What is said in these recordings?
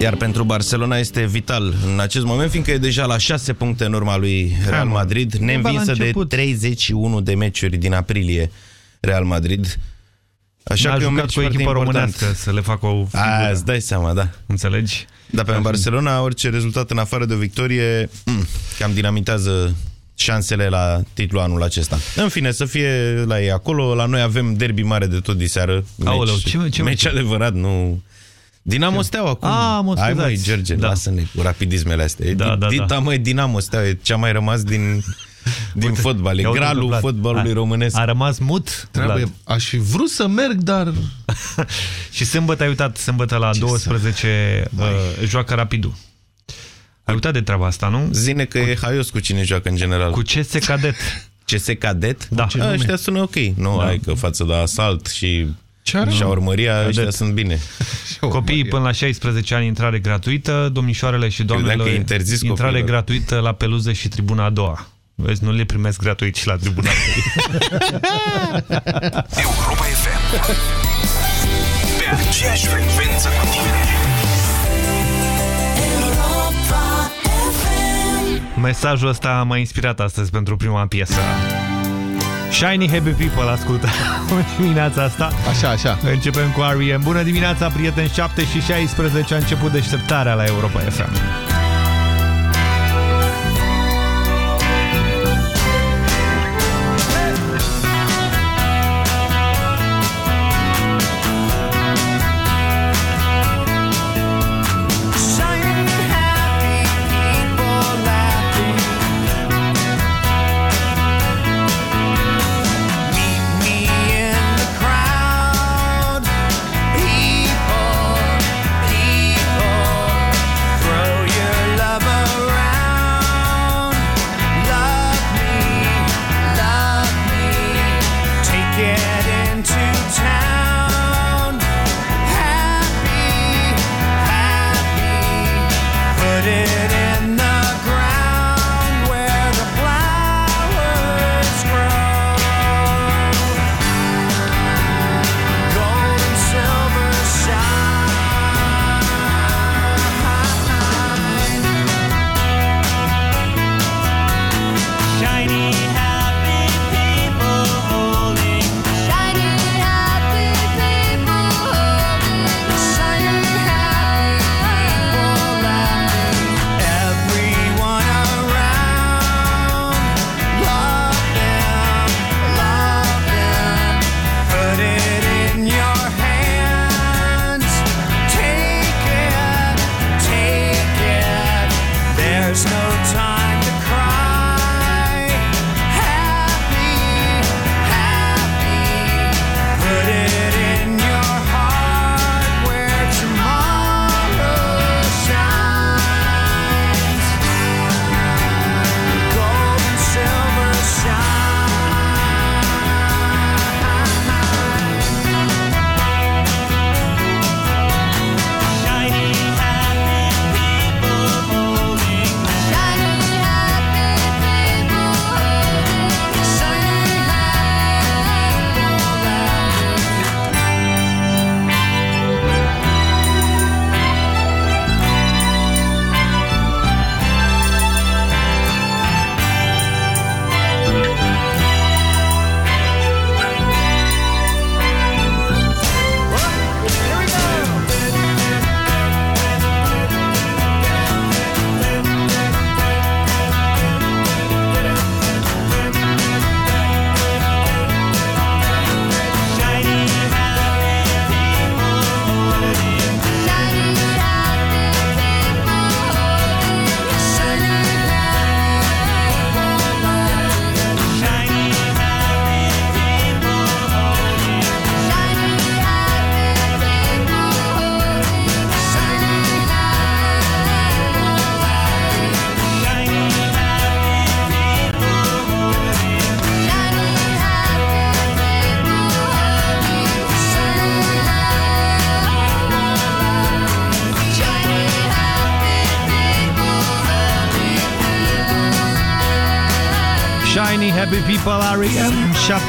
Iar pentru Barcelona este vital în acest moment, fiindcă e deja la 6 puncte în urma lui Real Madrid, neînvinsă de 31 de meciuri din aprilie Real Madrid. Așa că e un meci cu echipa românească să le facă o figură. A, îți dai seama, da. Înțelegi? Dar pe Barcelona, orice rezultat în afară de o victorie, mm, cam dinamitează șansele la titlul anul acesta. În fine, să fie la ei acolo. La noi avem derby mare de tot diseară. Aoleu, meci, ce, ce meci adevărat, nu... Dinamo Steaua acum. Ah, mă Hai măi, George, da. lasă-ne cu rapidismele astea. Da, da, da. măi, Dinamo Steaua e cea mai rămas din, din Uite, fotbal. E gralul fotbalului a, românesc. A rămas mut? Trebuie, aș fi vrut să merg, dar... și sâmbătă, ai uitat, sâmbătă la Ce 12 uh, joacă Rapidul. Ai uitat de treaba asta, nu? Zine că cu... e haios cu cine joacă în general. Cu CS Cadet. CS Cadet? Da. A, ăștia sună ok. Nu, da. hai că față de asalt și și urmăria, ăștia sunt bine. Copiii până la 16 ani intrare gratuită, domnișoarele și doamnele interzis intrare copilor. gratuită la peluze și tribuna a doua. Vezi, nu le primesc gratuit și la tribuna a Europa FM Pe aceeași frecvență cu tine Mesajul ăsta m-a inspirat astăzi pentru prima piesă. Shiny Happy People ascultă dimineața asta. Așa, așa. Începem cu R.E.M. Bună dimineața, prieteni, 7 și 16 a început deșteptarea la Europa FM.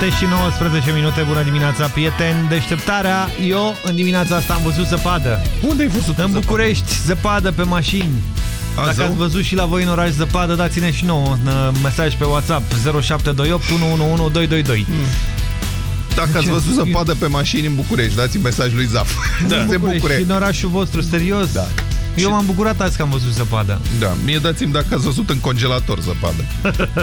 7 și 19 minute, bună dimineața, prieteni, deșteptarea. Eu în dimineața asta am văzut zăpadă. Unde ai văzut În București, zăpadă pe mașini. A, Dacă zău? ați văzut și la voi în oraș zăpadă, dați-ne și nouă un uh, mesaj pe WhatsApp 0728 111 222. Dacă ați văzut zăpadă pe mașini în București, dați mesaj lui Zaf. Da. Se București, bucure. și în orașul vostru, serios? Da. Eu m-am bucurat azi că am văzut zăpadă. Da, mie dați-mi dacă ați văzut în congelator zăpadă.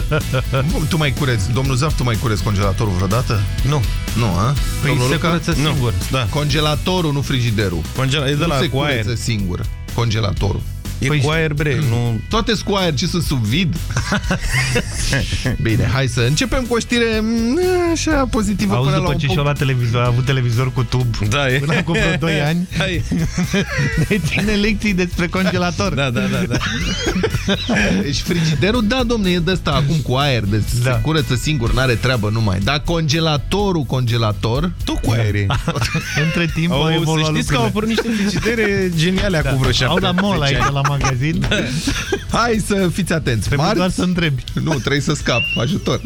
Bun, tu mai curezi, domnul Zaf, tu mai curezi congelatorul vreodată? Nu. Nu, a? Păi Domnul se Luca? curăță Nu, singur. da. Congelatorul, nu frigiderul. Congela, e de nu la se cu aer. curăță singur, congelatorul. E Păi cu și- aer, bre, nu... Toate cu aer, ce sunt sub vid? Bine, hai să începem cu o știre mm, așa pozitivă Auzi, până la după un ce și-a punct. luat televizor, a avut televizor cu tub. Da, e. Până acum vreo 2 ani. Hai. Ne ține lecții despre congelator. Da, da, da, da. Deci frigiderul, da, domne, e de ăsta acum cu aer, de Da. se curăță singur, n-are treabă numai. Dar congelatorul, congelator, Tu cu aer e. Între timp au Au, să evoluat știți că au lucrurile. apărut niște frigidere geniale acum vreo Au la mall 70 aici ani. la magazin. hai să fiți atenți. Trebuie doar Marți, să întrebi. nu, trebuie să scap, ajutor.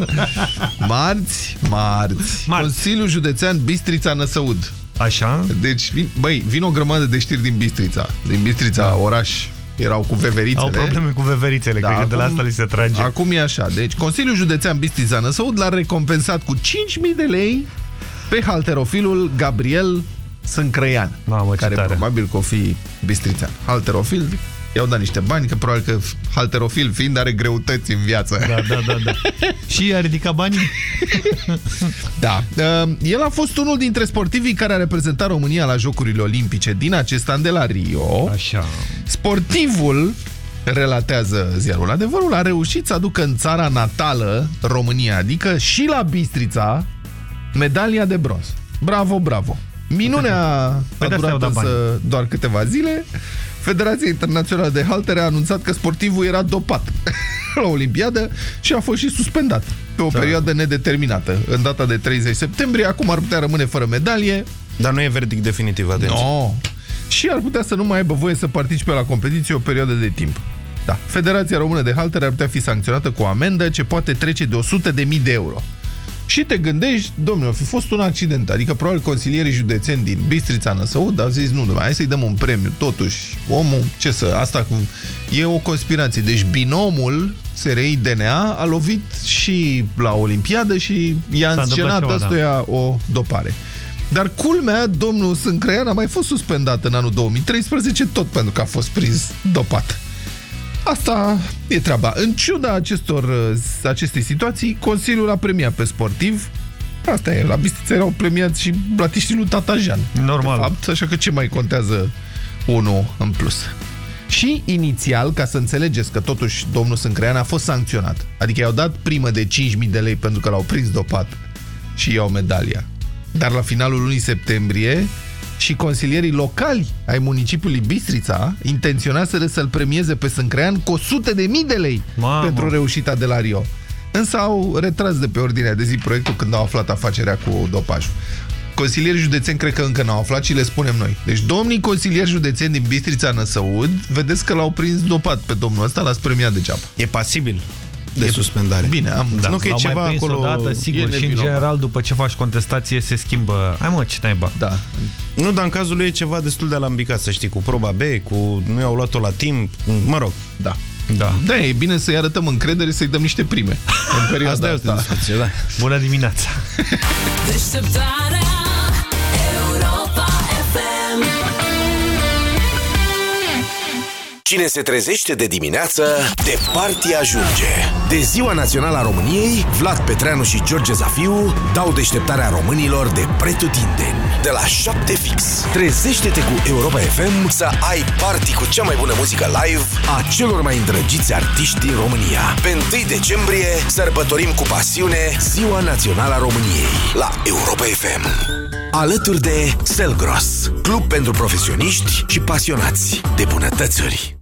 Marți, marți, Marți. Consiliul Județean Bistrița Năsăud. Așa? Deci, vin, băi, vin o grămadă de știri din Bistrița. Din Bistrița, oraș, erau cu veverițele. Au probleme cu veverițele, Da, cred că de la acum- asta li se trage. Acum e așa. Deci, Consiliul Județean Bistrița Năsăud l-a recompensat cu 5.000 de lei pe halterofilul Gabriel Sâncrăian. Mamă, ce care tare. probabil că o fi bistrițean. Halterofil, i-au dat niște bani, că probabil că halterofil fiind are greutăți în viață. Da, da, da, da. Și a ridicat banii? Da. Uh, El a fost unul dintre sportivii care a reprezentat România la Jocurile Olimpice din acest an de la Rio. Așa. Sportivul, relatează ziarul adevărul, a reușit să aducă în țara natală, România, adică și la Bistrița, medalia de bronz. Bravo, bravo! Minunea a Păi de asta durat i-au dat însă doar câteva zile. Federația Internațională de Haltere a anunțat că sportivul era dopat la Olimpiadă și a fost și suspendat pe o Da. perioadă nedeterminată. În data de 30 septembrie, acum ar putea rămâne fără medalie, Dar nu e verdict definitiv, atenție. No. Și ar putea să nu mai aibă voie să participe la competiție o perioadă de timp. Da. Federația Română de Haltere ar putea fi sancționată cu o amendă ce poate trece de 100.000 de euro. Și te gândești, domnule, a fi fost un accident, adică probabil consilierii județeni din Bistrița Năsăud au zis, nu, domnule, hai să-i dăm un premiu, totuși, omul, ce să, asta cu, e o conspirație. Deci binomul SRI DNA a lovit și la Olimpiadă și i-a S-a întâmplat înscenat ceva, da. ăstuia o dopare. Dar culmea, domnul Sâncrean a mai fost suspendat în anul 2013 tot pentru că a fost prins dopat. Asta e treaba. În ciuda acestor, uh, acestei situații, Consiliul a premiat pe sportiv. Asta e, la Bistrița erau premiați și blatiștii lui Tatajan. Normal. De fapt, așa că ce mai contează unul în plus? Și inițial, ca să înțelegeți că totuși domnul Sâncrean a fost sancționat. Adică i-au dat primă de 5.000 de lei pentru că l-au prins dopat și iau medalia. Dar la finalul lunii septembrie și consilierii locali ai municipiului Bistrița intenționaseră să-l premieze pe Sâncrean cu 100 de mii de lei Mamă. pentru reușita de la Rio. Însă au retras de pe ordinea de zi proiectul când au aflat afacerea cu dopajul. Consilierii județeni cred că încă n-au aflat și le spunem noi. Deci domnii consilieri județeni din Bistrița Năsăud, vedeți că l-au prins dopat pe domnul ăsta, l-ați premiat degeaba. E pasibil de E- suspendare. Bine, am Da. Nu că e L-au ceva mai prins acolo... odată, sigur, e și în nevinovat. general, după ce faci contestație, se schimbă. Hai mă, ce naiba. Da. Nu, dar în cazul lui e ceva destul de alambicat, să știi, cu proba B, cu nu i-au luat-o la timp, mă rog. Da. Da. Da, e bine să-i arătăm încredere, să-i dăm niște prime. În perioada Asta e o asta. discuție, da. Bună dimineața! Deșteptarea Cine se trezește de dimineață, departe ajunge. De Ziua Națională a României, Vlad Petreanu și George Zafiu dau deșteptarea românilor de pretutindeni. De la 7 fix. Trezește-te cu Europa FM să ai party cu cea mai bună muzică live a celor mai îndrăgiți artiști din România. Pe 1 decembrie sărbătorim cu pasiune Ziua Națională a României la Europa FM. Alături de Selgros, club pentru profesioniști și pasionați de bunătățuri.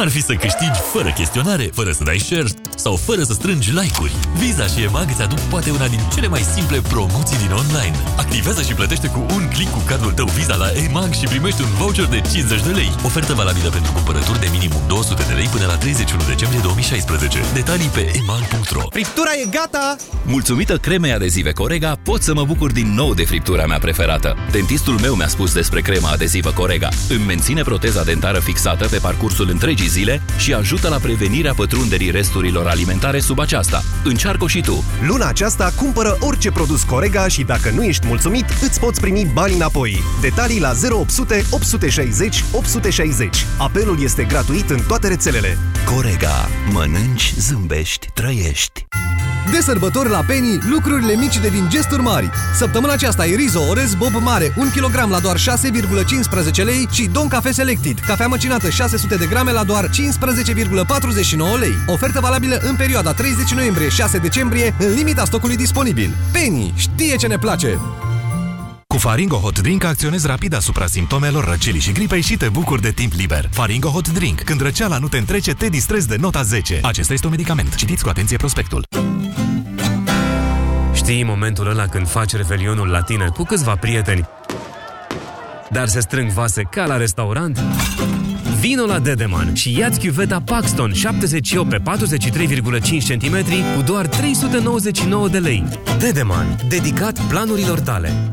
Ar fi să câștigi fără chestionare, fără să dai share sau fără să strângi like-uri? Visa și EMAG îți aduc poate una din cele mai simple promoții din online. Activează și plătește cu un click cu cardul tău Visa la EMAG și primești un voucher de 50 de lei. Ofertă valabilă pentru cumpărături de minimum 200 de lei până la 31 decembrie 2016. Detalii pe emag.ro Friptura e gata! Mulțumită cremei adezive Corega, pot să mă bucur din nou de friptura mea preferată. Dentistul meu mi-a spus despre crema adezivă Corega. Îmi menține proteza dentară fixată pe parcursul întregii zile și ajută la prevenirea pătrunderii resturilor alimentare sub aceasta. Încearcă și tu! Luna aceasta cumpără orice produs Corega și dacă nu ești mulțumit, îți poți primi bani înapoi. Detalii la 0800 860 860. Apelul este gratuit în toate rețelele. Corega. Mănânci, zâmbești, trăiești. De sărbători la Penny, lucrurile mici devin gesturi mari. Săptămâna aceasta e Rizo Orez Bob Mare, 1 kg la doar 6,15 lei și Don Cafe Selected, cafea măcinată 600 de grame la doar 15,49 lei. Ofertă valabilă în perioada 30 noiembrie-6 decembrie, în limita stocului disponibil. Penny știe ce ne place! Cu Faringo Hot Drink acționezi rapid asupra simptomelor răcelii și gripei și te bucuri de timp liber. Faringo Hot Drink. Când răceala nu te întrece, te distrezi de nota 10. Acesta este un medicament. Citiți cu atenție prospectul. Știi momentul ăla când faci revelionul la tine cu câțiva prieteni, dar se strâng vase ca la restaurant? Vino la Dedeman și ia-ți chiuveta Paxton 78 pe 43,5 cm cu doar 399 de lei. Dedeman, dedicat planurilor tale.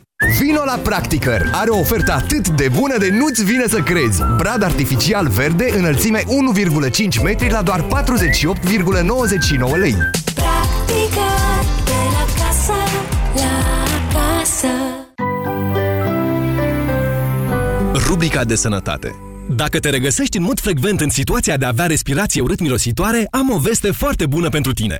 Vino la Practicăr! Are o ofertă atât de bună de nu-ți vine să crezi! Brad artificial verde, înălțime 1,5 metri la doar 48,99 lei. Practică de la casă, la casă. Rubrica de sănătate dacă te regăsești în mod frecvent în situația de a avea respirație urât-mirositoare, am o veste foarte bună pentru tine.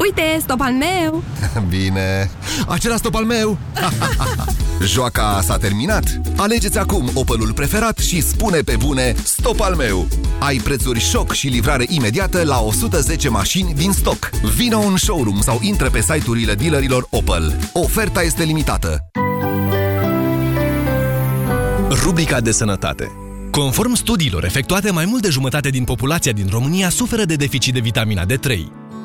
Uite, stop al meu! Bine, acela stop al meu! Joaca s-a terminat? Alegeți acum Opelul preferat și spune pe bune stop al meu! Ai prețuri șoc și livrare imediată la 110 mașini din stoc. Vino în showroom sau intră pe site-urile dealerilor Opel. Oferta este limitată. Rubrica de sănătate Conform studiilor efectuate, mai mult de jumătate din populația din România suferă de deficit de vitamina D3.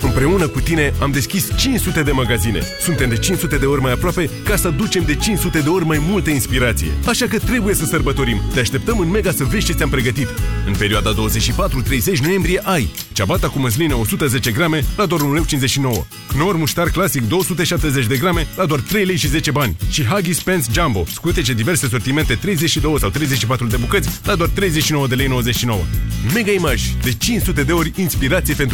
Împreună cu tine am deschis 500 de magazine. Suntem de 500 de ori mai aproape ca să aducem de 500 de ori mai multă inspirație. Așa că trebuie să sărbătorim. Te așteptăm în Mega să vezi ce ți-am pregătit. În perioada 24-30 noiembrie ai ciabata cu măsline 110 grame la doar 1,59 lei. Knorr muștar clasic 270 de grame la doar 3 lei și 10 bani. Și Huggies Pants Jumbo, scutece diverse sortimente 32 sau 34 de bucăți la doar 39 de lei 99. Mega Image, de 500 de ori inspirație pentru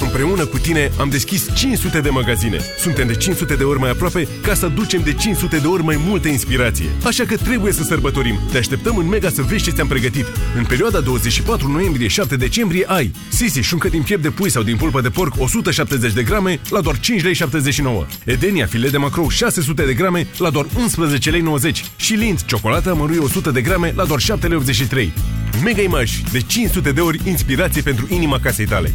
Împreună cu tine am deschis 500 de magazine. Suntem de 500 de ori mai aproape ca să aducem de 500 de ori mai multă inspirație. Așa că trebuie să sărbătorim. Te așteptăm în Mega să vezi ce ți-am pregătit. În perioada 24 noiembrie-7 decembrie ai Sisi, șuncă din piept de pui sau din pulpă de porc 170 de grame la doar 5 lei 79. Edenia, filet de macrou 600 de grame la doar 11 lei 90. Și Lindt, ciocolată mărui 100 de grame la doar 7 lei 83. Mega Image, de 500 de ori inspirație pentru inima casei tale.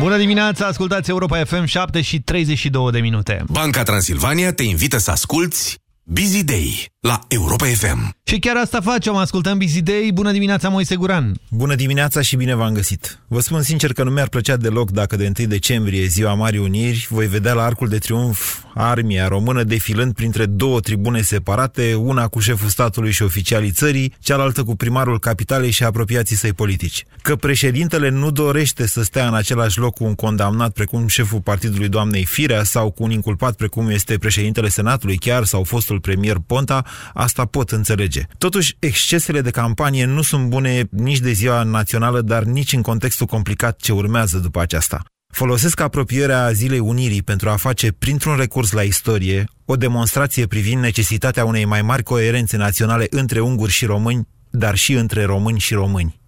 Bună dimineața, ascultați Europa FM 7 și 32 de minute. Banca Transilvania te invită să asculti Busy Day la Europa FM. Și chiar asta facem, ascultăm Busy Day. Bună dimineața, Moise Guran. Bună dimineața și bine v-am găsit. Vă spun sincer că nu mi-ar plăcea deloc dacă de 1 decembrie, ziua Marii Uniri, voi vedea la Arcul de Triunf armia română defilând printre două tribune separate, una cu șeful statului și oficialii țării, cealaltă cu primarul capitalei și apropiații săi politici. Că președintele nu dorește să stea în același loc cu un condamnat precum șeful partidului doamnei Firea sau cu un inculpat precum este președintele Senatului chiar sau fostul premier Ponta, asta pot înțelege. Totuși, excesele de campanie nu sunt bune nici de ziua națională, dar nici în contextul complicat ce urmează după aceasta. Folosesc apropierea Zilei Unirii pentru a face, printr-un recurs la istorie, o demonstrație privind necesitatea unei mai mari coerențe naționale între unguri și români, dar și între români și români.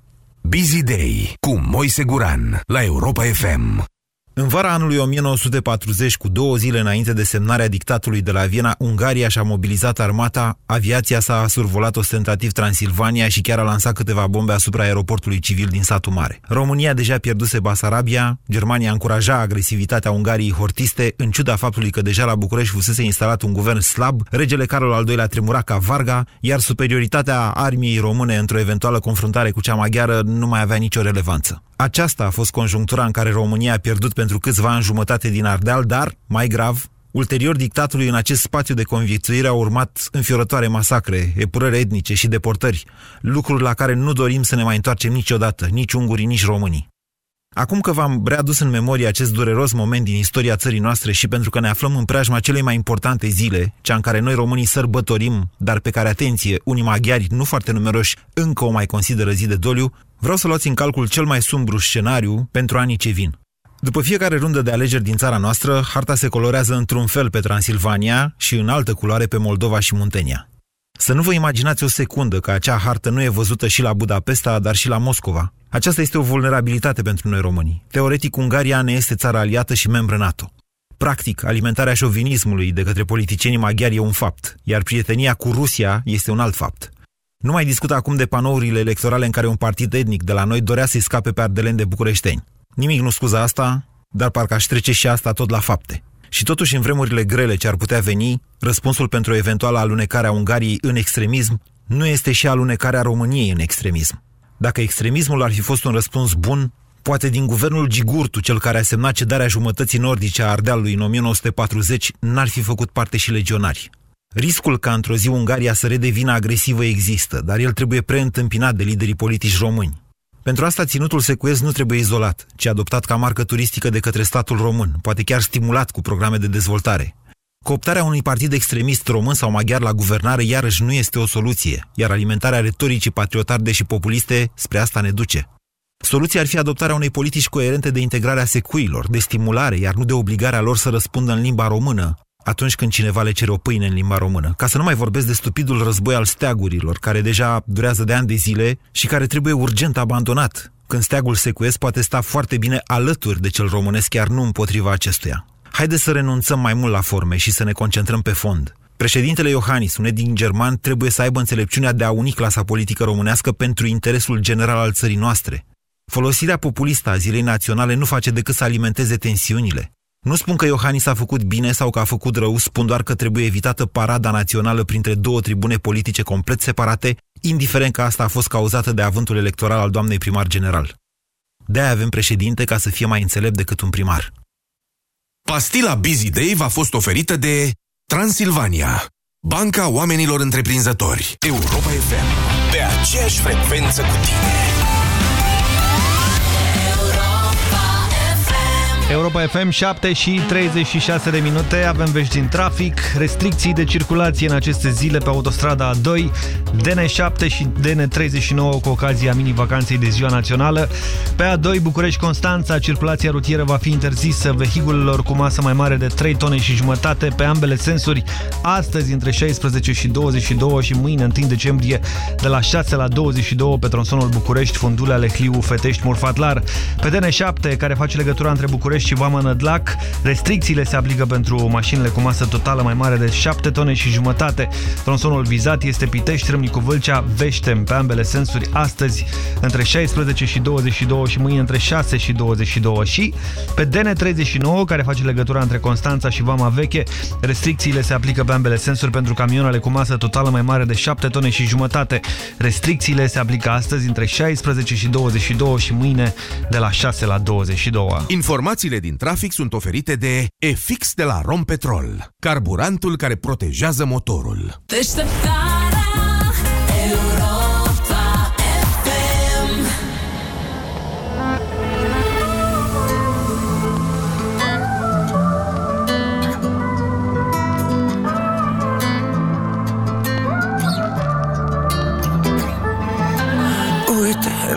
Busy Day cu Moise Guran la Europa FM. În vara anului 1940, cu două zile înainte de semnarea dictatului de la Viena, Ungaria și-a mobilizat armata, aviația s-a survolat ostentativ Transilvania și chiar a lansat câteva bombe asupra aeroportului civil din satul mare. România deja pierduse Basarabia, Germania încuraja agresivitatea Ungariei hortiste, în ciuda faptului că deja la București fusese instalat un guvern slab, regele Carol al II-lea tremura ca Varga, iar superioritatea armiei române într-o eventuală confruntare cu cea maghiară nu mai avea nicio relevanță. Aceasta a fost conjunctura în care România a pierdut pentru câțiva ani jumătate din Ardeal, dar, mai grav, ulterior dictatului în acest spațiu de conviețuire au urmat înfiorătoare masacre, epurări etnice și deportări, lucruri la care nu dorim să ne mai întoarcem niciodată, nici ungurii, nici românii. Acum că v-am readus în memorie acest dureros moment din istoria țării noastre și pentru că ne aflăm în preajma celei mai importante zile, cea în care noi românii sărbătorim, dar pe care, atenție, unii maghiari nu foarte numeroși încă o mai consideră zi de doliu, vreau să luați în calcul cel mai sumbru scenariu pentru anii ce vin. După fiecare rundă de alegeri din țara noastră, harta se colorează într-un fel pe Transilvania și în altă culoare pe Moldova și Muntenia. Să nu vă imaginați o secundă că acea hartă nu e văzută și la Budapesta, dar și la Moscova. Aceasta este o vulnerabilitate pentru noi românii. Teoretic, Ungaria ne este țara aliată și membră NATO. Practic, alimentarea șovinismului de către politicienii maghiari e un fapt, iar prietenia cu Rusia este un alt fapt. Nu mai discut acum de panourile electorale în care un partid etnic de la noi dorea să-i scape pe ardelen de bucureșteni. Nimic nu scuză asta, dar parcă aș trece și asta tot la fapte. Și totuși, în vremurile grele ce ar putea veni, răspunsul pentru o eventuală alunecare a Ungariei în extremism Nu este și alunecarea României în extremism. Dacă extremismul ar fi fost un răspuns bun, poate din guvernul Gigurtu, cel care a semnat cedarea jumătății nordice a Ardealului în 1940, n-ar fi făcut parte și legionari. Riscul ca într-o zi Ungaria să redevină agresivă există, dar el trebuie preîntâmpinat de liderii politici români. Pentru asta, ținutul secuiesc nu trebuie izolat, ci adoptat ca marcă turistică de către statul român, poate chiar stimulat cu programe de dezvoltare. Cooptarea unui partid extremist român sau maghiar la guvernare iarăși nu este o soluție, iar alimentarea retoricii patriotarde și populiste spre asta ne duce. Soluția ar fi adoptarea unei politici coerente de integrare a secuilor, de stimulare, iar nu de obligarea lor să răspundă în limba română, atunci când cineva le cere o pâine în limba română. Ca să nu mai vorbesc de stupidul război al steagurilor, care deja durează de ani de zile și care trebuie urgent abandonat, când steagul secuiesc poate sta foarte bine alături de cel românesc, chiar nu împotriva acestuia. Haideți să renunțăm mai mult la forme și să ne concentrăm pe fond. Președintele Iohannis, un din german, trebuie să aibă înțelepciunea de a uni clasa politică românească pentru interesul general al țării noastre. Folosirea populistă a zilei naționale nu face decât să alimenteze tensiunile. Nu spun că Iohannis a făcut bine sau că a făcut rău, spun doar că trebuie evitată parada națională printre două tribune politice complet separate, indiferent că asta a fost cauzată de avântul electoral al doamnei primar general. De-aia avem președinte ca să fie mai înțelept decât un primar. Pastila Busy Day v-a fost oferită de Transilvania, Banca Oamenilor Întreprinzători, Europa FM, pe aceeași frecvență cu tine. Europa FM 7 și 36 de minute, avem vești din trafic, restricții de circulație în aceste zile pe autostrada A2, DN7 și DN39 cu ocazia mini-vacanței de ziua națională. Pe A2 București-Constanța, circulația rutieră va fi interzisă vehigulelor cu masă mai mare de 3 tone și jumătate pe ambele sensuri, astăzi între 16 și 22 și mâine 1 decembrie de la 6 la 22 pe tronsonul București, Fundule, Alehliu, Fetești, Murfatlar. Pe DN7, care face legătura între București și Vama Nădlac. Restricțiile se aplică pentru mașinile cu masă totală mai mare de 7 tone și jumătate. Tronsonul vizat este Pitești, Râmnicu Vâlcea, Veștem, pe ambele sensuri, astăzi între 16 și 22 și mâine între 6 și 22 și pe DN39, care face legătura între Constanța și Vama Veche, restricțiile se aplică pe ambele sensuri pentru camioanele cu masă totală mai mare de 7 tone și jumătate. Restricțiile se aplică astăzi între 16 și 22 și mâine de la 6 la 22. Informațiile din trafic sunt oferite de EFIX de la Rompetrol, carburantul care protejează motorul. Deșteptarea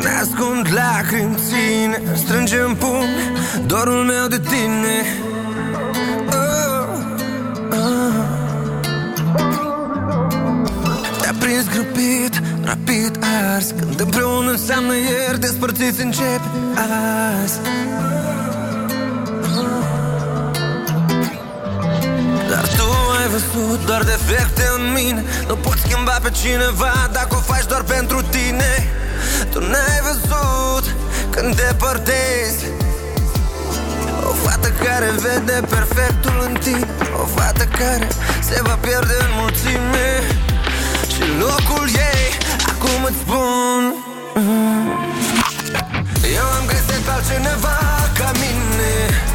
Uite, ne ascund lacrimi, ține Strângem pumni, dorul meu de tine oh, oh. Te-a prins grăbit, rapid ars Când împreună înseamnă ieri Despărțiți începe azi Dar tu ai văzut doar defecte în mine? Nu poți schimba pe cineva Dacă o faci doar pentru tine. Tu n-ai văzut când te părtezi O fată care vede perfectul în tine O fată care se va pierde în mulțime. Și locul ei Acum îți spun. Mm. Eu am găsit pe altcineva ca mine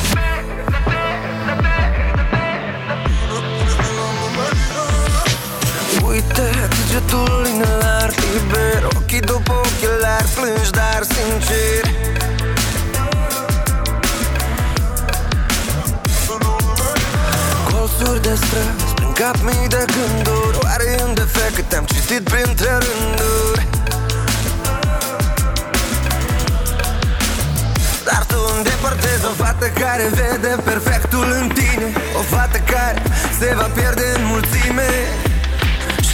Uite degetul inelar liber. Ochii după ochelari plângi dar sincer. Colțuri de străzi Prin cap mii de gânduri. Oare în defect cât am citit printre rânduri? Dar tu îndepărtezi o fată care vede perfectul în tine. O fată care se va pierde în mulțime. Și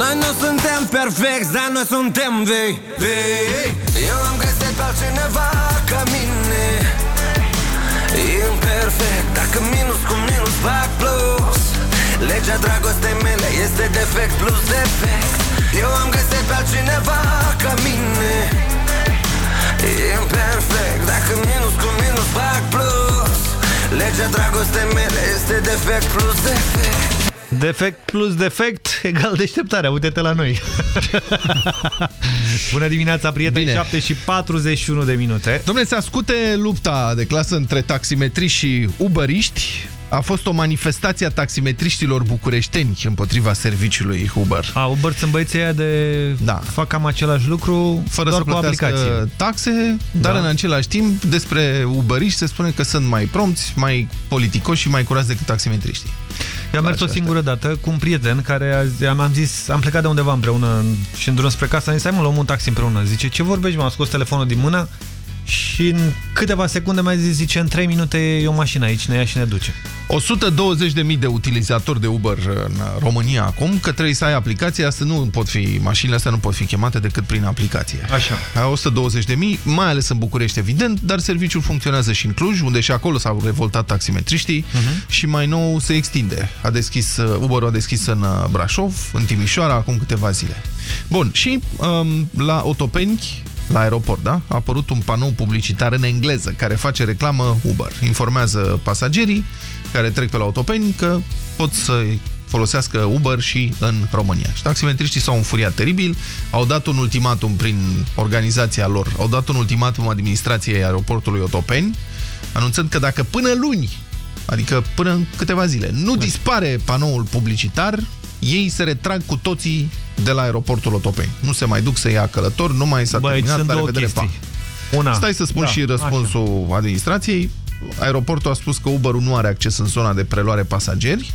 Noi nu suntem perfecti, dar noi suntem vei, vei Eu am găsit pe altcineva ca mine. Imperfect, dacă minus cu minus fac plus. Legea dragostei mele este defect plus defect. Eu am găsit pe altcineva ca mine. Imperfect, dacă minus cu minus fac plus. Legea dragostei mele este defect plus defect. Defect plus defect egal deșteptarea. Uite-te la noi. Bună dimineața, prieteni. Bine. 7 și 41 de minute. Domnule, se ascute lupta de clasă între taximetriști și uberiști. A fost o manifestație a taximetriștilor bucureșteni împotriva serviciului Uber. A, Uber sunt băieții aia de... Da. Fac cam același lucru, Fără doar să cu plătească aplicație. taxe, dar Da. în același timp despre uberiști se spune că sunt mai prompți, mai politicoși și mai curați decât taximetriștii. Eu am mers o singură dată cu un prieten care a, am, am zis, am plecat de undeva împreună în- și în drum spre casă, am zis, hai mă, luăm un taxi împreună. Zice, ce vorbești, m-am scos telefonul din mână și în câteva secunde mai zis, zice, în 3 minute e o mașină aici, ne ia și ne duce. 120.000 de utilizatori de Uber în România acum, că trebuie să ai aplicația, să nu pot fi, mașinile astea nu pot fi chemate decât prin aplicație. Așa. 120.000, mai ales în București, evident, dar serviciul funcționează și în Cluj, unde și acolo s-au revoltat taximetriștii Mhm. și mai nou se extinde. A deschis, Uber a deschis în uh, Brașov, în Timișoara, acum câteva zile. Bun, și um, la Otopeni, la aeroport, da? A apărut un panou publicitar în engleză care face reclamă Uber. Informează pasagerii care trec pe la Otopeni că pot să folosească Uber și în România. Și taximetriștii s-au înfuriat teribil, au dat un ultimatum prin organizația lor, au dat un ultimatum administrației aeroportului Otopeni, anunțând că dacă până luni, adică până în câteva zile, nu dispare panoul publicitar, ei se retrag cu toții de la aeroportul Otopeni. Nu se mai duc să ia călători, nu mai s-a Bă, aici terminat, sunt la două revedere, pa. chestii. Una. Stai să spun Da, și răspunsul administrației. Aeroportul a spus că Uber nu are acces în zona de preluare pasageri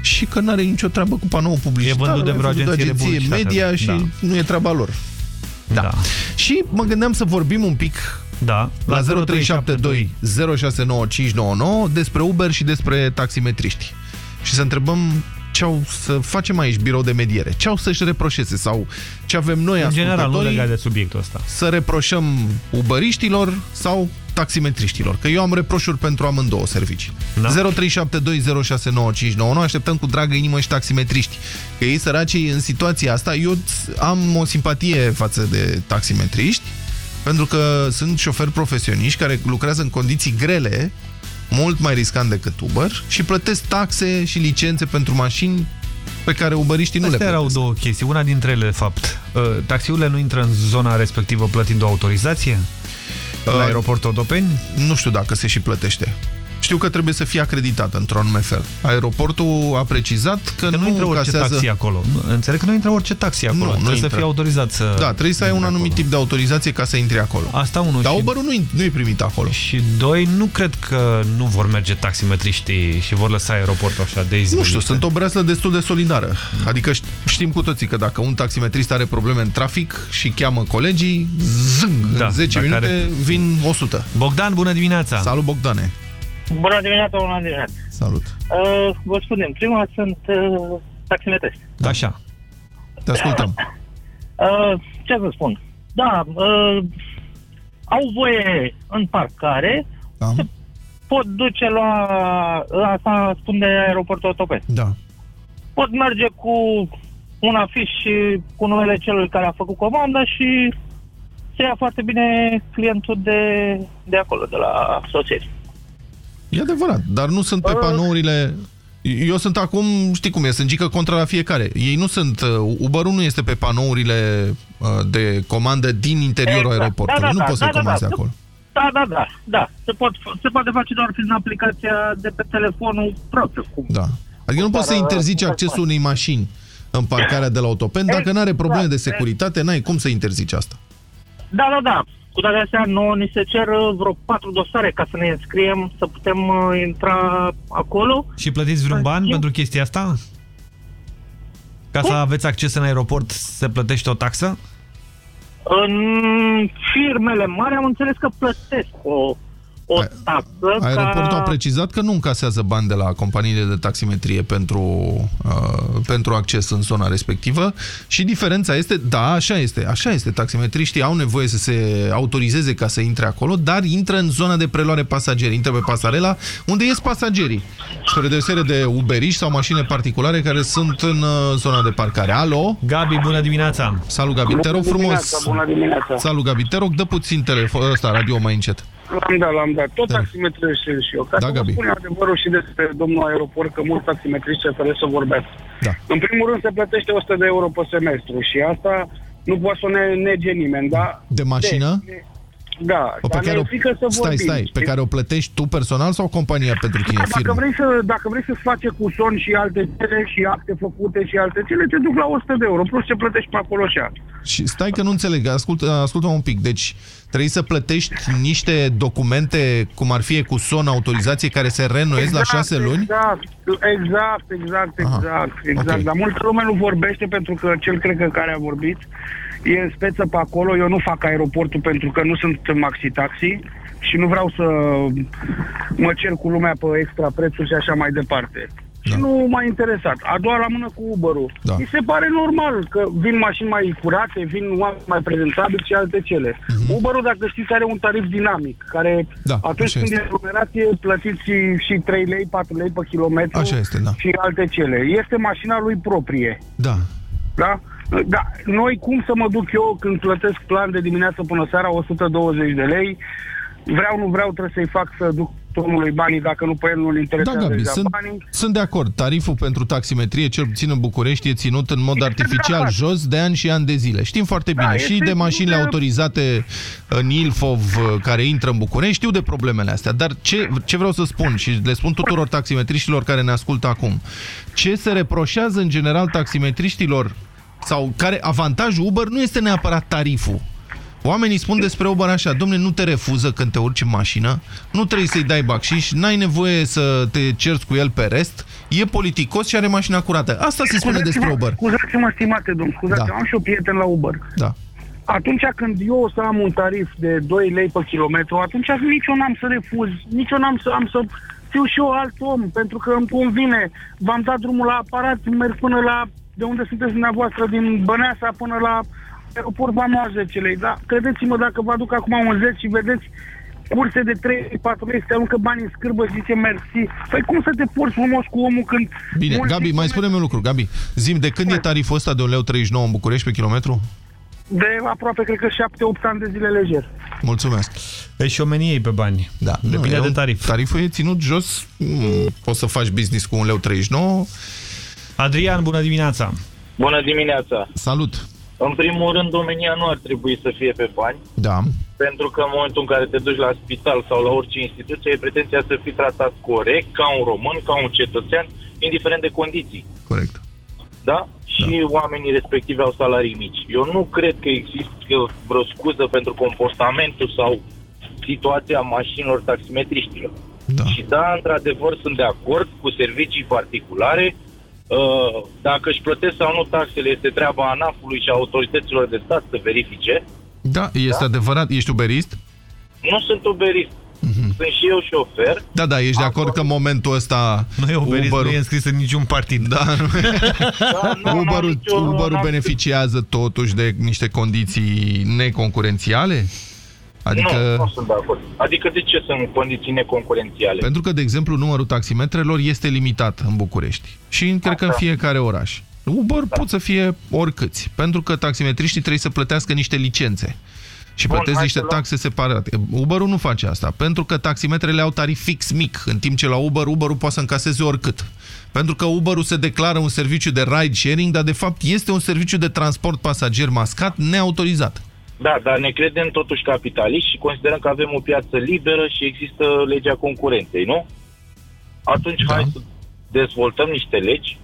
și că nu are nicio treabă cu panoul publicitar. E vândut de vreo e vândut agenție de publicitate. media și Da. nu e treaba lor. Da. da. Și mă gândeam să vorbim un pic da. la 0372 069599 despre Uber și despre taximetriști. Și să întrebăm ce au să facem aici birou de mediere. Ce au să-și reproșeze sau ce avem noi În general, nu ascultătorii legat de subiectul ăsta. să reproșăm uberiștilor sau taximetriștilor. Că eu am reproșuri pentru amândouă servicii. Da. 0372069599 Așteptăm cu dragă inimă și taximetriști. Că ei săracii în situația asta, eu am o simpatie față de taximetriști, pentru că sunt șoferi profesioniști care lucrează în condiții grele, mult mai riscant decât Uber, și plătesc taxe și licențe pentru mașini pe care uberiștii nu Astea le plătesc. erau două chestii. Una dintre ele, de fapt, uh, taxiurile nu intră în zona respectivă plătind o autorizație? La Uh, aeroportul Otopeni? Nu știu dacă se și plătește. Știu că trebuie să fie acreditată într-un anume fel. Aeroportul a precizat că, Că nu, nu intră orice casează... taxi acolo. Nu, Înțeleg că nu intră orice taxi acolo. Nu, nu trebuie să intră. fie autorizat să... Da, trebuie să ai un anumit tip de autorizație ca să intri acolo. Asta unul. Dar și... Uber-ul nu, nu e primit acolo. Și doi, nu cred că nu vor merge taximetriștii și vor lăsa aeroportul așa de Nu izbeliște. știu, sunt o breaslă destul de solidară. Adică ș- știm cu toții că dacă un taximetrist are probleme în trafic și cheamă colegii, zâng, Da, în 10 dacă minute are- vin 100. Bogdan, bună dimineața! Salut, Bogdane! Bună dimineața, bună dimineața. Salut! Uh, vă spunem, prima sunt uh, taximetriști. Așa. Te ascultăm. Uh, ce să spun? Da, uh, au voie în parcare, da. se pot duce la, la asta spun de aeroportul Otopeni. Da. Pot merge cu un afiș și cu numele celui care a făcut comanda și se ia foarte bine clientul de, de acolo, de la sosiri. E adevărat, dar nu sunt pe panourile... Eu sunt acum, știi cum e, sunt gică contra la fiecare. Ei nu sunt, uh, Uber-ul nu este pe panourile uh, de comandă din interiorul Exact. aeroportului. Da, da, nu da, poți să da, da, comanzi da. acolo. Da, da, da, da. Se, pot, se poate face doar prin aplicația de pe telefonul propriu. Cum. Da. Adică nu poți să Dar, interzici uh, accesul unei mașini în parcarea de la autopen. Dacă nu are probleme de Exact. securitate, n-ai cum să interzici asta. Da, da, da. Cu toate astea, nouă ni se cer uh, vreo patru dosare ca să ne înscriem, să putem uh, intra acolo. Și plătiți vreun ban pentru chestia asta? Ca să aveți acces în aeroport, se plătește o taxă? În firmele mari am înțeles că plătesc o, o taxă. Aeroportul ca... a precizat că nu încasează bani de la companiile de taximetrie pentru, uh, pentru acces în zona respectivă și diferența este, da, așa este, așa este, taximetriștii au nevoie să se autorizeze ca să intre acolo, dar intră în zona de preluare pasageri, intră pe pasarela unde ies pasagerii, spre deosebire de uberiști sau mașini particulare care sunt în uh, zona de parcare. Alo? Gabi, bună dimineața! Salut, Gabi, te rog Bună frumos. dimineața, bună dimineața. Salut, Gabi, te rog, dă puțin telefon, ăsta, radio mai încet. L-am dat, l-am dat. Tot taximetrist sunt și eu. Ca Da, să vă Gabi. spun adevărul și despre domnul aeroport, că mulți taximetriști se să vorbesc. Da. În primul rând se plătește 100 de euro pe semestru și asta nu poate să ne nege nimeni, da? De mașină? De, da, O, dar ne e frică să stai, vorbim. stai, pe care o plătești tu personal sau compania pentru tine, Dacă firmă? vrei, să, dacă vrei să-ți face cu son și alte cele și acte făcute și alte cele, te duc la 100 de euro, plus ce plătești pe acolo și alt. Și stai că nu înțeleg, ascultă, ascultă un pic. Deci trebuie să plătești niște documente, cum ar fi cu son autorizație, care se reînnoiesc la șase luni? Exact, exact, exact, exact, exact. ok. Dar multă lume nu vorbește pentru că cel cred că care a vorbit e în speță pe acolo. Eu nu fac aeroportul pentru că nu sunt maxi-taxi și nu vreau să mă cer cu lumea pe extra prețuri și așa mai departe. Și nu m-a interesat. A doua la mână cu Uber-ul. Da. Mi se pare normal că vin mașini mai curate, vin oameni mai prezentabili și alte cele. Uber-ul, dacă știți, are un tarif dinamic, care Mhm. Da, atunci așa când este. e aglomerație plătiți și, și 3 lei, 4 lei pe kilometru Așa este, da. și alte cele. Este mașina lui proprie. Da. Da? Da, noi cum să mă duc eu când plătesc plan de dimineață până seara 120 de lei? Vreau, nu vreau, trebuie să-i fac să duc omului banii dacă nu pe el nu-l Da, interesează Gabi, deja sunt, banii. sunt de acord. Tariful pentru taximetrie, cel puțin în București, e ținut în mod artificial jos de ani și ani de zile. Știm foarte bine. Da, și este de mașinile de- autorizate în Ilfov uh, care intră în București, știu de problemele astea. Dar ce, ce vreau să spun și le spun tuturor taximetriștilor care ne ascultă acum, ce se reproșează în general taximetriștilor sau care avantajul Uber nu este neapărat tariful. Oamenii spun despre Uber așa, domne, nu te refuză când te urci în mașină, nu trebuie să-i dai bacșiș, n-ai nevoie să te cerți cu el pe rest, e politicos și are mașina curată. Asta se spune despre Uber. Scuzați-mă, stimate domn, scuzați-mă, Da. am și eu prieten la Uber. Da. Atunci când eu o să am un tarif de 2 lei pe kilometru, atunci nici eu n-am să refuz, nici eu n-am să, am să fiu și eu alt om, pentru că îmi convine. V-am dat drumul la aparat, merg până la de unde sunteți dumneavoastră, din Băneasa până la aeroport, v-am luat 10 lei, da? Credeți-mă, dacă vă aduc acum un 10 și vedeți curse de 3-4 lei, se aruncă banii în scârbă și zice mersi. Păi cum să te porți frumos cu omul când... Bine, mulți Gabi, mai spune-mi un lucru, Gabi. Zim, de când e tariful ăsta de 1,39 leu în București pe kilometru? De aproape, cred că 7-8 ani de zile lejer. Mulțumesc. E și omeniei pe bani. Da. Depinde Nu, de e un- tarif. Tariful e ținut jos, mm, poți să faci business cu 1,39 leu. Adrian, bună dimineața! Bună dimineața! Salut! În primul rând, domenia nu ar trebui să fie pe bani, Da. pentru că în momentul în care te duci la spital sau la orice instituție, ai pretenția să fii tratat corect, ca un român, ca un cetățean, indiferent de condiții. Corect. Da? Și oamenii respectivi au salarii mici. Eu nu cred că există vreo scuză pentru comportamentul sau situația mașinilor taximetriștilor. Da. Și da, într-adevăr, sunt de acord cu servicii particulare. Uh, Dacă își plătesc sau nu taxele, este treaba ANAF-ului și a autorităților de stat să verifice. Da, este adevărat. Ești uberist? Nu sunt uberist. Sunt și eu șofer. Da, da, ești de acord că în momentul ăsta Nu e uberist, Uber-ul- nu e înscris în niciun partid. Da, nu. Da, nu, Uber-ul, nicio- Uber-ul n-am- beneficiază totuși de niște condiții neconcurențiale? Adică... Nu, nu sunt de acord. Adică de ce sunt condiții neconcurențiale? Pentru că, de exemplu, numărul taximetrelor este limitat în București. Și în, cred că în fiecare oraș. Uber pot să fie oricâți. Pentru că taximetriștii trebuie să plătească niște licențe. Și Bun, plătesc hai niște să luăm- taxe separate. Uber-ul nu face asta, pentru că taximetrele au tarif fix mic, în timp ce la Uber, Uber-ul poate să încaseze oricât. Pentru că Uber-ul se declară un serviciu de ride sharing, dar de fapt este un serviciu de transport pasager mascat neautorizat. Da, dar ne credem totuși capitaliști și considerăm că avem o piață liberă și există legea concurenței, nu? Atunci da. hai să dezvoltăm niște legi,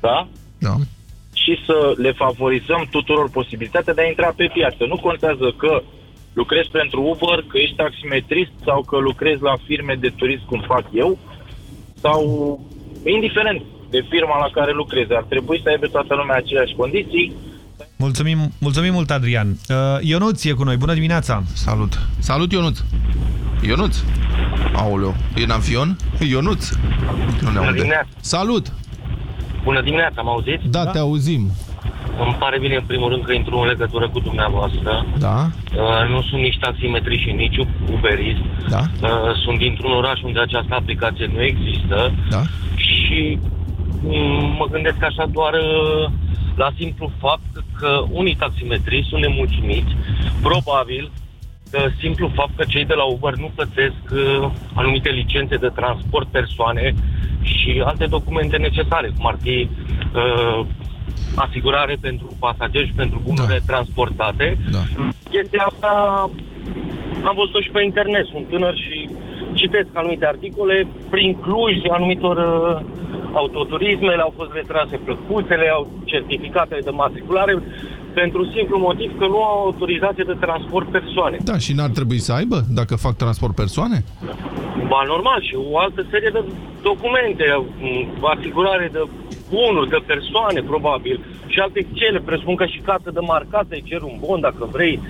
da? Da. Și să le favorizăm tuturor posibilitatea de a intra pe piață. Nu contează că lucrezi pentru Uber, că ești taximetrist sau că lucrezi la firme de turism cum fac eu sau indiferent de firma la care lucrezi. Ar trebui să aibă toată lumea aceleași condiții. Mulțumim, mulțumim mult, Adrian. Uh, Ionuț e cu noi. Bună dimineața! Salut! Salut, Ionuț! Ionuț! Aoleu, e în avion? Ionuț! Nu ne aude. dimineața. Salut! Bună dimineața, mă auziți? Da, te auzim. Îmi pare bine, în primul rând, că intru în legătură cu dumneavoastră. Da? Uh, nu sunt nici taximetrist și nici uberist. Da? Uh, sunt dintr-un oraș unde această aplicație nu există. Da? Și mm, mă gândesc așa doar uh, la simplu fapt că unii taximetriști sunt nemulțumiți. Probabil că simplu fapt că cei de la Uber nu plătesc uh, anumite licențe de transport persoane și alte documente necesare, cum ar fi uh, asigurare pentru pasageri și pentru bunurile da. transportate. Da. Chestia asta am văzut-o și pe internet. Sunt tânăr și citesc anumite articole. Prin Cluj, anumitor uh, autoturismele au fost retrase plăcuțele, au certificatele de matriculare pentru simplu motiv că nu au autorizație de transport persoane. Da, și n-ar trebui să aibă, dacă fac transport persoane? Ba, normal, și o altă serie de documente, m, asigurare de bunuri, de persoane, probabil, și alte cele, presupun că și cartă de marcată, îi cer un bon dacă vrei.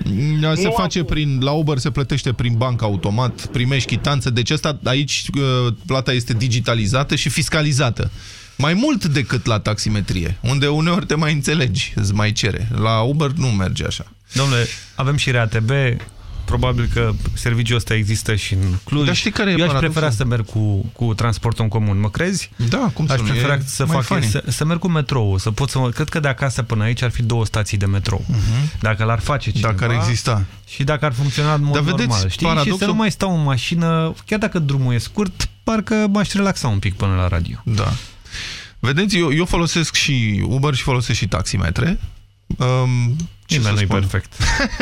Da, Se Nu face prin, la Uber se plătește prin bancă automat, primești chitanță, deci asta, aici uh, plata este digitalizată și fiscalizată. Mai mult decât la taximetrie, unde uneori te mai înțelegi, îți mai cere. La Uber nu merge așa. Domnule, avem și RATB, probabil că serviciul ăsta există și în Cluj. Dar știi care e Eu aș paradoxul? prefera să merg cu, cu transportul în comun, mă crezi? Da, cum să Aș nu, prefera e să, mai fac, funny. să, să merg cu metrou, să pot să mă, cred că de acasă până aici ar fi două stații de metrou. Dacă l-ar face cineva. Mhm. Dacă ar exista. Și dacă ar funcționa în mod Dar vedeți, normal, știi? Și paradoxul- să nu mai stau în mașină, chiar dacă drumul e scurt, parcă m-aș relaxa un pic până la radio. Da. Vedeți, eu, eu folosesc și Uber și folosesc și taximetre. Um, ce Nimeni să nu-i spun? perfect.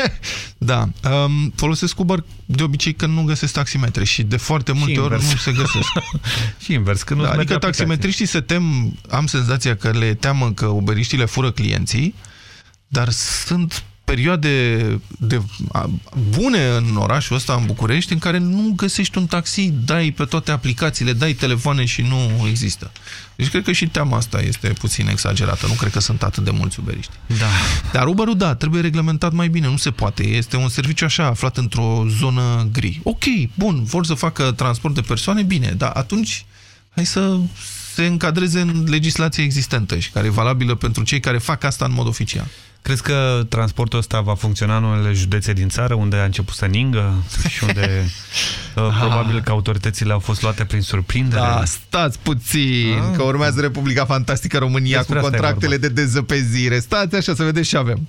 da. Um, folosesc Uber de obicei când nu găsesc taximetre și de foarte multe ori invers. nu se găsesc. și invers, când nu da, adică taximetriștii se tem, am senzația că le teamă că uberiștii le fură clienții, dar sunt perioade de, a, bune în orașul ăsta, în București, în care nu găsești un taxi, dai pe toate aplicațiile, dai telefoane și nu există. Deci cred că și teama asta este puțin exagerată. Nu cred că sunt atât de mulți uberiști. Da. Dar Uber-ul, da, trebuie reglementat mai bine. Nu se poate. Este un serviciu așa, aflat într-o zonă gri. Ok, bun, vor să facă transport de persoane, bine, dar atunci hai să se încadreze în legislația existentă și care e valabilă pentru cei care fac asta în mod oficial. Crezi că transportul ăsta va funcționa în unele județe din țară unde a început să ningă și unde uh, probabil că autoritățile au fost luate prin surprindere? Da, stați puțin, că urmează Republica Fantastică România Despre cu asta e contractele de dezăpezire. Stați așa să vedeți ce avem.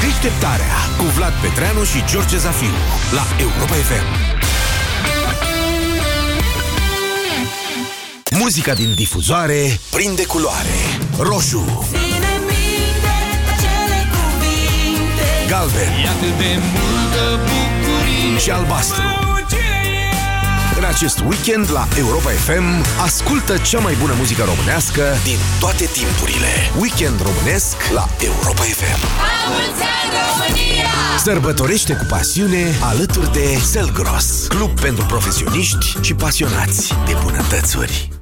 Deșteptarea cu Vlad Petreanu și George Zafiu la Europa FM. Muzica din difuzoare prinde culoare. Roșu, galben E atât de multă bucurie și albastru. În acest weekend la Europa FM, ascultă cea mai bună muzică românească din toate timpurile. Weekend românesc la Europa FM. La mulți ani România Sărbătorește cu pasiune alături de Selgros, club pentru profesioniști și pasionați de bunătățuri.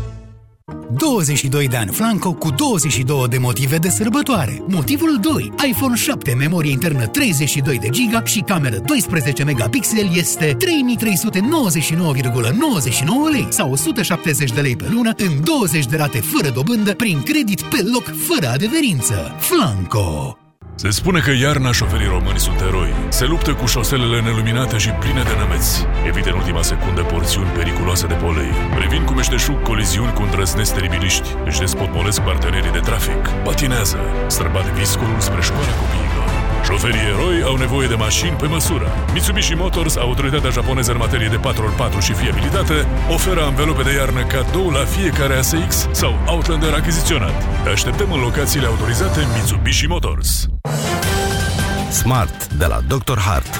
22 de ani Flanco cu 22 de motive de sărbătoare. Motivul 2. iPhone 7, memorie internă 32 de giga și cameră 12 megapixel este 3399,99 lei sau 170 de lei pe lună în 20 de rate fără dobândă prin credit pe loc fără adeverință. Flanco. Se spune că iarna șoferii români sunt eroi. Se luptă cu șoselele neluminate și pline de nămeți. Evită în ultima secundă porțiuni periculoase de polei. Previn cu meșteșug coliziuni cu îndrăznesc teribiliști. Își despotmolesc partenerii de trafic. Patinează. Străbat viscolul spre școala copiilor. Șoferii eroi au nevoie de mașini pe măsură. Mitsubishi Motors, autoritatea japoneză în materie de 4x4 și fiabilitate, oferă anvelope de iarnă cadou la fiecare ASX sau Outlander achiziționat. Te așteptăm în locațiile autorizate Mitsubishi Motors. Smart de la Dr. Hart.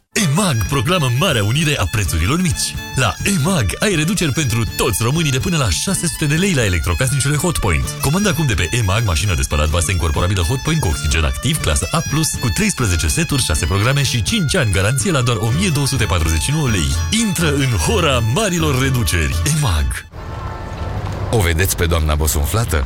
EMAG proclamă Marea Unire a prețurilor mici. La EMAG ai reduceri pentru toți românii de până la 600 de lei la electrocasnicele Hotpoint. Comanda acum de pe EMAG mașină de spălat vase incorporabilă Hotpoint cu oxigen activ, clasă A+, cu 13 seturi, 6 programe și 5 ani garanție la doar 1249 lei. Intră în hora marilor reduceri. EMAG. O vedeți pe doamna bosunflată?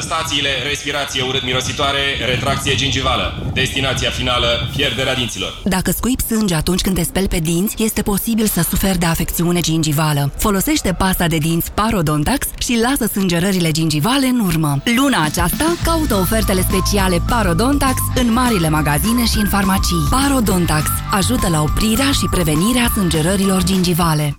stațiile, respirație urât-mirositoare, retracție gingivală. Destinația finală, pierderea dinților. Dacă scuipi sânge atunci când te speli pe dinți, este posibil să suferi de afecțiune gingivală. Folosește pasta de dinți Parodontax și lasă sângerările gingivale în urmă. Luna aceasta caută ofertele speciale Parodontax în marile magazine și în farmacii. Parodontax ajută la oprirea și prevenirea sângerărilor gingivale.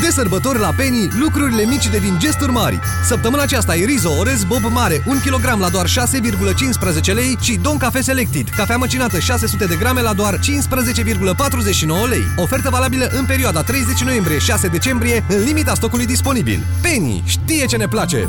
De sărbători la Penny, lucrurile mici devin gesturi mari. Săptămâna aceasta e Rizo Orez Bob Mare, 1 kg la doar 6,15 lei și Don Cafe Selected, cafea măcinată 600 de grame la doar 15,49 lei. Ofertă valabilă în perioada 30 noiembrie-6 decembrie, în limita stocului disponibil. Penny știe ce ne place!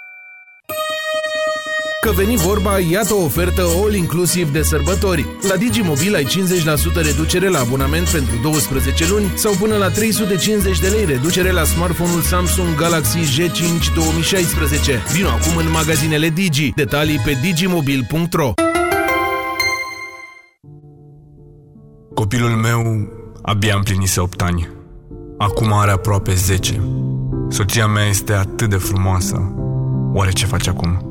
Că veni vorba, iată o ofertă all-inclusiv de sărbători. La Digimobil ai 50% reducere la abonament pentru 12 luni sau până la 350 de lei reducere la smartphone-ul Samsung Galaxy J5 2016. Vino acum în magazinele Digi. Detalii pe digimobil.ro Copilul meu abia împlinise 8 ani. Acum are aproape 10. Soția mea este atât de frumoasă. Oare ce face acum?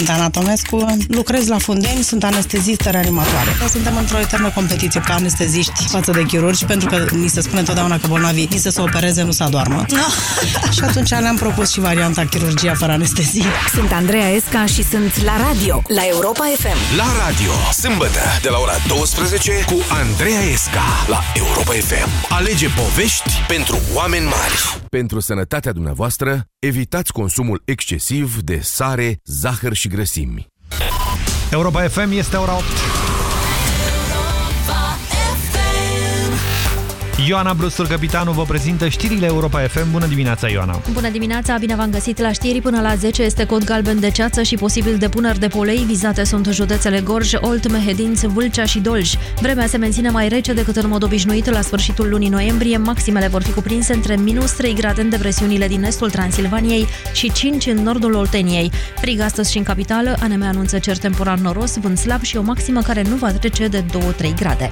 Dana Tomescu, lucrez la Fundeni, sunt anestezistă reanimatoare. Suntem într-o eternă competiție ca anesteziști față de chirurgi, pentru că ni se spune întotdeauna că bolnavii ni se să opereze, nu să adoarmă. No. și atunci le-am propus și varianta chirurgia fără anestezie. Sunt Andreea Esca și sunt la radio, la Europa FM. La radio, sâmbătă, de la ora 12, cu Andreea Esca, la Europa FM. Alege povești pentru oameni mari. Pentru sănătatea dumneavoastră, evitați consumul excesiv de sare, zahăr și grăsimi. Europa FM este ora 8. Ioana Brustur, capitanul, vă prezintă știrile Europa FM. Bună dimineața, Ioana! Bună dimineața, bine v-am găsit la știri. Până la 10 este cod galben de ceață și posibil depuneri de polei. Vizate sunt județele Gorj, Olt, Mehedinți, Vâlcea și Dolj. Vremea se menține mai rece decât în mod obișnuit la sfârșitul lunii noiembrie. Maximele vor fi cuprinse între minus 3 grade în depresiunile din estul Transilvaniei și 5 în nordul Olteniei. Frig astăzi și în capitală, ANM anunță cer temporar noros, vânt slab și o maximă care nu va trece de 2-3 grade.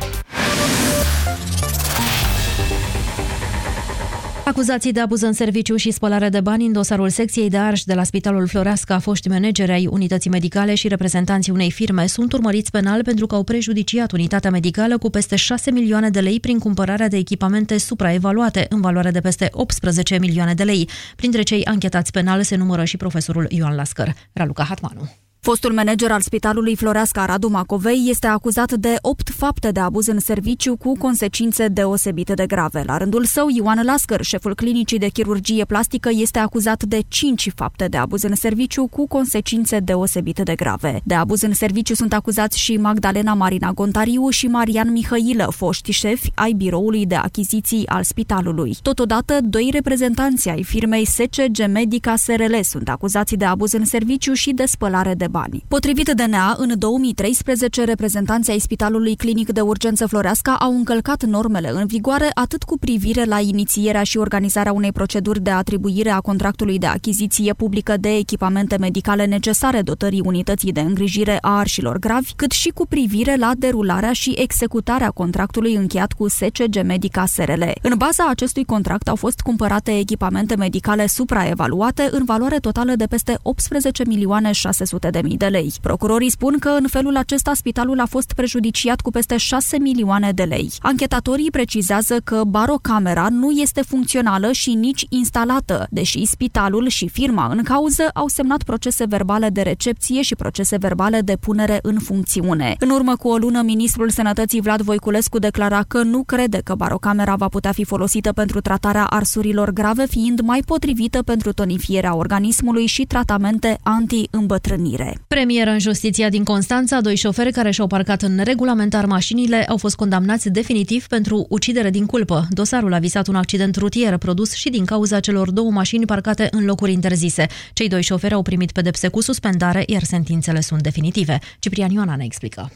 Acuzații de abuz în serviciu și spălare de bani în dosarul secției de arș de la Spitalul Floreasca, foști manageri ai unității medicale și reprezentanții unei firme sunt urmăriți penal pentru că au prejudiciat unitatea medicală cu peste 6 milioane de lei prin cumpărarea de echipamente supraevaluate în valoare de peste 18 milioane de lei. Printre cei anchetați penal se numără și profesorul Ioan Lascăr. Raluca Hatmanu. Fostul manager al Spitalului Floreasca Radu Macovei este acuzat de 8 fapte de abuz în serviciu cu consecințe deosebite de grave. La rândul său, Ioan Lascăr, șeful clinicii de chirurgie plastică, este acuzat de 5 fapte de abuz în serviciu cu consecințe deosebite de grave. De abuz în serviciu sunt acuzați și Magdalena Marina Gontariu și Marian Mihailă, foști șefi ai biroului de achiziții al spitalului. Totodată, doi reprezentanți ai firmei SCG Medica SRL sunt acuzați de abuz în serviciu și de spălare de bani. Potrivit DNA, în 2013, reprezentanții ai Spitalului Clinic de Urgență Floreasca au încălcat normele în vigoare atât cu privire la inițierea și organizarea unei proceduri de atribuire a contractului de achiziție publică de echipamente medicale necesare dotării unității de îngrijire a arșilor gravi, cât și cu privire la derularea și executarea contractului încheiat cu SCG Medica SRL. În baza acestui contract au fost cumpărate echipamente medicale supraevaluate în valoare totală de peste 18 milioane 600 de de de lei. Procurorii spun că în felul acesta spitalul a fost prejudiciat cu peste 6 milioane de lei. Anchetatorii precizează că barocamera nu este funcțională și nici instalată, deși spitalul și firma în cauză au semnat procese verbale de recepție și procese verbale de punere în funcțiune. În urmă cu o lună, ministrul Sănătății Vlad Voiculescu declara că nu crede că barocamera va putea fi folosită pentru tratarea arsurilor grave, fiind mai potrivită pentru tonifierea organismului și tratamente anti-îmbătrânire. Premieră în justiția din Constanța, doi șoferi care și-au parcat în regulamentar mașinile au fost condamnați definitiv pentru ucidere din culpă. Dosarul a visat un accident rutier produs și din cauza celor două mașini parcate în locuri interzise. Cei doi șoferi au primit pedepse cu suspendare, iar sentințele sunt definitive. Ciprian Ioana ne explică.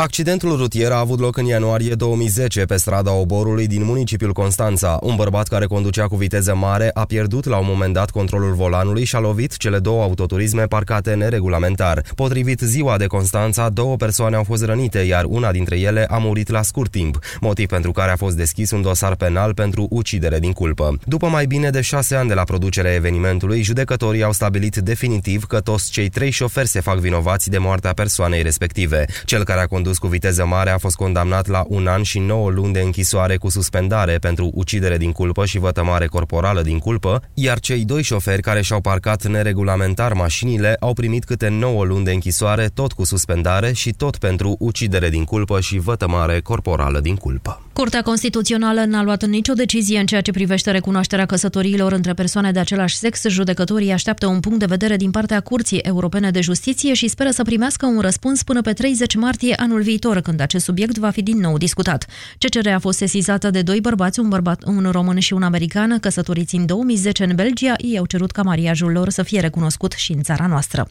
Accidentul rutier a avut loc în ianuarie 2010 pe strada Oborului din municipiul Constanța. Un bărbat care conducea cu viteză mare a pierdut la un moment dat controlul volanului și a lovit cele două autoturisme parcate neregulamentar. Potrivit ziua de Constanța, două persoane au fost rănite, iar una dintre ele a murit la scurt timp, motiv pentru care a fost deschis un dosar penal pentru ucidere din culpă. După mai bine de șase ani de la producerea evenimentului, judecătorii au stabilit definitiv că toți cei trei șoferi se fac vinovați de moartea persoanei respective. Cel care a condus condus cu viteză mare a fost condamnat la un an și 9 luni de închisoare cu suspendare pentru ucidere din culpă și vătămare corporală din culpă, iar cei doi șoferi care și-au parcat neregulamentar mașinile au primit câte 9 luni de închisoare, tot cu suspendare și tot pentru ucidere din culpă și vătămare corporală din culpă. Curtea Constituțională n-a luat nicio decizie în ceea ce privește recunoașterea căsătoriilor între persoane de același sex. Judecătorii așteaptă un punct de vedere din partea Curții Europene de Justiție și speră să primească un răspuns până pe 30 martie anul viitor, când acest subiect va fi din nou discutat. CCR a fost sesizată de doi bărbați, un bărbat, un român și un american, căsătoriți în 2010 în Belgia. Ei au cerut ca mariajul lor să fie recunoscut și în țara noastră.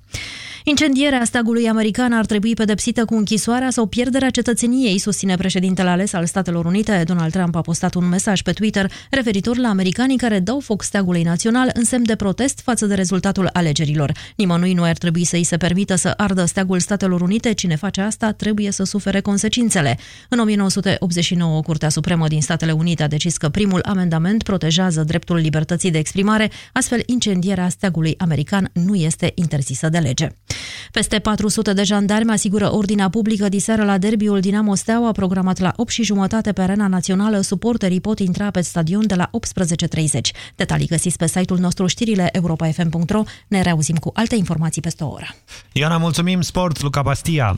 Incendierea steagului american ar trebui pedepsită cu închisoarea sau pierderea cetățeniei, susține președintele ales al Statelor Unite. Donald Trump a postat un mesaj pe Twitter referitor la americanii care dau foc steagului național în semn de protest față de rezultatul alegerilor. Nimănui nu ar trebui să îi se permită să ardă steagul Statelor Unite. Cine face asta trebuie să sufere consecințele. În 1989, Curtea Supremă din Statele Unite a decis că primul amendament protejează dreptul libertății de exprimare, astfel incendierea steagului american nu este interzisă de lege. Peste 400 de jandarmi asigură ordinea publică diseară la derbiul Dinamo Steaua, programat la 8 și jumătate pe arena națională. Suporterii pot intra pe stadion de la 18.30. Detalii găsiți pe site-ul nostru știrile europa.fm.ro. Ne reauzim cu alte informații peste o oră. Ioana, mulțumim! Sport, Luca Bastia!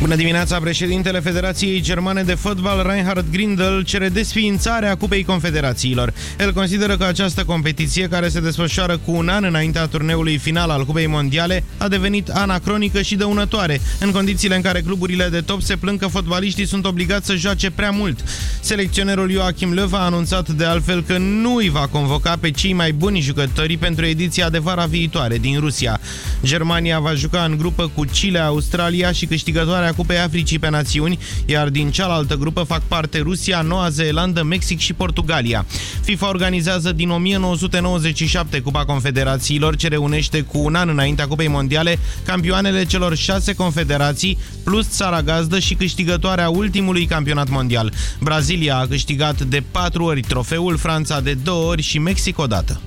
Bună dimineața! Președintele Federației Germane de Fotbal, Reinhard Grindel, cere desființarea Cupei Confederațiilor. El consideră că această competiție, care se desfășoară cu un an înaintea turneului final al Cupei Mondiale, a devenit anacronică și dăunătoare, în condițiile în care cluburile de top se plâng că fotbaliștii sunt obligați să joace prea mult. Selecționerul Joachim Löw a anunțat de altfel că nu îi va convoca pe cei mai buni jucători pentru ediția de vara viitoare din Rusia. Germania va juca în grupă cu Chile, Australia și câștigătoarea Cupei Africii pe națiuni, iar din cealaltă grupă fac parte Rusia, Noua Zeelandă, Mexic și Portugalia. FIFA organizează din 1997 Cupa Confederațiilor, ce reunește cu un an înaintea Cupei Mondiale campioanele celor șase confederații, plus țara gazdă și câștigătoarea ultimului campionat mondial. Brazilia a câștigat de patru ori trofeul, Franța de două ori și Mexic odată.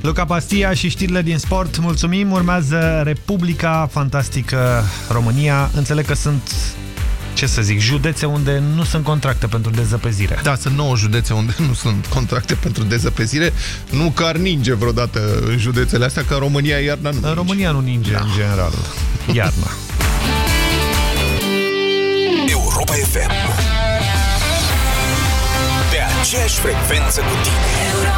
Luca Pastia și știrile din sport, mulțumim. Urmează Republica Fantastică România. Înțeleg că sunt ce să zic, județe unde nu sunt contracte pentru dezăpezire. Da, sunt 9 județe unde nu sunt contracte pentru dezăpezire. Nu că ar ninge vreodată în județele astea, că în România iarna nu În România nu ninge da. în general. Iarna. Europa FM Pe aceeași frecvență cu tine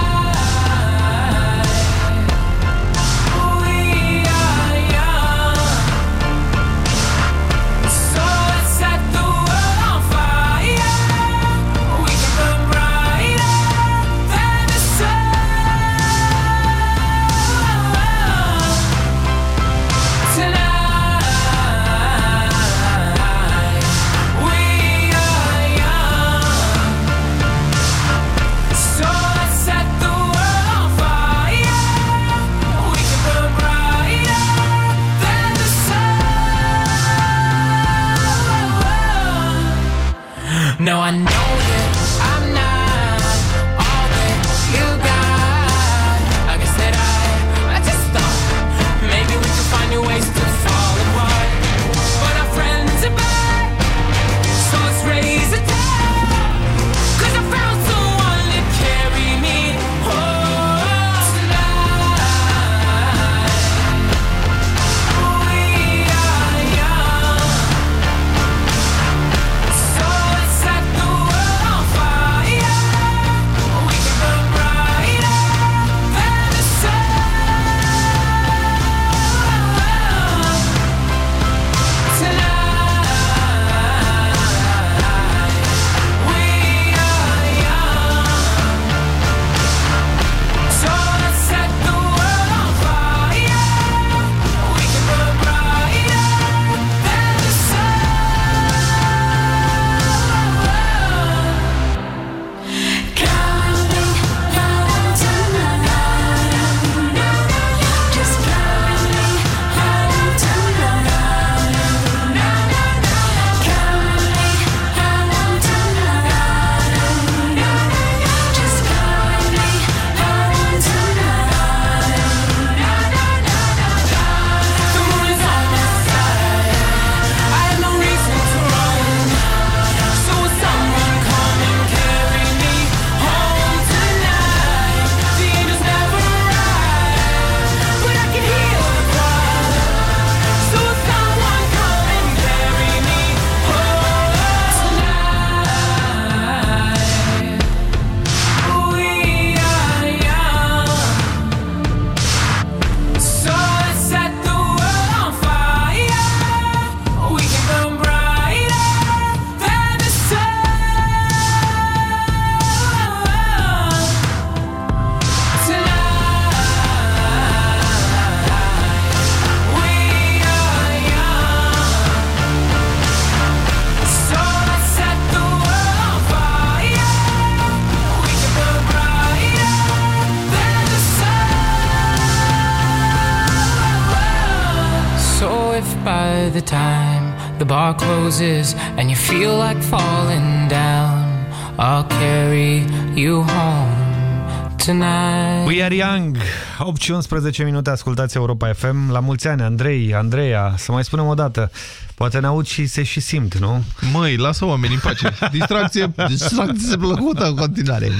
No, I know the time the bar closes and you feel like falling down, I'll carry you home tonight. We are young. 8 și 11 minute, ascultați Europa FM. La mulți ani, Andrei, Andreea, să mai spunem o dată. Poate ne aud și se și simt, nu? Măi, lasă oamenii în pace. Distracție, distracție plăcută în continuare.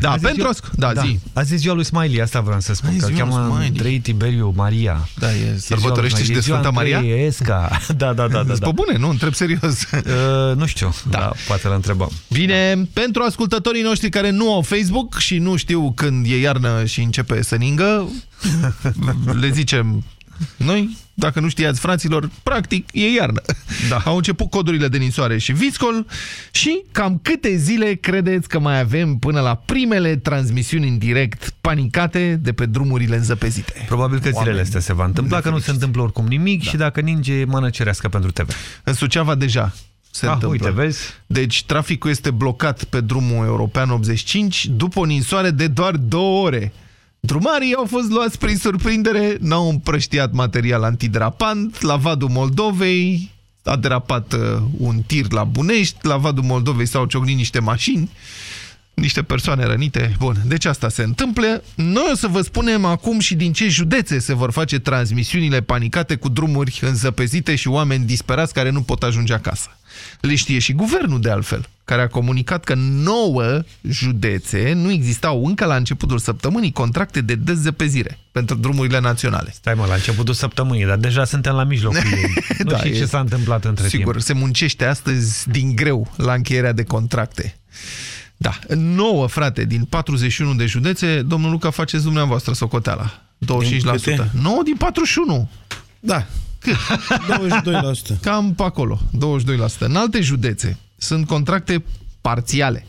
Da, Azi pentru... ziua- Da, zi. Azi e ziua lui Smiley, asta vreau să spun. Azi e Că îl ziua lui cheamă Smiley. Andrei Tiberiu Maria. Da, e, ziua sărbătorește lui și de Smiley. E Sfânta ziua Maria? Andrei Esca. Da, da, da. da, da. Pe bune, nu? Întreb serios. Uh, nu știu, da. da poate îl întrebăm. Bine, pentru ascultătorii noștri care nu au Facebook și nu știu când e iarnă și începe să ningă, le zicem noi, dacă nu știați, fraților, practic e iarnă. Da. Au început codurile de ninsoare și viscol și cam câte zile credeți că mai avem până la primele transmisiuni în direct panicate de pe drumurile înzăpezite? Probabil că zilele astea se va întâmpla, că nu se întâmplă oricum nimic da. și dacă ninge, e mână cerească pentru TV. În Suceava deja se Ah, întâmplă. uite, vezi? Deci traficul este blocat pe drumul european 85 după o ninsoare de doar două ore. Drumarii au fost luați prin surprindere, n-au împrăștiat material antidrapant, la Vadul Moldovei a derapat uh, un tir la Bunești, la Vadul Moldovei s-au ciocnit niște mașini, niște persoane rănite. Bun, deci asta se întâmplă. Noi o să vă spunem acum și din ce județe se vor face transmisiunile panicate cu drumuri înzăpezite și oameni disperați care nu pot ajunge acasă. Le știe și guvernul de altfel, care a comunicat că în nouă județe nu existau încă la începutul săptămânii contracte de dezăpezire pentru drumurile naționale. Stai mă, la începutul săptămânii, dar deja suntem la mijlocul ei. Nu Da, știi e- ce s-a întâmplat între Sigur, timp. se muncește astăzi din greu la încheierea de contracte. Da, în 9, frate, din 41 de județe, domnul Luca, faceți dumneavoastră socoteala. 25%. 9 din 41. Da. Cât? 22%. Cam pe acolo, 22%. În alte județe sunt contracte parțiale,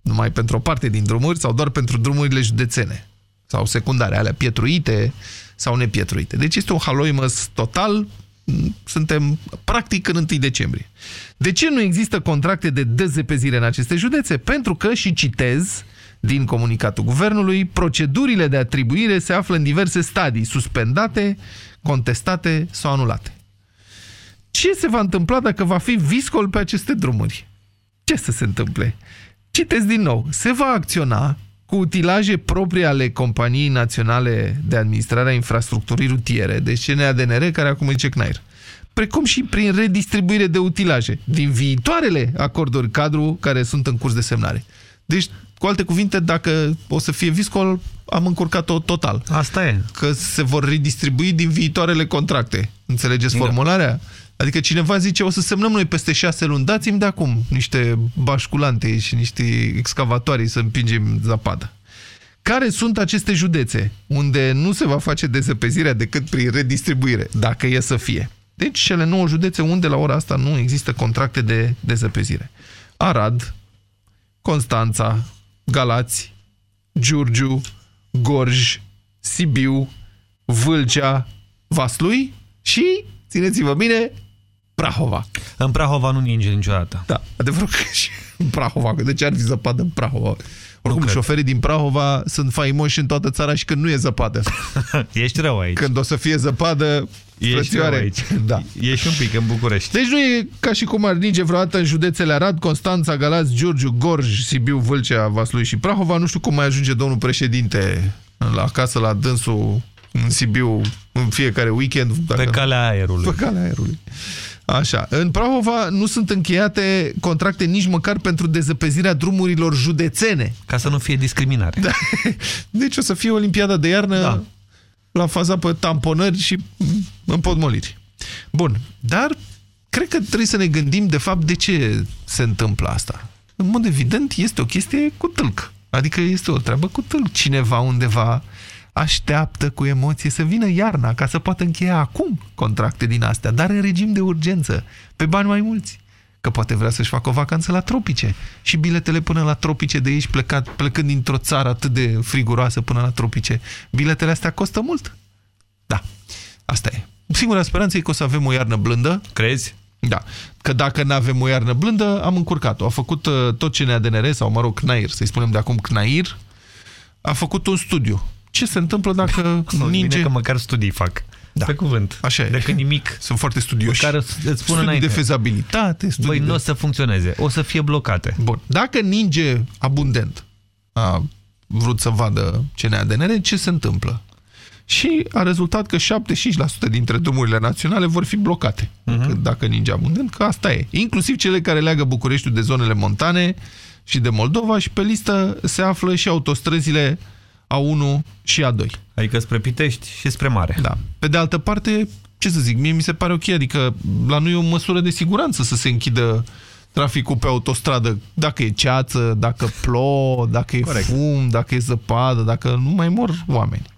numai pentru o parte din drumuri sau doar pentru drumurile județene sau secundare, alea pietruite sau nepietruite. Deci este un haloimăs total, suntem practic în 1 decembrie. De ce nu există contracte de dezepezire în aceste județe? Pentru că, și citez din comunicatul guvernului, procedurile de atribuire se află în diverse stadii, suspendate, contestate sau anulate. Ce se va întâmpla dacă va fi viscol pe aceste drumuri? Ce să se întâmple? Citesc din nou. Se va acționa cu utilaje proprii ale Companiei Naționale de Administrare a Infrastructurii Rutiere, deci CNADNR, care acum e CNAIR, precum și prin redistribuire de utilaje din viitoarele acorduri cadru care sunt în curs de semnare. Deci, cu alte cuvinte, dacă o să fie viscol, am încurcat-o total. Asta e. Că se vor redistribui din viitoarele contracte. Înțelegeți formularea? Adică cineva zice, o să semnăm noi peste șase luni, dați-mi de acum niște bașculante și niște excavatoare să împingem zapadă. Care sunt aceste județe unde nu se va face dezăpezirea decât prin redistribuire, dacă e să fie? Deci cele nouă județe unde la ora asta nu există contracte de dezăpezire. Arad, Constanța, Galați, Giurgiu, Gorj, Sibiu, Vâlcea, Vaslui și, țineți-vă bine, Prahova. În Prahova nu ninge niciodată. Da, adevărul că și în Prahova, că de ce ar fi zăpadă în Prahova? Oricum, șoferii din Prahova sunt faimoși în toată țara și când nu e zăpadă. Ești rău aici. Când o să fie zăpadă, Ești rău frățioare. aici. Da. Ești un pic în București. Deci nu e ca și cum ar ninge vreodată în județele Arad, Constanța, Galați, Giurgiu, Gorj, Sibiu, Vâlcea, Vaslui și Prahova. Nu știu cum mai ajunge domnul președinte la acasă la dânsul în Sibiu în fiecare weekend. Pe calea aerului. Pe calea aerului. Așa. În Prahova nu sunt încheiate contracte nici măcar pentru dezăpezirea drumurilor județene. Ca să nu fie discriminare. Da. Deci o să fie Olimpiada de iarnă da. la faza pe tamponări și împotmoliri. Bun, dar cred că trebuie să ne gândim de fapt de ce se întâmplă asta. În mod evident este o chestie cu tâlc. Adică este o treabă cu tâlc. Cineva undeva așteaptă cu emoție să vină iarna ca să poată încheia acum contracte din astea, dar în regim de urgență, pe bani mai mulți. Că poate vrea să-și facă o vacanță la tropice și biletele până la tropice de aici, plecat, plecând dintr-o țară atât de friguroasă până la tropice, biletele astea costă mult. Da, asta e. Singura speranță e că o să avem o iarnă blândă. Crezi? Da. Că dacă nu avem o iarnă blândă, am încurcat-o. A făcut uh, tot CNADNR, sau mă rog, CNAIR, să-i spunem de acum CNAIR, a făcut un studiu. Ce se întâmplă dacă Nu, ninge... Bine că măcar studii fac. Da. Pe cuvânt. Așa e. Decât nimic. Sunt foarte studioși. Care îți spun studii înainte. de fezabilitate. Studii Băi, de... nu o să funcționeze. O să fie blocate. Bun. Dacă ninge abundent a vrut să vadă CNADNR, ce se întâmplă? Și a rezultat că 75% dintre drumurile naționale vor fi blocate. Uh -huh. Dacă ninge abundent, că asta e. Inclusiv cele care leagă Bucureștiul de zonele montane și de Moldova și pe listă se află și autostrăzile A1 și A2. Adică spre Pitești și spre mare. Da. Pe de altă parte, ce să zic, mie mi se pare ok, adică la noi e o măsură de siguranță să se închidă traficul pe autostradă, dacă e ceață, dacă plouă, dacă e Corect. fum, dacă e zăpadă, dacă nu mai mor oameni.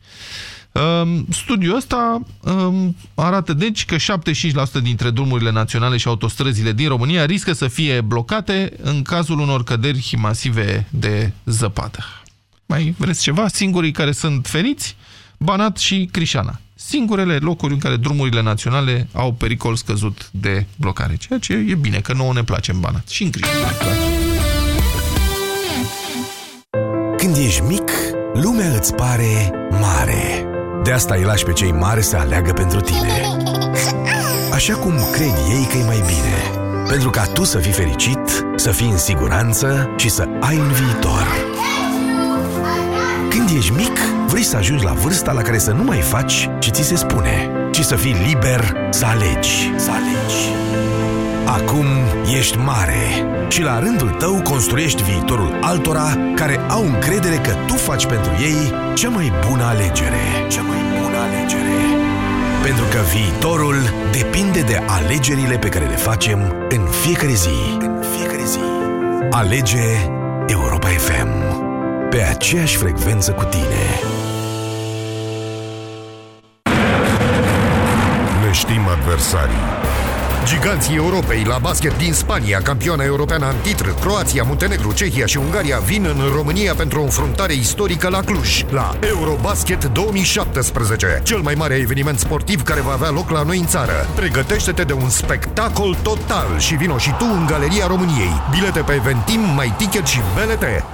Um, studiul ăsta um, arată deci că 75% dintre drumurile naționale și autostrăzile din România riscă să fie blocate în cazul unor căderi masive de zăpadă. Mai vreți ceva? Singurii care sunt feriți? Banat și Crișana. Singurele locuri în care drumurile naționale au pericol scăzut de blocare. Ceea ce e bine, că nouă ne place în Banat. Și în Crișana ne place. Când ești mic, lumea îți pare mare. De asta îi lași pe cei mari să aleagă pentru tine. Așa cum cred ei că e mai bine. Pentru ca tu să fii fericit, să fii în siguranță și să ai un viitor. Când ești mic, vrei să ajungi la vârsta la care să nu mai faci ce ți se spune, ci să fii liber să alegi. Să alegi. Acum ești mare și la rândul tău construiești viitorul altora care au încredere că tu faci pentru ei cea mai bună alegere. Cea mai bună alegere. Pentru că viitorul depinde de alegerile pe care le facem în fiecare zi. În fiecare zi. Alege Europa FM. Pe aceeași frecvență cu tine. Ne știm adversarii. Giganții Europei la basket din Spania, campioana europeană în titlu, Croația, Muntenegru, Cehia și Ungaria vin în România pentru o înfruntare istorică la Cluj, la Eurobasket 2017, cel mai mare eveniment sportiv care va avea loc la noi în țară. Pregătește-te de un spectacol total și vino și tu în Galeria României. Bilete pe Eventim, mai ticket și BLT.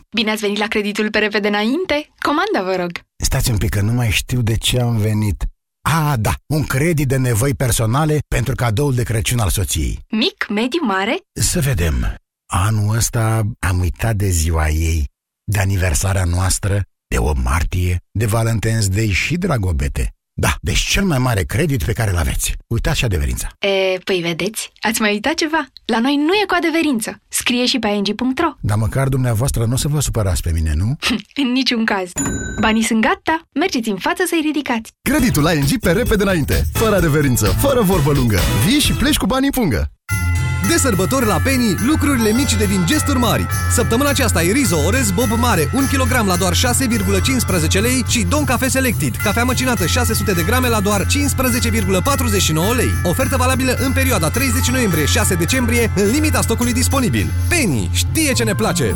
Bine ați venit la creditul pe repede înainte? Comanda, vă rog. Stați un pic, că nu mai știu de ce am venit. A, da, un credit de nevoi personale pentru cadoul de Crăciun al soției. Mic, mediu, mare? Să vedem. Anul ăsta am uitat de ziua ei, de aniversarea noastră, de 8 martie, de Valentine's Day și Dragobete. Da, deci cel mai mare credit pe care îl aveți. Uitați și adeverința. E, păi vedeți, ați mai uitat ceva? La noi nu e cu adeverință. Scrie și pe ing.ro. Dar măcar dumneavoastră nu o să vă supărați pe mine, nu? În niciun caz. Banii sunt gata, mergeți în față să-i ridicați. Creditul la ING pe repede înainte, fără adeverință, fără vorbă lungă. Vii și pleci cu banii în pungă. De sărbători la Penny, lucrurile mici devin gesturi mari. Săptămâna aceasta e Rizo Orez Bob Mare, 1 kg la doar 6,15 lei și Don Cafe Selected, cafea măcinată 600 de grame la doar 15,49 lei. Ofertă valabilă în perioada 30 noiembrie-6 decembrie, în limita stocului disponibil. Penny știe ce ne place!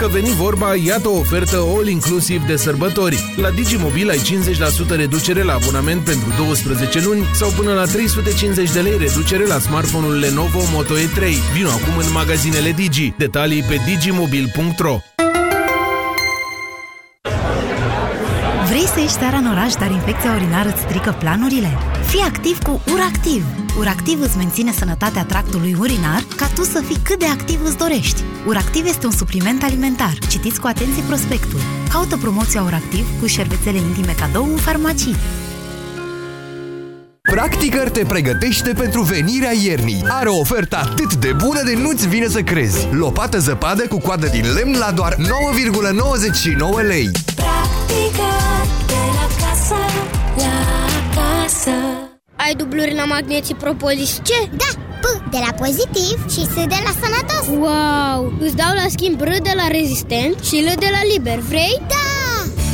Că veni vorba, iată o ofertă all-inclusiv de sărbători. La Digimobil ai 50% reducere la abonament pentru 12 luni sau până la 350 de lei reducere la smartphone-ul Lenovo Moto E3. Vino acum în magazinele Digi. Detalii pe digimobil.ro Vrei să ieși seara în oraș, dar infecția urinară îți strică planurile? Fii activ cu URACTIV! URACTIV îți menține sănătatea tractului urinar ca tu să fii cât de activ îți dorești. URACTIV este un supliment alimentar. Citiți cu atenție prospectul. Caută promoția URACTIV cu șervețele intime cadou în farmacii. Practicăr te pregătește pentru venirea iernii. Are o ofertă atât de bună de nu-ți vine să crezi. Lopată zăpadă cu coadă din lemn la doar 9,99 lei. Practică de la casă, la casă. Ai dubluri la magneții propolis ce? Da, P de la pozitiv și S de la sănătos Wow! Îți dau la schimb R de la rezistent și L de la liber, vrei? Da!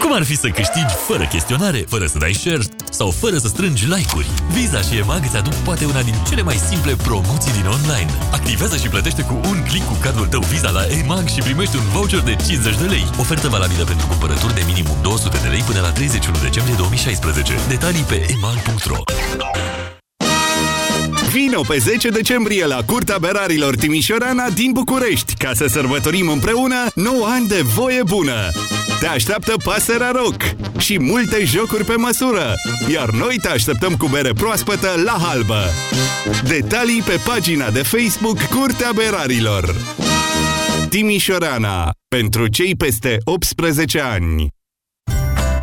Cum ar fi să câștigi fără chestionare, fără să dai share sau fără să strângi like-uri? Visa și EMAG îți aduc poate una din cele mai simple promoții din online. Activează și plătește cu un click cu cardul tău Visa la EMAG și primești un voucher de 50 de lei. Ofertă valabilă pentru cumpărături de minimum 200 de lei până la 31 decembrie 2016. Detalii pe emag.ro Vino pe 10 decembrie la Curtea Berarilor Timișorana din București ca să sărbătorim împreună 9 ani de voie bună. Te așteaptă pasărea rock și multe jocuri pe măsură, iar noi te așteptăm cu bere proaspătă la halbă. Detalii pe pagina de Facebook Curtea Berarilor. Timișorana. Pentru cei peste 18 ani.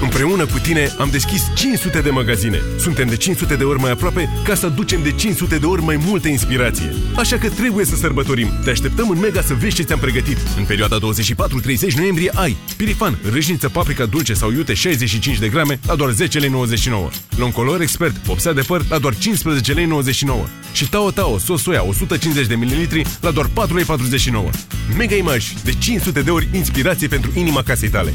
Împreună cu tine am deschis 500 de magazine. Suntem de 500 de ori mai aproape ca să ducem de 500 de ori mai multă inspirație. Așa că trebuie să sărbătorim. Te așteptăm în Mega să vezi ce ți-am pregătit. În perioada 24-30 noiembrie ai Pirifan, râșniță paprika dulce sau iute 65 de grame la doar 10 lei 99. Loncolor Expert, vopsea de păr la doar 15 lei 99. Și Tao Tao, sos soia 150 de ml la doar 4 lei 49. Mega Image, de 500 de ori inspirație pentru inima casei tale.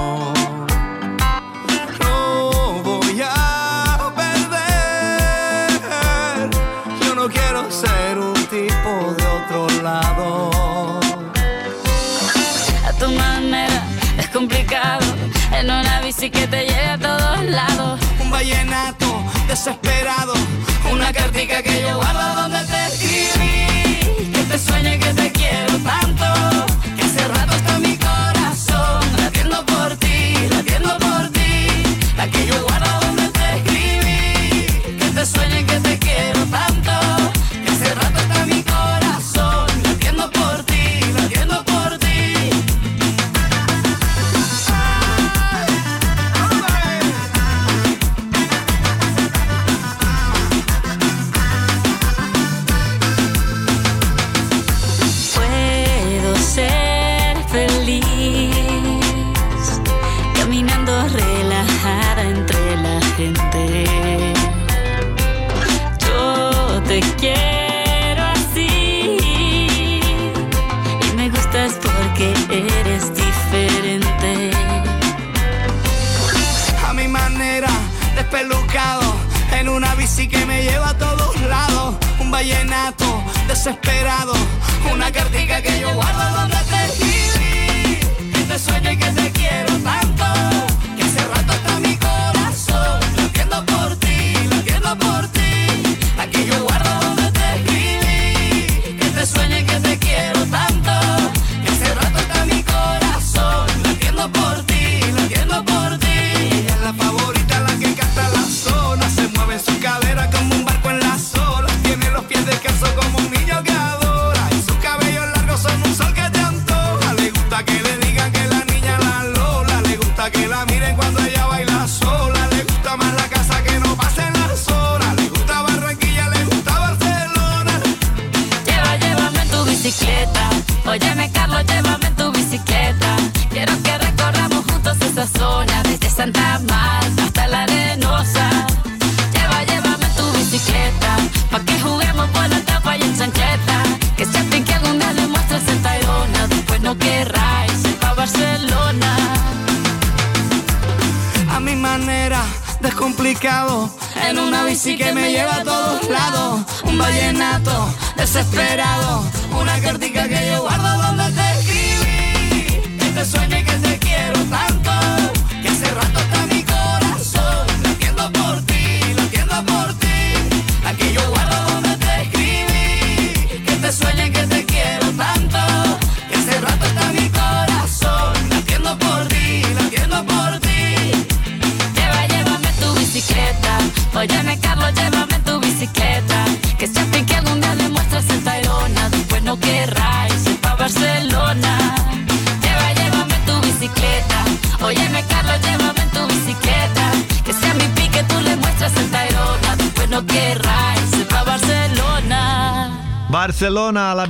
ser un tipo de otro lado. a tu manera es complicado en una bici que te lleve a todos lados Un vallenato desesperado, una cartica que yo guardo donde te escribí. que te sueño y que te quiero tanto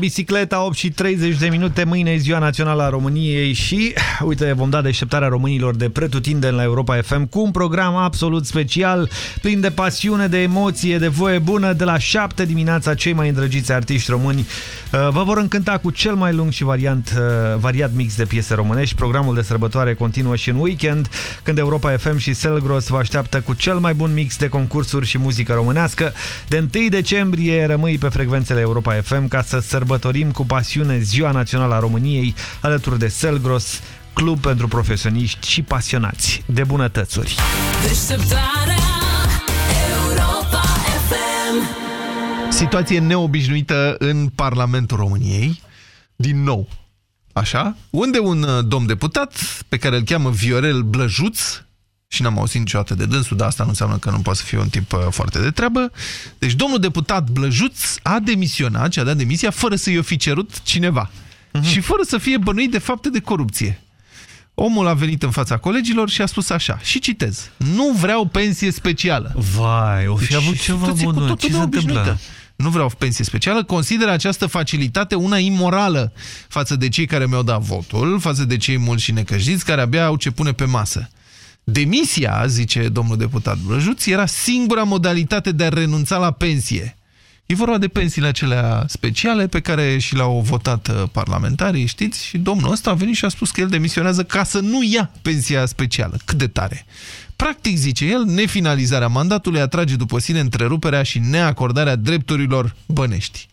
bicicleta, 8 și 30 de minute, mâine e ziua națională a României și, uite, vom da deșteptarea românilor de pretutindeni la Europa FM cu un program absolut special, plin de pasiune, de emoție, de voie bună, de la 7 dimineața cei mai îndrăgiți artiști români uh, vă vor încânta cu cel mai lung și variant, uh, variat mix de piese românești. Programul de sărbătoare continuă și în weekend, când Europa FM și Selgros vă așteaptă cu cel mai bun mix de concursuri și muzică românească. De 1 decembrie rămâi pe frecvențele Europa FM ca să sărbătorim cu pasiune Ziua Națională a României alături de Selgros, club pentru profesioniști și pasionați de bunătățuri. Situație neobișnuită în Parlamentul României, din nou. Așa? Unde un uh, domn deputat, pe care îl cheamă Viorel Blăjuț, și n-am auzit niciodată de dânsul, dar asta nu înseamnă că nu poate să fie un tip uh, foarte de treabă. Deci domnul deputat Blăjuț a demisionat, și a dat demisia, fără să i-o fi cerut cineva. Uh -huh. Și fără să fie bănuit de fapte de corupție. Omul a venit în fața colegilor și a spus așa, și citez, nu vreau pensie specială. Vai, o fi deci, avut ceva bună, ce se întâmplă? Nu vreau pensie specială, consideră această facilitate una imorală față de cei care mi-au dat votul, față de cei mulți și necăjiți care abia au ce pune pe masă. Demisia, zice domnul deputat Brăjuț, era singura modalitate de a renunța la pensie. E vorba de pensiile acelea speciale pe care și le-au votat uh, parlamentarii, știți? Și domnul ăsta a venit și a spus că el demisionează ca să nu ia pensia specială. Cât de tare! Practic, zice el, nefinalizarea mandatului atrage după sine întreruperea și neacordarea drepturilor bănești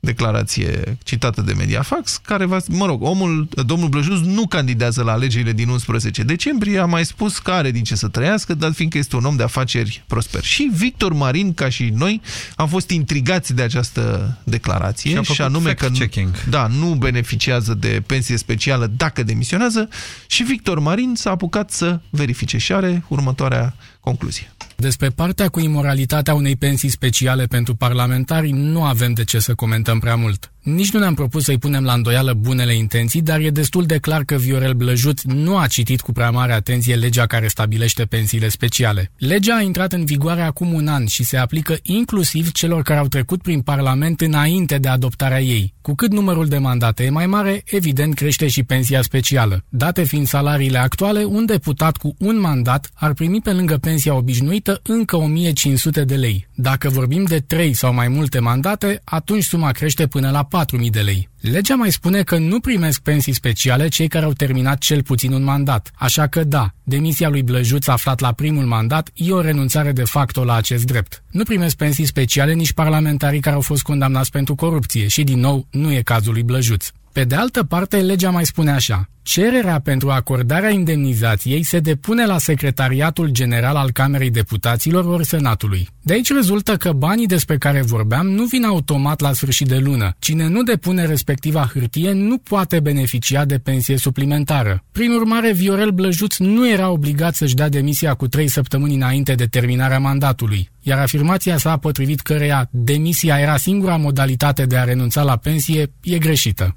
declarație citată de Mediafax, care va, mă rog, omul, domnul Blăjuz nu candidează la alegerile din 11 decembrie, a mai spus că are din ce să trăiască, dar fiindcă este un om de afaceri prosper. Și Victor Marin, ca și noi, am fost intrigați de această declarație și, și anume că nu, da, nu beneficiază de pensie specială dacă demisionează și Victor Marin s-a apucat să verifice și are următoarea concluzie. Despre partea cu imoralitatea unei pensii speciale pentru parlamentari nu avem de ce să comentăm prea mult. Nici nu ne-am propus să-i punem la îndoială bunele intenții, dar e destul de clar că Viorel Blăjut nu a citit cu prea mare atenție legea care stabilește pensiile speciale. Legea a intrat în vigoare acum un an și se aplică inclusiv celor care au trecut prin Parlament înainte de adoptarea ei. Cu cât numărul de mandate e mai mare, evident crește și pensia specială. Date fiind salariile actuale, un deputat cu un mandat ar primi pe lângă pensia obișnuită încă 1500 de lei. Dacă vorbim de 3 sau mai multe mandate, atunci suma crește până la 4.000 de lei. Legea mai spune că nu primesc pensii speciale cei care au terminat cel puțin un mandat. Așa că da, demisia lui Blăjuț aflat la primul mandat e o renunțare de facto la acest drept. Nu primesc pensii speciale nici parlamentarii care au fost condamnați pentru corupție și din nou nu e cazul lui Blăjuț. Pe de altă parte, legea mai spune așa. Cererea pentru acordarea indemnizației se depune la Secretariatul General al Camerei Deputaților ori Senatului. De aici rezultă că banii despre care vorbeam nu vin automat la sfârșit de lună. Cine nu depune respectiva hârtie nu poate beneficia de pensie suplimentară. Prin urmare, Viorel Blăjuț nu era obligat să-și dea demisia cu trei săptămâni înainte de terminarea mandatului, iar afirmația sa potrivit căreia demisia era singura modalitate de a renunța la pensie e greșită.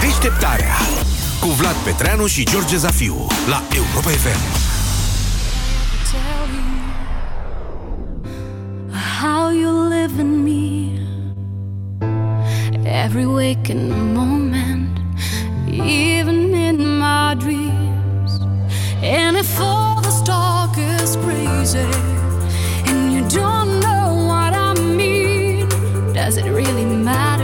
Deșteptarea cu Vlad Petreanu și George Zafiu la Europa FM. How you live in me Every waking moment Even in my dreams And if all the talk is crazy And you don't know what I mean Does it really matter?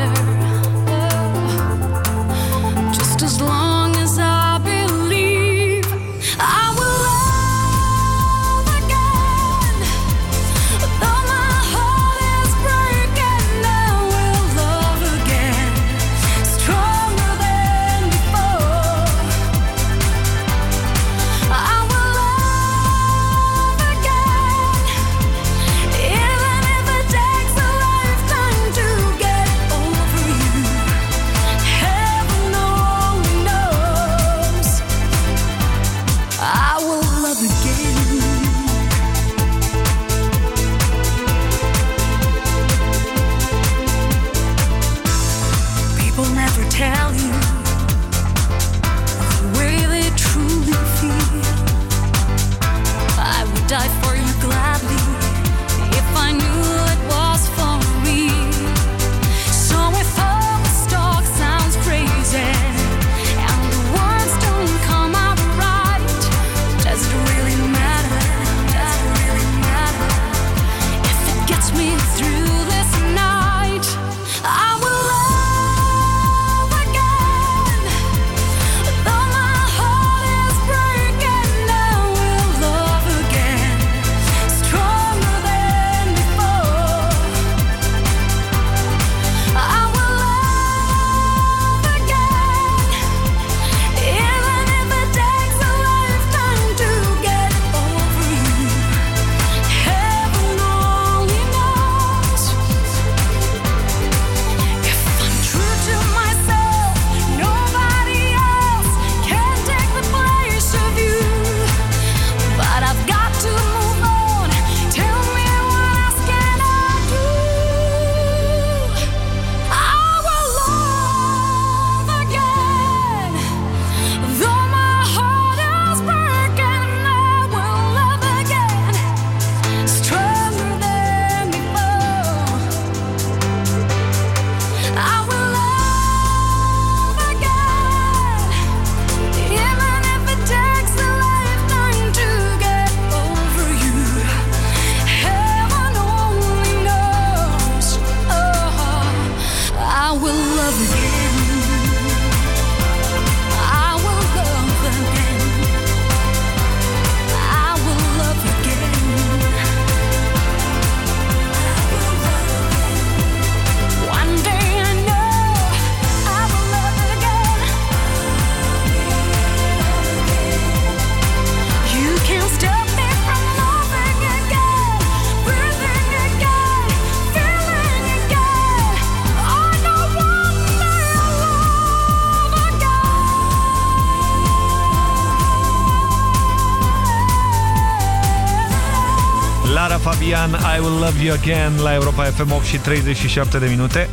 Fabian, I Will Love You Again la Europa FM 8 și 37 de minute.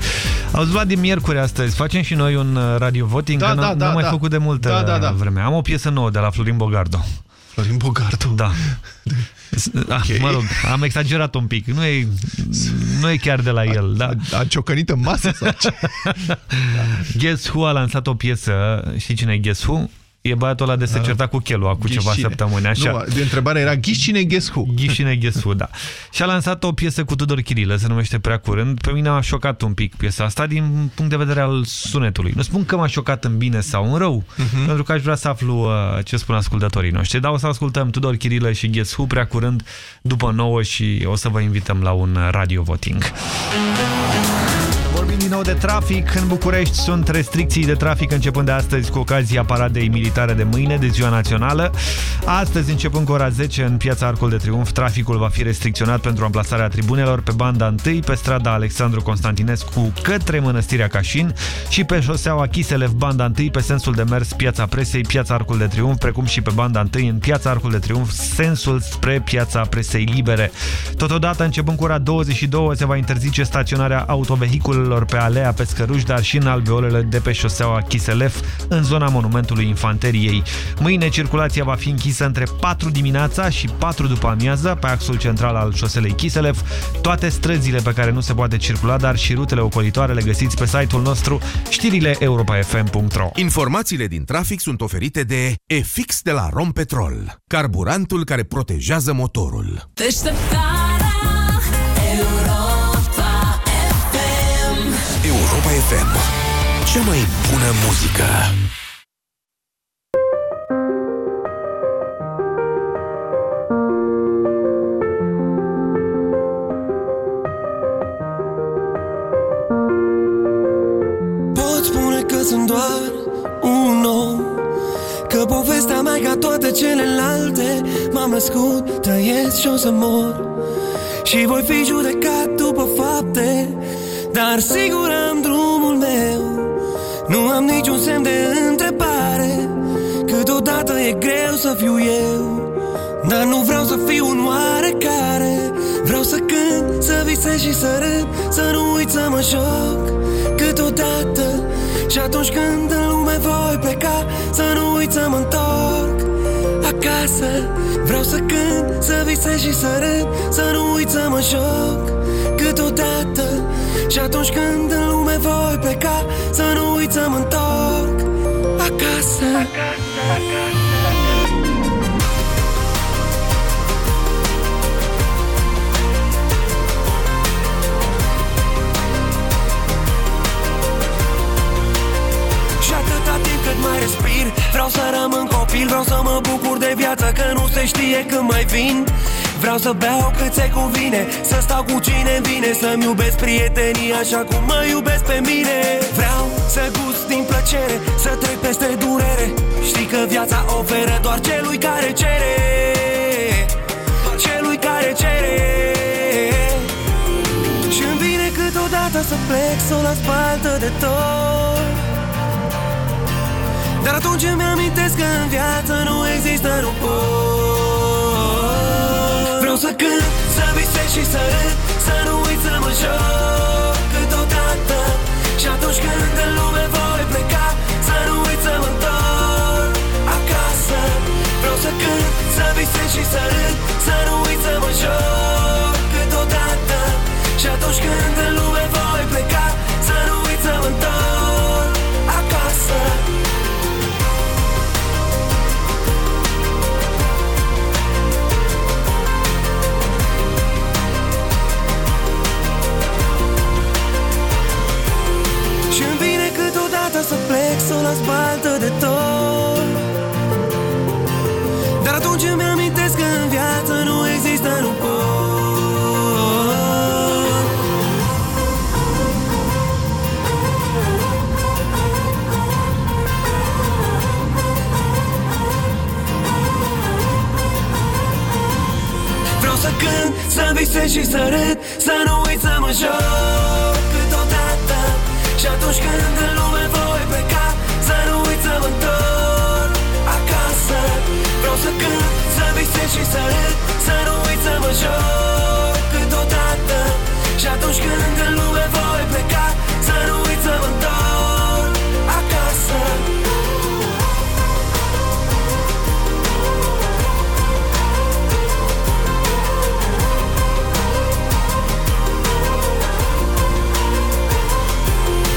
Auzi, Vlad, din miercuri astăzi, facem și noi un uh, radio voting, Da, că da, n-am da, n-am mai da. făcut de multă Da, da, da. vreme. Am o piesă nouă de la Florin Bogardo. Florin Bogardo? Da. Okay. Mă rog, am exagerat un pic. Nu e, nu e chiar de la el. Da. A ciocănit în masă sau ce? Guess Who a lansat o piesă. Știi cine e Guess Who? E băiatul ăla de se certa cu Chelu acum ceva Ghișine. săptămâni. Așa. Nu, de întrebarea era Ghișine Guess Who. Ghișine Guess Who, da. Și a lansat o piesă cu Tudor Chirilă, se numește Prea Curând. Pe mine a șocat un pic piesa asta din punct de vedere al sunetului. Nu spun că m-a șocat în bine sau în rău, Mhm. pentru că aș vrea să aflu uh, ce spun ascultătorii noștri. Dar o să ascultăm Tudor Chirilă și Guess Who Prea Curând după nouă și o să vă invităm la un radio voting. Vorbim din nou de trafic. În București sunt restricții de trafic începând de astăzi cu ocazia paradei militare de mâine, de ziua națională. Astăzi, începând cu ora 10, în piața Arcul de Triunf, traficul va fi restricționat pentru amplasarea tribunelor pe banda 1, pe strada Alexandru Constantinescu către Mănăstirea Cașin și pe șoseaua Chiselev, banda 1, pe sensul de mers Piața Presei, Piața Arcul de Triunf, precum și pe banda 1 în Piața Arcul de Triunf, sensul spre Piața Presei Libere. Totodată, începând cu ora 22, se va interzice staționarea autovehiculelor pe alea Pescăruș, dar și în alveolele de pe șoseaua Chiselef, în zona monumentului Infanteriei. Mâine, circulația va fi închisă între 4 dimineața și 4 după amiază, pe axul central al șoselei Chiselef. Toate străzile pe care nu se poate circula, dar și rutele ocolitoare le găsiți pe site-ul nostru știrile europa.fm.ro Informațiile din trafic sunt oferite de EFIX de la Rompetrol, carburantul care protejează motorul. Deșteptarea Europa FM, cea mai bună muzică. Pot spune că sunt doar un om Că povestea mea e ca toate celelalte. M-am născut, trăiesc și o să mor Și voi fi judecat după fapte Dar sigur am drumul meu. Nu am niciun semn de întrebare. Câteodată e greu să fiu eu. Dar nu vreau să fiu un oarecare. Vreau să cânt, să visez și să râd Să nu uit să mă joc câteodată. Și atunci când în lume voi pleca Să nu uit să mă întorc acasă. Vreau să cânt, să visez și să râd Să nu uit să mă joc câteodată Și atunci când în lume voi pleca Să nu uit să mă întorc acasă, acasă. Și atâta timp cât mai respir Vreau să rămân copil, vreau să mă bucur de viață Că nu se știe când mai vin Vreau să beau cât se cuvine Să stau cu cine vine Să-mi iubesc prietenii așa cum mă iubesc pe mine. Vreau să gust din plăcere Să trec peste durere. Știi că viața oferă doar celui care cere. Celui care cere. Și-mi vine câteodată să plec Să o las baltă de tot. Dar atunci îmi amintesc că în viață nu există nu pot Vreau să cânt, să visez și să râd Să nu uit să mă joc câteodată. Și atunci când în lume voi pleca Să nu uit să mă întorc acasă. Vreau să cânt, să visez și să râd Să nu uit să mă joc câteodată. Și atunci când în lume câteodată să plec Să o las baltă de tot. Dar atunci îmi amintesc că în viață nu există nu pot Vreau să cânt, să visez și să râd Să nu uit să mă joc câteodată Și atunci când și să râd Să nu uit să mă joc câteodată. Și atunci când în lume voi pleca Să nu uit să mă acasă.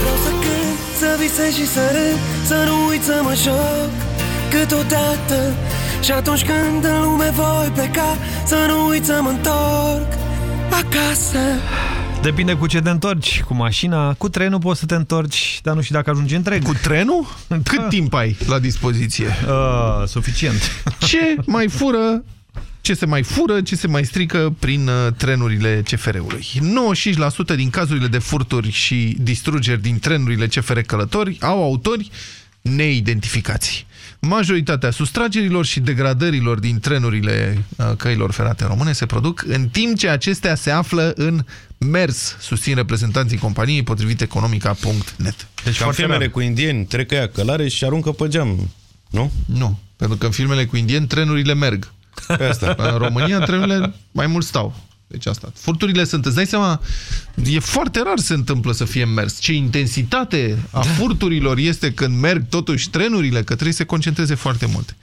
Vreau să cânt, să și să râd Să nu uit să mă joc câteodată. Și atunci când în lume voi pleca Să nu uit să mă întorc acasă Depinde cu ce te întorci, cu mașina, cu trenul poți să te întorci, dar nu știu dacă ajungi întreg. Cu trenul? Cât timp ai la dispoziție? Uh, suficient. Ce mai fură ce se mai fură, ce se mai strică prin uh, trenurile CFR-ului. 95% din cazurile de furturi și distrugeri din trenurile CFR călători au autori neidentificați. Majoritatea sustragerilor și degradărilor din trenurile uh, căilor ferate române se produc în timp ce acestea se află în mers, susțin reprezentanții companiei potrivit economica.net. Deci Ca în filmele cu indieni, trec ea călare și aruncă pe geam, nu? Nu, pentru că în filmele cu indieni trenurile merg. Pe asta. În România trenurile mai mult stau. Deci asta. Furturile sunt, îți dai seama, e foarte rar se întâmplă să fie mers. Ce intensitate a furturilor este când merg totuși trenurile, că trebuie să se concentreze foarte mult.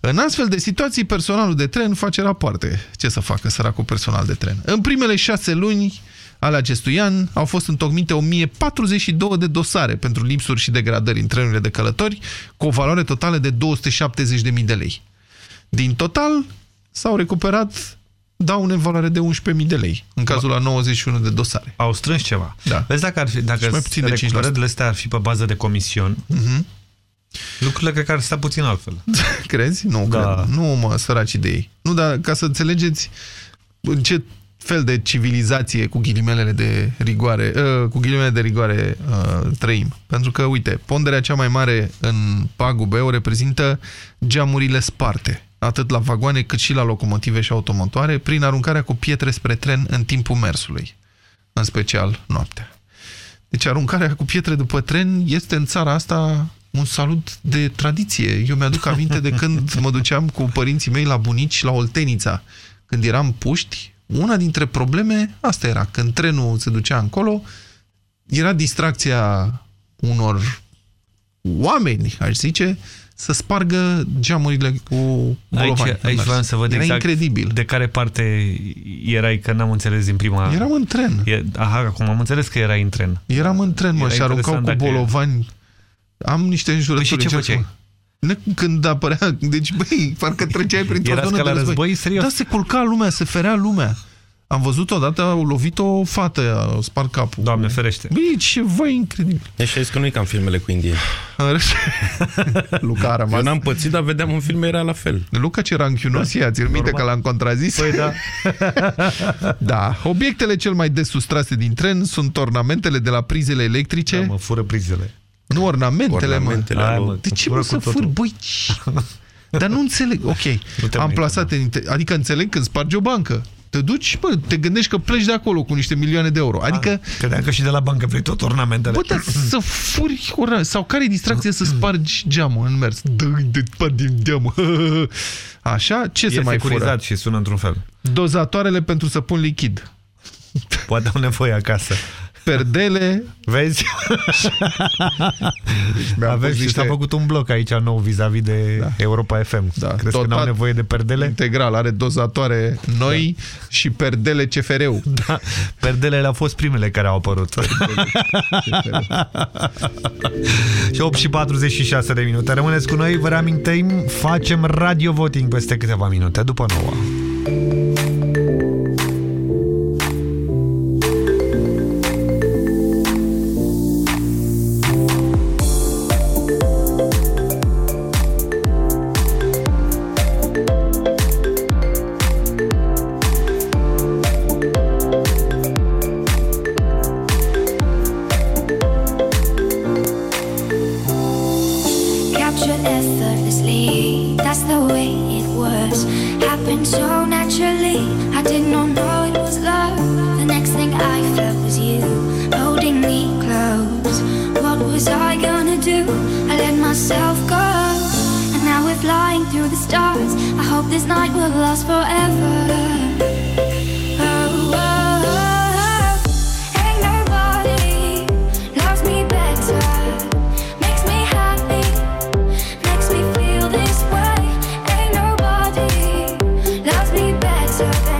În astfel de situații, personalul de tren face rapoarte. Ce să facă săracul personal de tren? În primele șase luni ale acestui an au fost întocmite 1042 de dosare pentru lipsuri și degradări în trenurile de călători, cu o valoare totală de 270.000 de lei. Din total, s-au recuperat daune în valoare de 11.000 de lei, în cazul la 91 de dosare. Au strâns ceva. Da. Vezi dacă, ar fi, dacă mai puțin de 5%. recuperările astea ar fi pe bază de comision, uh Mhm. -huh. lucrurile cred că ar sta puțin altfel. Crezi? Nu, Da. cred. Nu, mă, săraci de ei. Nu, dar ca să înțelegeți în ce fel de civilizație cu ghilimelele de rigoare, uh, cu ghilimele de rigoare uh, trăim. Pentru că, uite, ponderea cea mai mare în pagube o reprezintă geamurile sparte, atât la vagoane cât și la locomotive și automotoare, prin aruncarea cu pietre spre tren în timpul mersului, în special noaptea. Deci aruncarea cu pietre după tren este în țara asta un salut de tradiție. Eu mi-aduc aminte de când mă duceam cu părinții mei la bunici, la Oltenița. Când eram puști, una dintre probleme asta era. Când trenul se ducea încolo, era distracția unor oameni, aș zice, să spargă geamurile cu bolovani. Aici, aici vreau să văd Era exact incredibil. de care parte erai, că n-am înțeles din prima... Eram în tren. E, aha, acum am înțeles că erai în tren. Eram în tren, mă, Era și aruncau cu interesant dacă- bolovani. Am niște înjurături. Păi și ce încerc să- făceai? Ne, când apărea, deci băi, parcă treceai printr-o Erați zonă ca la de război. război, serios? Da, se culca lumea, se ferea lumea. Am văzut odată, au lovit o fată, a spart capul. Doamne ferește. Băi, ce voi incredibil. Deci știți că nu e ca în filmele cu indieni. Luca a rămas. Eu n-am pățit, dar vedeam în filme era la fel. Luca ce ranchiunos da. ți minte că l-am contrazis? Păi da. da. Obiectele cel mai des sustrase din tren sunt ornamentele de la prizele electrice. Da, mă, fură prizele. Nu, ornamentele, Ornamentele mă. Hai, mă, de ce fură mă să cu totul. furi? Băi, dar nu înțeleg. Ok, te am mai plasat, în, adică înțeleg când spargi o bancă. Te duci, bă, te gândești că pleci de acolo cu niște milioane de euro. Adică, Credeam că și de la bancă vrei tot ornamentele. bă, dar să furi ornament. Sau care e distracție să spargi geamul în mers? Dă-i de din geamul. Așa, ce e se mai fură? securizat și sună într-un fel. Dozatoarele pentru săpun lichid. Poate au nevoie acasă perdele. Vezi? deci Aveți și niște... s-a făcut un bloc aici nou vis-a-vis -vis de da. Europa FM. Da. Crezi Total că n-au nevoie de perdele? Integral, are dozatoare noi da. și perdele CFR-ul. Da. Perdelele au fost primele care au apărut. și 8 și 46 de minute. Rămâneți cu noi, vă reamintim, facem radio voting peste câteva minute, după nouă. Me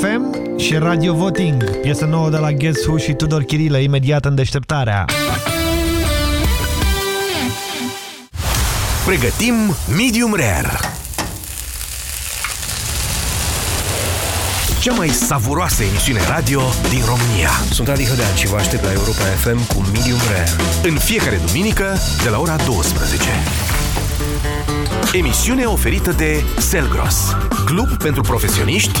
FM și Radio Voting. Piesă nouă de la Guess Who și Tudor Chirilă, imediat în deșteptarea. Pregătim Medium Rare. Cea mai savuroasă emisiune radio din România. Sunt Adi Hădean și vă aștept la Europa FM cu Medium Rare. În fiecare duminică, de la ora 12. Emisiune oferită de Selgros, club pentru profesioniști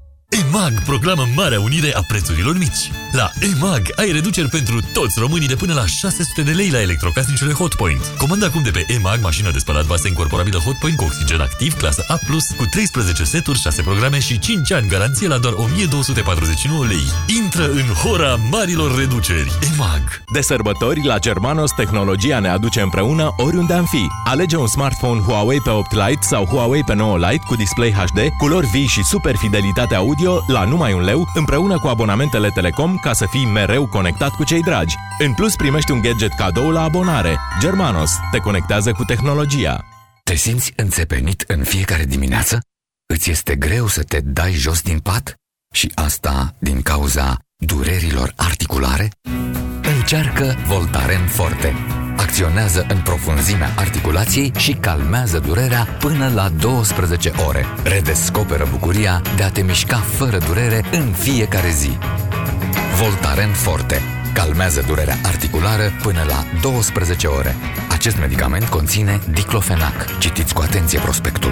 EMAG proclamă Marea Unire a prețurilor mici. La EMAG ai reduceri pentru toți românii de până la 600 de lei la electrocasnicele Hotpoint. Comanda acum de pe EMAG mașină de spălat vase incorporabilă Hotpoint cu oxigen activ, clasă A+, cu 13 seturi, 6 programe și 5 ani garanție la doar 1249 lei. Intră în hora marilor reduceri. EMAG. De sărbători, la Germanos, tehnologia ne aduce împreună oriunde am fi. Alege un smartphone Huawei pe 8 Lite sau Huawei pe 9 Lite cu display HD, culori vii și super fidelitate audio la numai un leu, împreună cu abonamentele Telecom ca să fii mereu conectat cu cei dragi. În plus, primești un gadget cadou la abonare. Germanos te conectează cu tehnologia. Te simți înțepenit în fiecare dimineață? Îți este greu să te dai jos din pat? Și asta din cauza durerilor articulare? Încearcă Voltaren Forte. Acționează în profunzimea articulației și calmează durerea până la 12 ore. Redescoperă bucuria de a te mișca fără durere în fiecare zi. Voltaren Forte. Calmează durerea articulară până la 12 ore. Acest medicament conține diclofenac. Citiți cu atenție prospectul.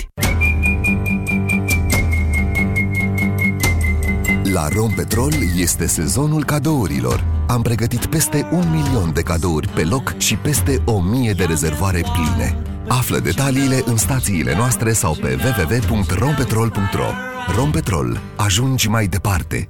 La Rompetrol este sezonul cadourilor. Am pregătit peste un milion de cadouri pe loc și peste o mie de rezervoare pline. Află detaliile în stațiile noastre sau pe www.rompetrol.ro Rompetrol. Ajungi mai departe.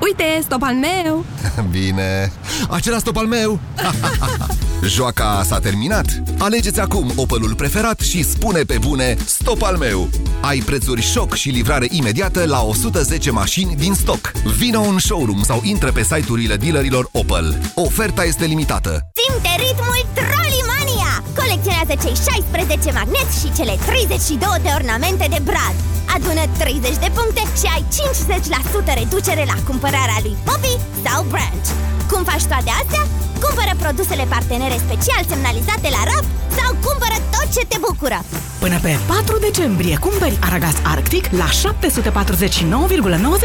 Uite, stop al meu! Bine, acela stop al meu! Joaca s-a terminat? Alegeți acum Opelul preferat și spune pe bune stop al meu! Ai prețuri șoc și livrare imediată la 110 mașini din stoc. Vino în showroom sau intră pe site-urile dealerilor Opel. Oferta este limitată. Simte ritmul Trollimania! Colecționează cei 16 magneți și cele 32 de ornamente de brad. Adună 30 de puncte și ai 50% reducere la cumpărarea lui Bobby sau Branch. Cum faci toate astea? Cumpără produsele partenere special semnalizate la RAF sau cumpără tot ce te bucură! Până pe 4 decembrie cumperi Aragaz Arctic la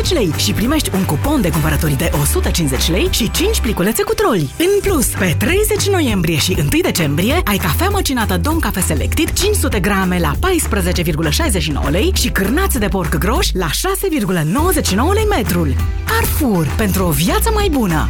749,90 lei și primești un cupon de cumpărături de 150 lei și 5 pliculețe cu troli. În plus, pe 30 noiembrie și 1 decembrie ai cafea măcinată Dom Cafe Selected 500 grame la 14,69 lei și cârnați de porc groși la 6,99 lei metrul. Carrefour, pentru o viață mai bună!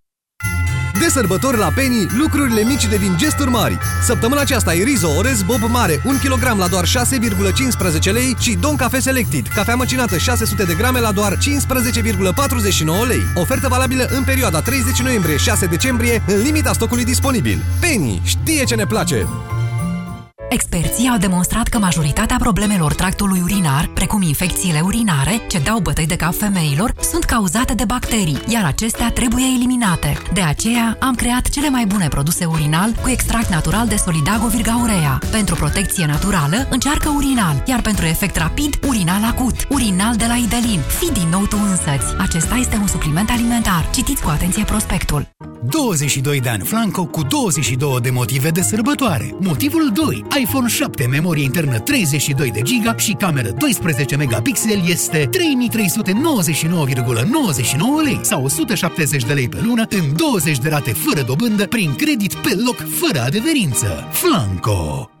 De sărbători la Penny, lucrurile mici devin gesturi mari. Săptămâna aceasta e Rizo Orez Bob Mare, 1 kg la doar 6,15 lei și Don Cafe Selected, cafea măcinată 600 de grame la doar 15,49 lei. Ofertă valabilă în perioada 30 noiembrie-6 decembrie, în limita stocului disponibil. Penny știe ce ne place! Experții au demonstrat că majoritatea problemelor tractului urinar, precum infecțiile urinare, ce dau bătăi de cap femeilor, sunt cauzate de bacterii, iar acestea trebuie eliminate. De aceea, am creat cele mai bune produse urinal cu extract natural de Solidago Virgaurea. Pentru protecție naturală, încearcă urinal, iar pentru efect rapid, urinal acut. Urinal de la Idelin. Fii din nou tu însăți. Acesta este un supliment alimentar. Citiți cu atenție prospectul. 22 de ani Flanco cu 22 de motive de sărbătoare. Motivul 2. iPhone 7, memorie internă 32 de giga și cameră 12 megapixel este 3399,99 lei sau 170 de lei pe lună în 20 de rate fără dobândă prin credit pe loc fără adeverință. Flanco!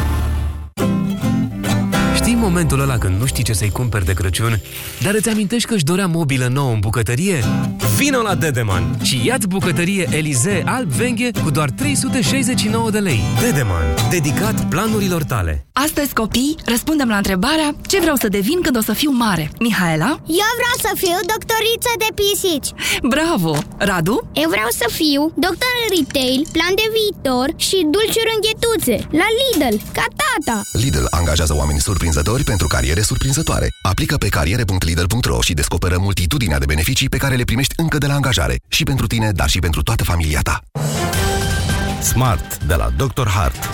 momentul ăla când nu știi ce să-i cumperi de Crăciun, dar îți amintești că își dorea mobilă nouă în bucătărie? Vino la Dedeman și ia-ți bucătărie Elize alb venghe cu doar 369 de lei. Dedeman, dedicat planurilor tale. Astăzi, copii, răspundem la întrebarea ce vreau să devin când o să fiu mare. Mihaela? Eu vreau să fiu doctoriță de pisici Bravo! Radu? Eu vreau să fiu doctor în retail, plan de viitor și dulciuri înghetuțe La Lidl, ca tata Lidl angajează oameni surprinzători pentru cariere surprinzătoare. Aplică pe cariere.lidl.ro și descoperă multitudinea de beneficii pe care le primești încă de la angajare. Și pentru tine, dar și pentru toată familia ta. Smart de la Dr. Hart.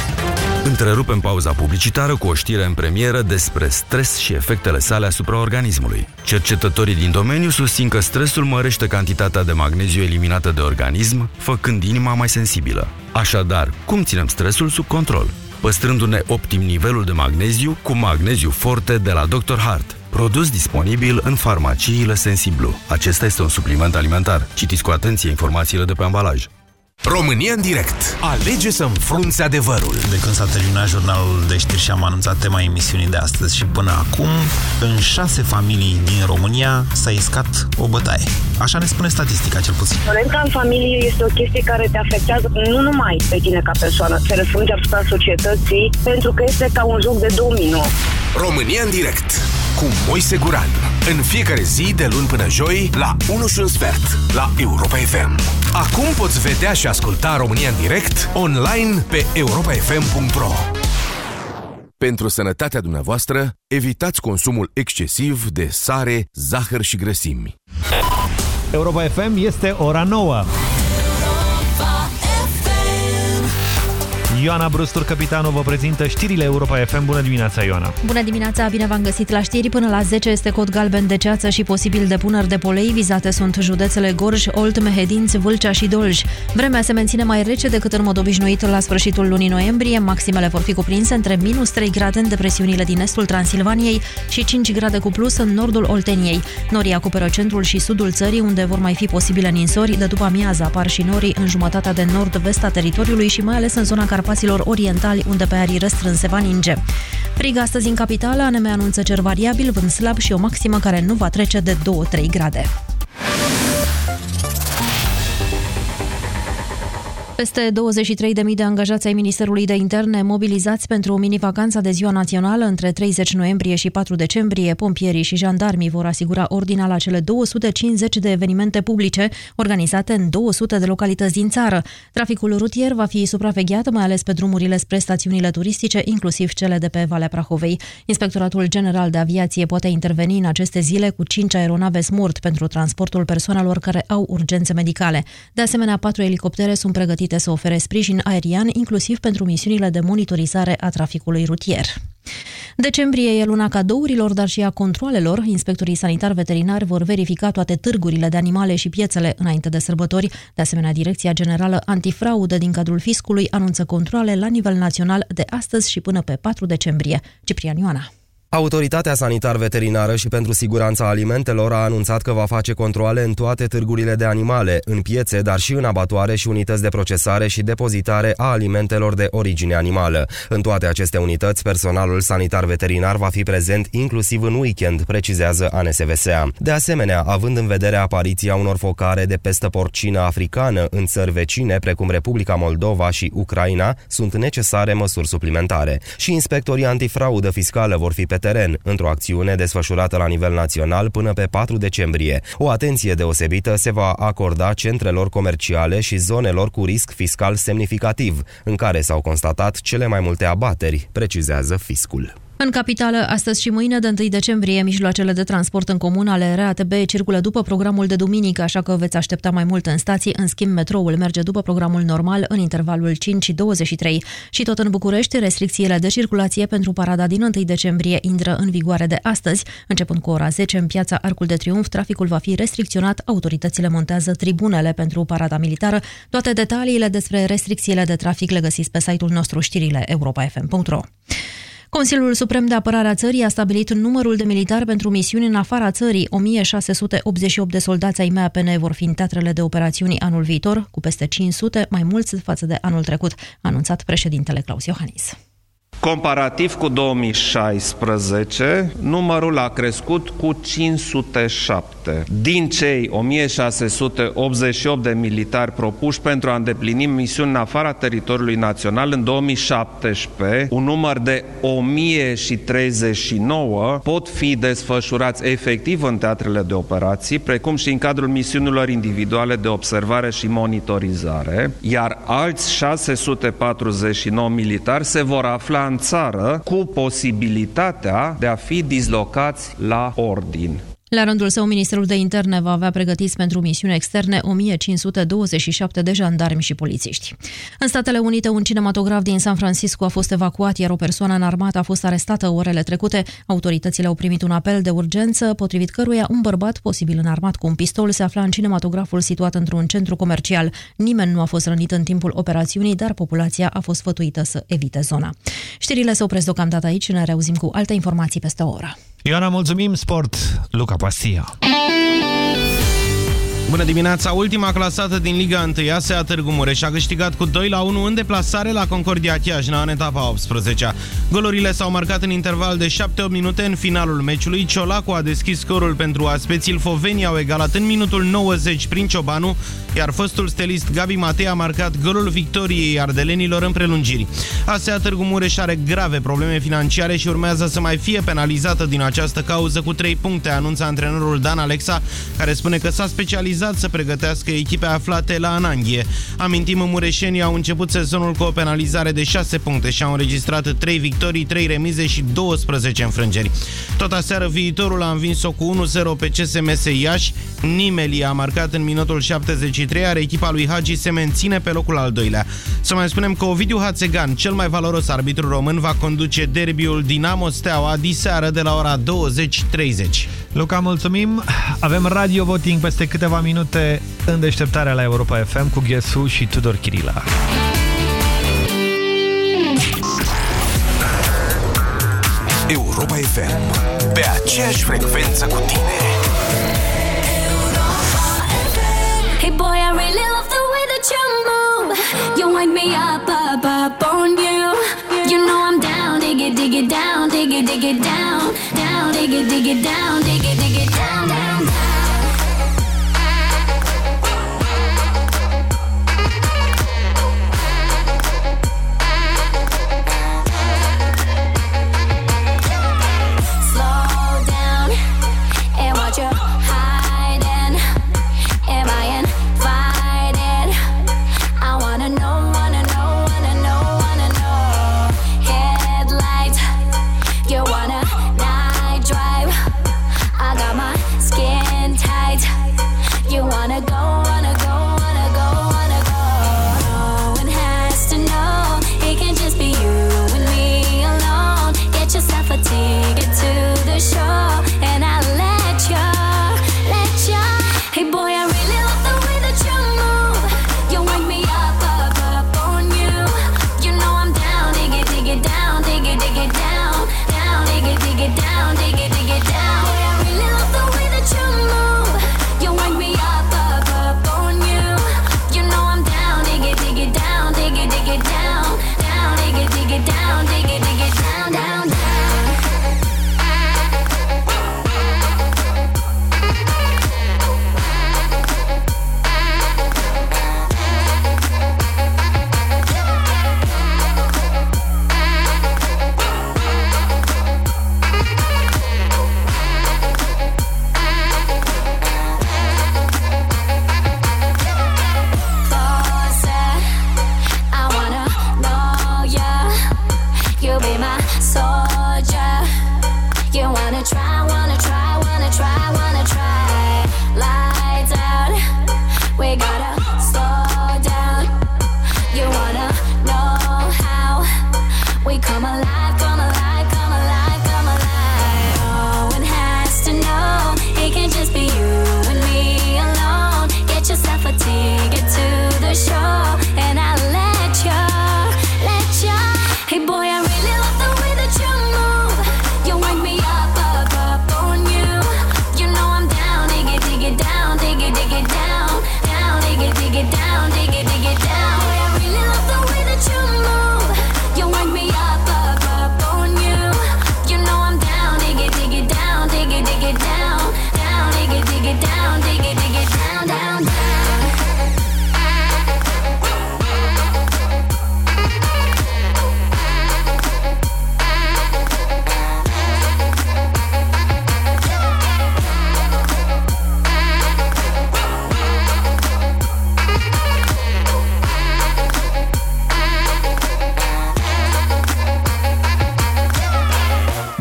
Întrerupem pauza publicitară cu o știre în premieră despre stres și efectele sale asupra organismului. Cercetătorii din domeniu susțin că stresul mărește cantitatea de magneziu eliminată de organism, făcând inima mai sensibilă. Așadar, cum ținem stresul sub control? Păstrându-ne optim nivelul de magneziu cu magneziu forte de la Dr. Hart. Produs disponibil în farmaciile Sensiblu. Acesta este un supliment alimentar. Citiți cu atenție informațiile de pe ambalaj. România în direct. Alege să înfrunți adevărul. De când s-a terminat jurnalul de știri și am anunțat tema emisiunii de astăzi și până acum, în șase familii din România s-a iscat o bătaie. Așa ne spune statistica, cel puțin. Violența în familie este o chestie care te afectează nu numai pe tine ca persoană, se răspunde asupra societății, pentru că este ca un joc de domino. România în direct cu Moise Guran. În fiecare zi, de luni până joi, la 1 și un sfert, la Europa FM. Acum poți vedea și asculta România în direct, online, pe europafm.ro. Pentru sănătatea dumneavoastră, evitați consumul excesiv de sare, zahăr și grăsimi. Europa FM este ora 9. Ioana Brustur, capitanul, vă prezintă știrile Europa FM. Bună dimineața, Ioana! Bună dimineața, bine v-am găsit la știri. Până la 10 este cod galben de ceață și posibil depuneri de polei. Vizate sunt județele Gorj, Olt, Mehedinți, Vâlcea și Dolj. Vremea se menține mai rece decât în mod obișnuit la sfârșitul lunii noiembrie. Maximele vor fi cuprinse între minus 3 grade în depresiunile din estul Transilvaniei și 5 grade cu plus în nordul Olteniei. Norii acoperă centrul și sudul țării, unde vor mai fi posibile ninsori. De după amiază apar și norii în jumătatea de nord-vest a teritoriului și mai ales în zona Carpaților Orientali, unde pe arii restrânse va ninge. Frig astăzi în capitală, ANM anunță cer variabil, vânt slab și o maximă care nu va trece de 2-3 grade. Peste 23.000 de angajați ai Ministerului de Interne mobilizați pentru mini-vacanța de ziua națională între 30 noiembrie și 4 decembrie. Pompierii și jandarmii vor asigura ordinea la cele 250 de evenimente publice organizate în 200 de localități din țară. Traficul rutier va fi supravegheat mai ales pe drumurile spre stațiunile turistice, inclusiv cele de pe Valea Prahovei. Inspectoratul General de Aviație poate interveni în aceste zile cu 5 aeronave smurt pentru transportul persoanelor care au urgențe medicale. De asemenea, patru elicoptere sunt pregătite să ofere sprijin aerian, inclusiv pentru misiunile de monitorizare a traficului rutier. Decembrie e luna cadourilor, dar și a controalelor. Inspectorii sanitar veterinari vor verifica toate târgurile de animale și piețele înainte de sărbători. De asemenea, Direcția Generală Antifraudă din cadrul fiscului anunță controle la nivel național de astăzi și până pe 4 decembrie. Ciprian Ioana. Autoritatea sanitar-veterinară și pentru siguranța alimentelor a anunțat că va face controle în toate târgurile de animale, în piețe, dar și în abatoare și unități de procesare și depozitare a alimentelor de origine animală. În toate aceste unități, personalul sanitar-veterinar va fi prezent inclusiv în weekend, precizează ANSVSA. De asemenea, având în vedere apariția unor focare de pestă porcină africană în țări vecine, precum Republica Moldova și Ucraina, sunt necesare măsuri suplimentare. Și inspectorii antifraudă fiscală vor fi pe teren, într-o acțiune desfășurată la nivel național până pe 4 decembrie. O atenție deosebită se va acorda centrelor comerciale și zonelor cu risc fiscal semnificativ, în care s-au constatat cele mai multe abateri, precizează fiscul. În capitală, astăzi și mâine, de 1 decembrie, mijloacele de transport în comun ale RATB circulă după programul de duminică, așa că veți aștepta mai mult în stații. În schimb, metroul merge după programul normal în intervalul 5-23. Și tot în București, restricțiile de circulație pentru parada din 1 decembrie intră în vigoare de astăzi. Începând cu ora 10, în piața Arcul de Triunf, traficul va fi restricționat. Autoritățile montează tribunele pentru parada militară. Toate detaliile despre restricțiile de trafic le găsiți pe site-ul nostru știrile europa.fm.ro. Consiliul Suprem de Apărare a țării a stabilit numărul de militari pentru misiuni în afara țării. 1688 de soldați ai MAPN vor fi în teatrele de operațiuni anul viitor, cu peste 500 mai mulți față de anul trecut, a anunțat președintele Claus Iohannis. Comparativ cu 2016, numărul a crescut cu 507. Din cei 1688 de militari propuși pentru a îndeplini misiuni în afara teritoriului național în 2017, un număr de 1039 pot fi desfășurați efectiv în teatrele de operații, precum și în cadrul misiunilor individuale de observare și monitorizare, iar alți 649 militari se vor afla în țară cu posibilitatea de a fi dislocați la ordin. La rândul său, Ministerul de Interne va avea pregătiți pentru misiuni externe 1527 de jandarmi și polițiști. În Statele Unite, un cinematograf din San Francisco a fost evacuat, iar o persoană înarmată a fost arestată orele trecute. Autoritățile au primit un apel de urgență, potrivit căruia un bărbat, posibil înarmat cu un pistol, se afla în cinematograful situat într-un centru comercial. Nimeni nu a fost rănit în timpul operațiunii, dar populația a fost fătuită să evite zona. Știrile se opresc deocamdată aici, ne reauzim cu alte informații peste o oră. Ioana, mulțumim, sport, Luca Pastia. Bună dimineața! Ultima clasată din Liga 1, ASEA Târgu Mureș, a câștigat cu 2 la 1 în deplasare la Concordia Chiajna în etapa 18 -a. Golurile s-au marcat în interval de 7-8 minute în finalul meciului. Ciolacu a deschis scorul pentru aspeții Ilfoveni au egalat în minutul 90 prin Ciobanu, iar fostul stelist Gabi Matei a marcat golul victoriei ardelenilor în prelungiri. ASEA Târgu Mureș are grave probleme financiare și urmează să mai fie penalizată din această cauză cu 3 puncte, anunță antrenorul Dan Alexa, care spune că s-a specializat specializat să pregătească echipe aflate la Ananghie. Amintim, mureșenii au început sezonul cu o penalizare de 6 puncte și au înregistrat 3 victorii, 3 remize și 12 înfrângeri. Tot aseară viitorul a învins-o cu 1-0 pe CSMS Iași. Nimeli a marcat în minutul 73, iar echipa lui Hagi se menține pe locul al doilea. Să mai spunem că Ovidiu Hațegan, cel mai valoros arbitru român, va conduce derbiul Dinamo Steaua diseară de la ora 20.30. Luca, mulțumim! Avem radio voting peste câteva minute în deșteptarea la Europa FM cu Ghesu și Tudor Chirila. Europa FM. Pe aceeași frecvență cu tine. Hey boy, I really love the way that you move. You wind me up, up, up on you. You know I'm down, dig it, dig it down, dig it, dig it down, down, dig it, dig it down,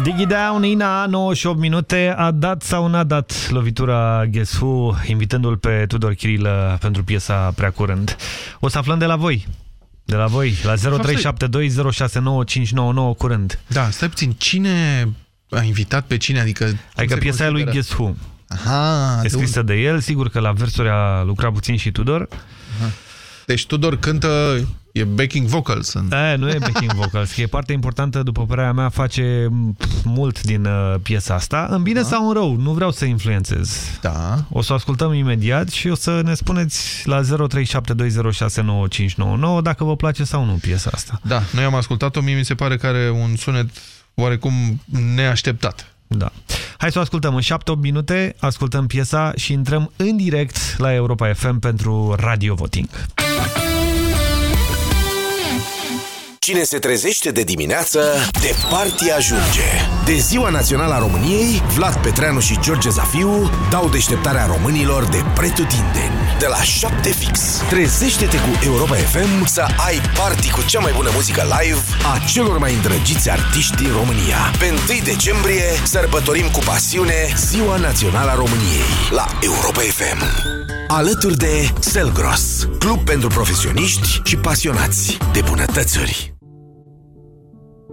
Diggy Down, Ina, 98 minute, a dat sau n-a dat lovitura Guess Who, invitându-l pe Tudor Chirilă pentru piesa prea curând. O să aflăm de la voi. De la voi, la 0372069599 curând. Da, stai puțin, cine a invitat pe cine? Adică, adică piesa aia lui Guess Who. Aha, e scrisă de, de el, sigur că la versuri a lucrat puțin și Tudor. Aha. Deci Tudor cântă, e backing vocals. În... E, nu e backing vocals, e parte importantă, după părerea mea, face mult din uh, piesa asta, în bine da. sau în rău, nu vreau să influențez. Da. O să o ascultăm imediat și o să ne spuneți la 0372069599 dacă vă place sau nu piesa asta. Da, noi am ascultat-o, mie mi se pare că are un sunet oarecum neașteptat. Da. Hai să o ascultăm în 7-8 minute, ascultăm piesa și intrăm în direct la Europa FM pentru Radio Voting. Cine se trezește de dimineață, departe ajunge. De Ziua Națională a României, Vlad Petreanu și George Zafiu dau deșteptarea românilor de pretutindeni. De la 7 fix. Trezește-te cu Europa FM să ai party cu cea mai bună muzică live a celor mai îndrăgiți artiști din România. Pe 1 decembrie sărbătorim cu pasiune Ziua Națională a României la Europa FM. Alături de Selgros, club pentru profesioniști și pasionați de bunătățuri.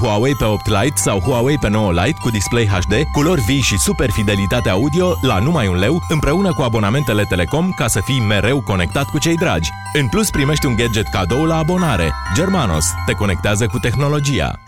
Huawei pe 8 Lite sau Huawei pe 9 Lite cu display HD, culori vii și super fidelitate audio la numai un leu, împreună cu abonamentele Telecom ca să fii mereu conectat cu cei dragi. În plus, primești un gadget cadou la abonare. Germanos te conectează cu tehnologia.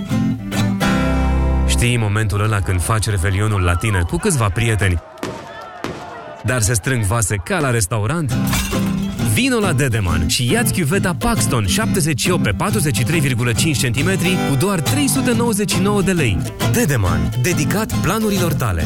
Știi momentul ăla când faci revelionul la tine cu câțiva prieteni, dar se strâng vase ca la restaurant? Vino la Dedeman și ia-ți chiuveta Paxton 78 pe 43,5 cm cu doar 399 de lei. Dedeman, dedicat planurilor tale.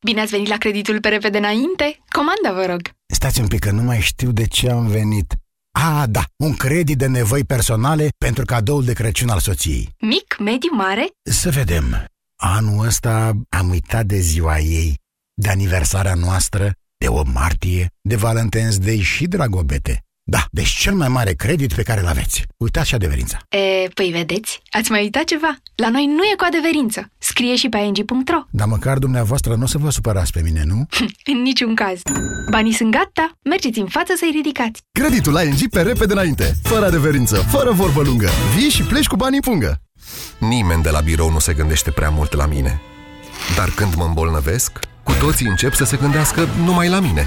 Bine ați venit la creditul pe repede înainte? Comanda, vă rog! Stați un pic că nu mai știu de ce am venit. A, da, un credit de nevoi personale pentru cadoul de Crăciun al soției. Mic, mediu, mare? Să vedem. Anul ăsta am uitat de ziua ei, de aniversarea noastră, de o martie, de Valentine's Day și Dragobete. Da, deci cel mai mare credit pe care îl aveți. Uitați și adeverința. E, păi vedeți, ați mai uitat ceva? La noi nu e cu adeverință. Scrie și pe ing.ro. Dar măcar dumneavoastră nu o să vă supărați pe mine, nu? în niciun caz. Banii sunt gata, mergeți în față să-i ridicați. Creditul la ING pe repede înainte, fără adeverință, fără vorbă lungă. Vii și pleci cu banii în pungă. Nimeni de la birou nu se gândește prea mult la mine. Dar când mă îmbolnăvesc, cu toții încep să se gândească numai la mine.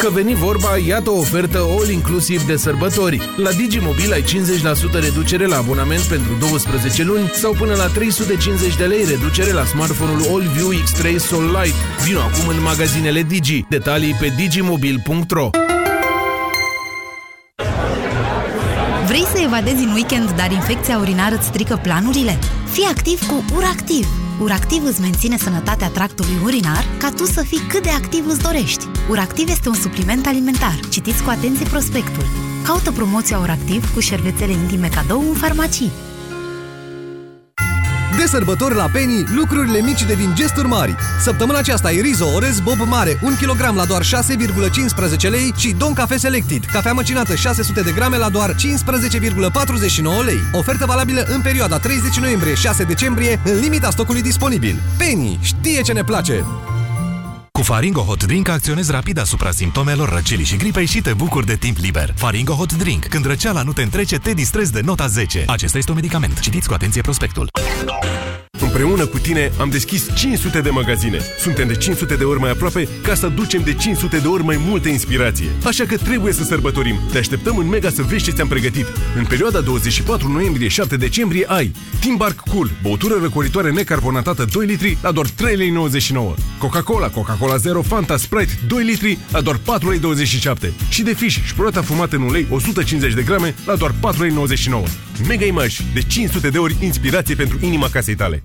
Că veni vorba, iată o ofertă all-inclusiv de sărbători. La Digimobil ai 50% reducere la abonament pentru 12 luni sau până la 350 de lei reducere la smartphone-ul AllView X3 Sol Lite. Vino acum în magazinele Digi. Detalii pe digimobil.ro Vrei să evadezi în weekend, dar infecția urinară îți strică planurile? Fii activ cu URACTIV! URACTIV îți menține sănătatea tractului urinar ca tu să fii cât de activ îți dorești. URACTIV este un supliment alimentar. Citiți cu atenție prospectul. Caută promoția URACTIV cu șervețele intime cadou în farmacii. De sărbători la Penny, lucrurile mici devin gesturi mari. Săptămâna aceasta e Rizo Orez Bob Mare, 1 kg la doar 6,15 lei și Don Cafe Selected, cafea măcinată 600 de grame la doar 15,49 lei. Ofertă valabilă în perioada 30 noiembrie-6 decembrie, în limita stocului disponibil. Penny știe ce ne place! Cu Faringo Hot Drink acționezi rapid asupra simptomelor răcelii și gripei și te bucuri de timp liber. Faringo Hot Drink. Când răceala nu te întrece, te distrezi de nota 10. Acesta este un medicament. Citiți cu atenție prospectul. Împreună cu tine am deschis 500 de magazine. Suntem de 500 de ori mai aproape ca să ducem de 500 de ori mai multă inspirație. Așa că trebuie să sărbătorim. Te așteptăm în Mega să vezi ce ți-am pregătit. În perioada 24 noiembrie-7 decembrie ai Timbark Cool, băutură răcoritoare necarbonatată 2 litri la doar 3,99 lei. Coca-Cola, Coca-Cola Zero, Fanta, Sprite 2 litri la doar 4,27 lei. Și de fiș, șproata fumată în ulei 150 de grame la doar 4,99 lei. Mega Image, de 500 de ori inspirație pentru inima casei tale.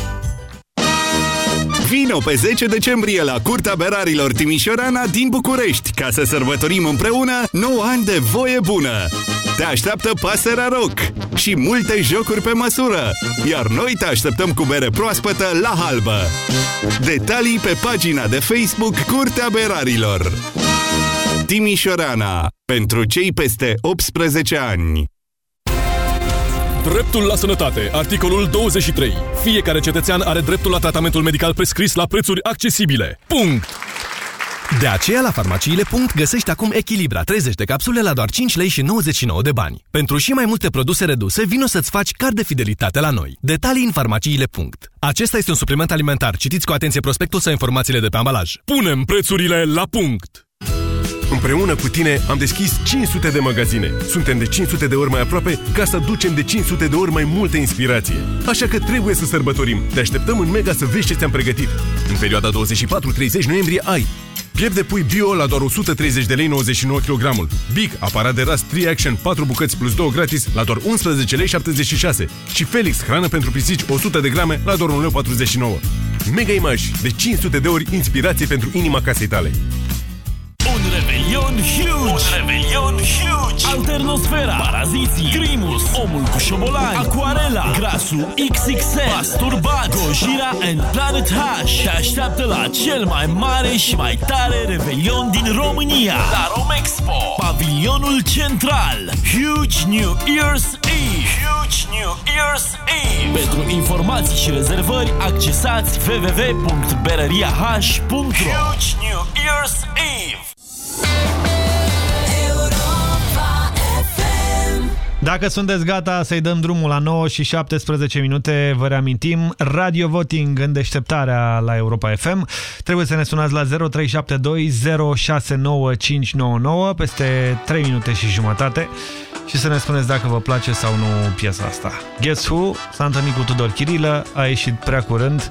Vino pe 10 decembrie la Curtea Berarilor Timișorana din București ca să sărbătorim împreună 9 ani de voie bună. Te așteaptă pasărea rock și multe jocuri pe măsură, iar noi te așteptăm cu bere proaspătă la halbă. Detalii pe pagina de Facebook Curtea Berarilor. Timișorana. Pentru cei peste 18 ani. Dreptul la sănătate. Articolul 23. Fiecare cetățean are dreptul la tratamentul medical prescris la prețuri accesibile. Punct! De aceea, la farmaciile. Punct, găsești acum Echilibra 30 de capsule la doar 5 lei și 99 de bani. Pentru și mai multe produse reduse, vino să-ți faci card de fidelitate la noi. Detalii în farmaciile. Punct. Acesta este un supliment alimentar. Citiți cu atenție prospectul sau informațiile de pe ambalaj. Punem prețurile la punct! Împreună cu tine am deschis 500 de magazine. Suntem de 500 de ori mai aproape ca să ducem de 500 de ori mai multă inspirație. Așa că trebuie să sărbătorim. Te așteptăm în Mega să vezi ce ți-am pregătit. În perioada 24-30 noiembrie ai Piept de pui bio la doar 130 de lei 99 kg. Big, aparat de ras 3 Action 4 bucăți plus 2 gratis la doar 11 lei 76. Și Felix, hrană pentru pisici 100 de grame la doar 1 lei 49. Mega Image, de 500 de ori inspirație pentru inima casei tale. Un revelion huge! Un revelion huge! Alternosfera, Paraziții, Grimus, Omul cu șobolani, Aquarela, Grasul XXL, Masturbat, Gojira and Planet H. Te așteaptă la cel mai mare și mai tare revelion din România, la Romexpo, pavilionul central, Huge New Year's Eve. Huge New Year's Eve. Pentru informații și rezervări, accesați www.berăriah.ro Huge New Year's Eve. Dacă sunteți gata să-i dăm drumul la 9 și 17 minute, vă reamintim, Radio Voting în deșteptarea la Europa FM. Trebuie să ne sunați la 0372 069599 peste 3 minute și jumătate și să ne spuneți dacă vă place sau nu piesa asta. Guess Who? S-a întâlnit cu Tudor Chirilă, a ieșit prea curând.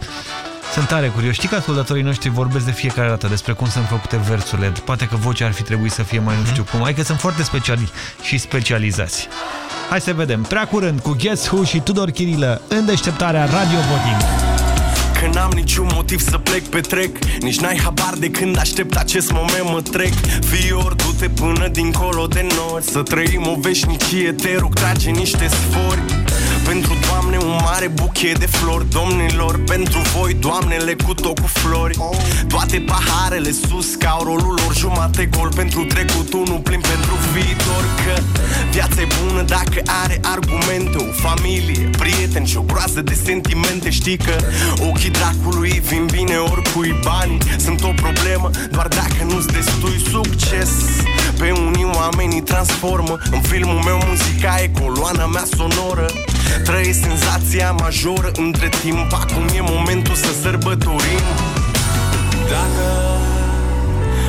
Sunt tare curios. Știi că ascultătorii noștri vorbesc de fiecare dată despre cum sunt făcute versurile. Poate că vocea ar fi trebuit să fie mai nu știu cum. Hai că sunt foarte speciali și specializați. Hai să vedem. Prea curând cu Guess Who și Tudor Chirilă în deșteptarea Radio Voting. Că n-am niciun motiv să plec pe trec Nici n-ai habar de când aștept acest moment mă trec. Fior, du-te până dincolo de nori Să trăim o veșnicie, te rog, trage niște sfori. Pentru Doamne un mare buchet de flori. Domnilor, pentru voi Doamnele cu tot cu flori. Toate paharele sus ca au rolul lor Jumate gol. Pentru trecut, unul plin pentru viitor. Că viața e bună dacă are argumente. O familie, prieteni și o groază de sentimente. Știi că ochii dracului vin bine oricui banii Sunt o problemă doar dacă nu-ți destui succes. Pe unii oamenii transformă În filmul meu muzica e coloana mea sonoră. Trăiesc senzația majoră între timp Acum e momentul să sărbătorim. Dacă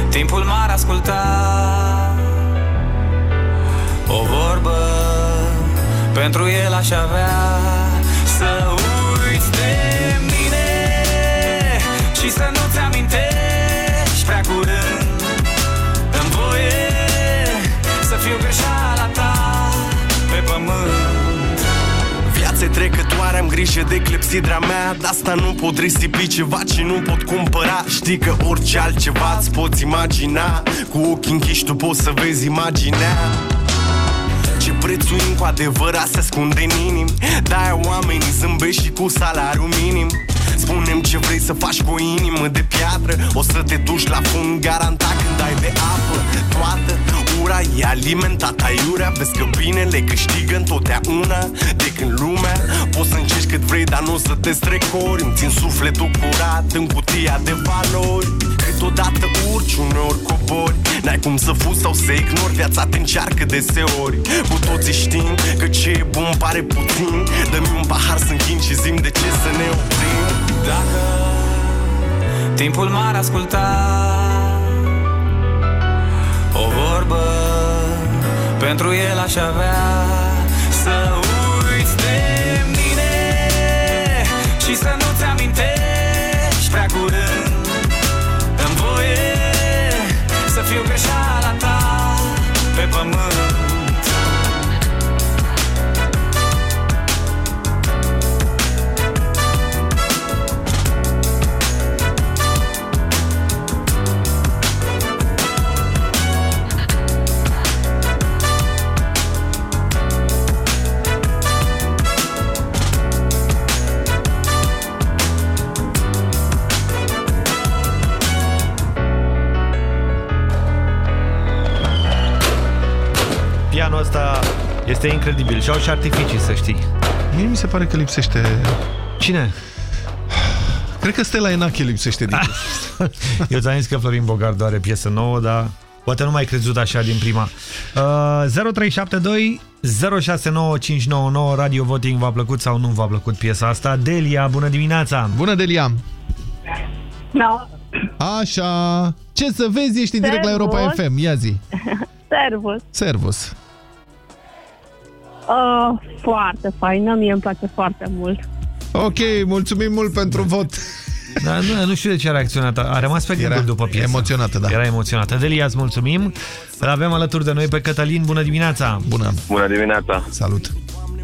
timpul m-ar asculta O vorbă pentru el aș avea Să Și să nu-ți amintești prea curând. Dăm voie să fiu greșeala ta pe pământ. Viața trecătoare, am grijă de clepsidra mea De asta nu pot risipi ceva ce nu pot cumpăra. Știi că orice altceva îți poți imagina Cu ochii închiși tu poți să vezi imaginea. Ce prețuim cu adevărat se ascunde în inim? De-aia oamenii zâmbesc și cu salariu minim Spunem ce vrei să faci cu o inimă de piatră. O să te duci la fund garantat când ai de apă Toată. Ura e alimentată aiurea Vezi că binele câștigă întotdeauna. De când lumea Poți să încerci cât vrei, dar nu o să te strecori. Îmi țin sufletul curat în cutia de valori. Câteodată urci, uneori cobori. N-ai cum să fuzi sau să ignori Viața te încearcă deseori. Cu toții știm că ce e bun pare puțin. Dă-mi un pahar să închin și zim de ce să ne oprim Dacă timpul m-ar asculta O vorbă pentru el aș avea. Să uiți de mine Și să nu-ți amintești prea curând. Dăm voie să fiu greșeala ta pe pământ Pianul ăsta este incredibil și au și artificii, să știi. Mie mi se pare că lipsește... Cine? Cred că Stella Enache lipsește din Eu ți-am zis că Florin Bogardu are piesă nouă, dar poate nu mai crezut așa din prima. Uh, 0372 069599 Radio Voting v-a plăcut sau nu v-a plăcut piesa asta? Delia, bună dimineața! Bună, Delia! Da. Așa, ce să vezi, ești în direct la Servus. Europa FM, ia zi. Servus. Servus. Uh, foarte faină, mie îmi place foarte mult. Ok, mulțumim mult pentru vot. Da, nu, nu știu de ce a reacționat. A rămas pe gândul după piesă. emoționată, da. Era emoționată. Delia, îți mulțumim. Îl avem alături de noi pe Cătălin. Bună dimineața! Bună! Bună dimineața! Salut!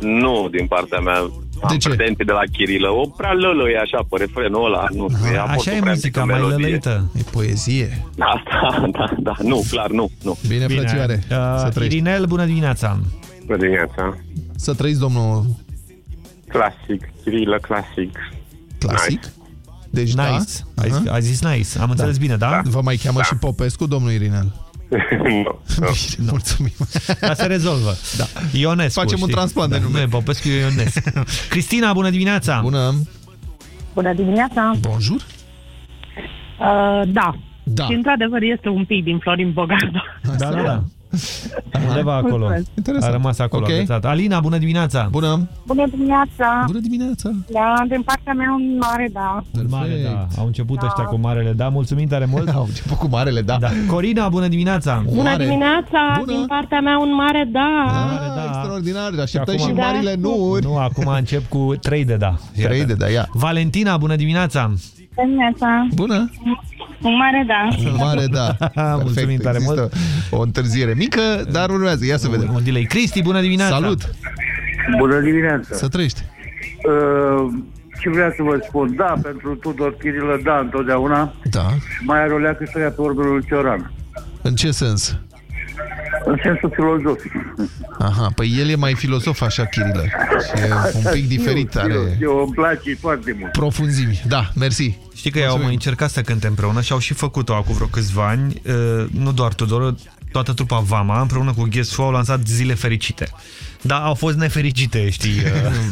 Nu, din partea mea. Am pretenții de la Chirilă. O prea lălă e așa, pe refrenul ăla. Nu, e Așa e muzica, mai lălăită. E poezie. Asta, da, da. Nu, clar, nu. nu. Bine, Bine. frățioare. Să Uh, trăiești. Irinel, bună dimineața! Bună dimineața! Să trăiți, domnul Clasic, Chirilă, clasic. Clasic? Deci Nice. da. Ai, Aha. ai zis nice. Am înțeles bine, da? Vă mai cheamă și Popescu, domnul Irinel? nu. Bine, mulțumim. Dar se rezolvă. Da. Ionescu. Facem un știi? transplant de Da, nume. Nu e Popescu, e Ionescu. Cristina, bună dimineața! Bună! Bună dimineața! Bonjour! Uh, da. Da. Și într-adevăr este un pic din Florin Bogardu. Da, da, da. Undeva acolo. Mulțumesc. A rămas acolo. Ok. agățat. Alina, bună dimineața! Bună! Bună dimineața! Bună dimineața! Da, din partea mea un mare da. Mare, da. Au început ăștia cu marele da. Mulțumim tare mult. Au început cu marele da. da. Corina, bună dimineața! Bună dimineața! Din partea mea un mare da. Mare, da. Extraordinar, așteptăm acum- și marile nu. Nu, acum încep cu 3 de da. 3 de da, ia. Valentina, bună dimineața! Bună dimineața! Bună! Un mare da. Mare da. Mulțumim tare mult. Există o întârziere mică, dar urmează. Ia să vedem. Un delay. Cristi, bună dimineața! Salut! Bună dimineața! Să trăiești! Uh, ce vreau să vă spun? Da, pentru Tudor Chirilă, da, întotdeauna. Da. Și mai are o leacă să ia pe urmele lui Cioran. În ce sens? În sensul filozofic. Aha, păi el e mai filozof așa, Chirilă. Și e un pic diferit, Știu, are știu, știu, îmi place foarte mult. profunzimi. Da, mersi. Știi că ei au mai încercat să cânte împreună și au și făcut-o acum vreo câțiva ani. Uh, Nu doar Tudor, toată trupa Vama, împreună cu Guess Who, au lansat Zile Fericite. Da, au fost nefericite, știi.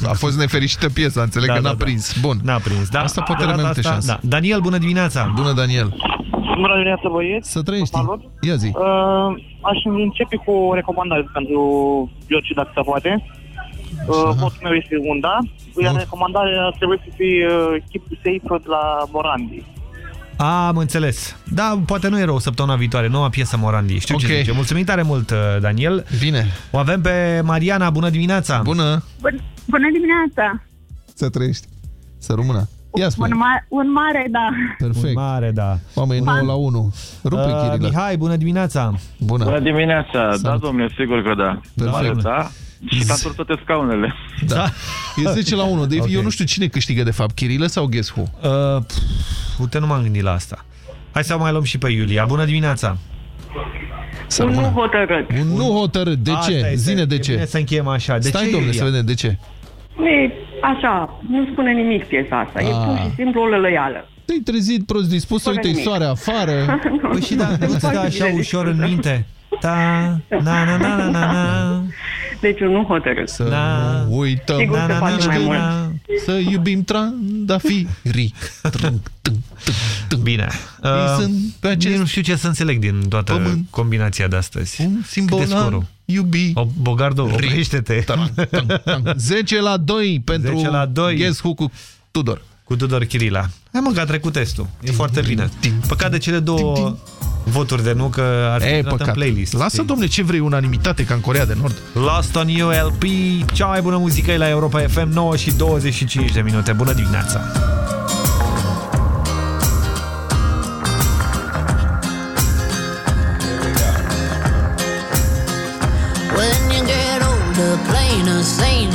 uh, A fost nefericită piesa, înțeleg Da, că da, n-a da. prins. Bun. N-a prins, da. Asta poate De are mai data multe asta, șanse. Da. Daniel, bună dimineața! Bună, Daniel! Bună dimineața, băieți! Să trăiești! Ia zi! Uh, aș începe cu o recomandare pentru George, dacă se poate. Uh, votul meu este un da, iar recomandarea ar trebui să fie uh, Keep Safe de la Morandi. A, am înțeles. Da, poate nu e rău săptămâna viitoare, noua piesă Morandi. Știu ce Ok. zice. Mulțumim tare mult, uh, Daniel. Bine. O avem pe Mariana, bună dimineața! Bună! Bun, bună dimineața! Să trăiești. Să rămână. Ia spune. Un, ma un mare, da. Perfect. Un mare, da. Oameni 9 la 1. Rupe, Uh, Chirilă. Mihai, bună dimineața! Bună! Bună dimineața, da, domnule, sigur că da. Perfect. Mare, da. Și s-a întors toate scaunele. Da. E 10 la 1. Deci Ok. eu nu știu cine câștigă de fapt, Chirilă sau Guess Who? Uh, pf, uite, nu m-am gândit la asta. Hai să o mai luăm și pe Iulia. Bună dimineața! Să un rămână. nu hotărât. Un nu hotărât. De Asta ce? este. Zine de E ce. bine să încheiem așa. De Stai, ce, domnule, Iulia? să vedem de ce. E așa, nu spune nimic piesa asta. E Ah. pur și simplu o lălăială. Te-ai trezit prost dispus, Fără uite-i nimic. soare afară. Păi și da, nu ți da așa ușor în minte? Da, na, na, na, na, na, na. Deci un nu hotărât. Să Na. nu uităm Sigur se na, poate na, mai na, mult. na. să iubim trandafirii. Bine. Ei Uh, sunt pe acest nici nu știu ce să înțeleg din toată pământ. combinația de astăzi. un simbol Cât e scorul? al iubii. O, Bogardo, oprește-te. 10 la 2 pentru 10 la 2. Guess Who cu Tudor. Cu Tudor Chirila. Hai mă, că a trecut testul. E foarte bine. Păcat de cele două voturi de nu, că ar fi E, intrat în păcat. playlist. Lasă, știi? domne, ce vrei, unanimitate ca în Corea de Nord. Lost on You LP, cea mai bună muzică e la Europa FM, 9 și 25 de minute. Bună dimineața! When you get older, plainer, saner, will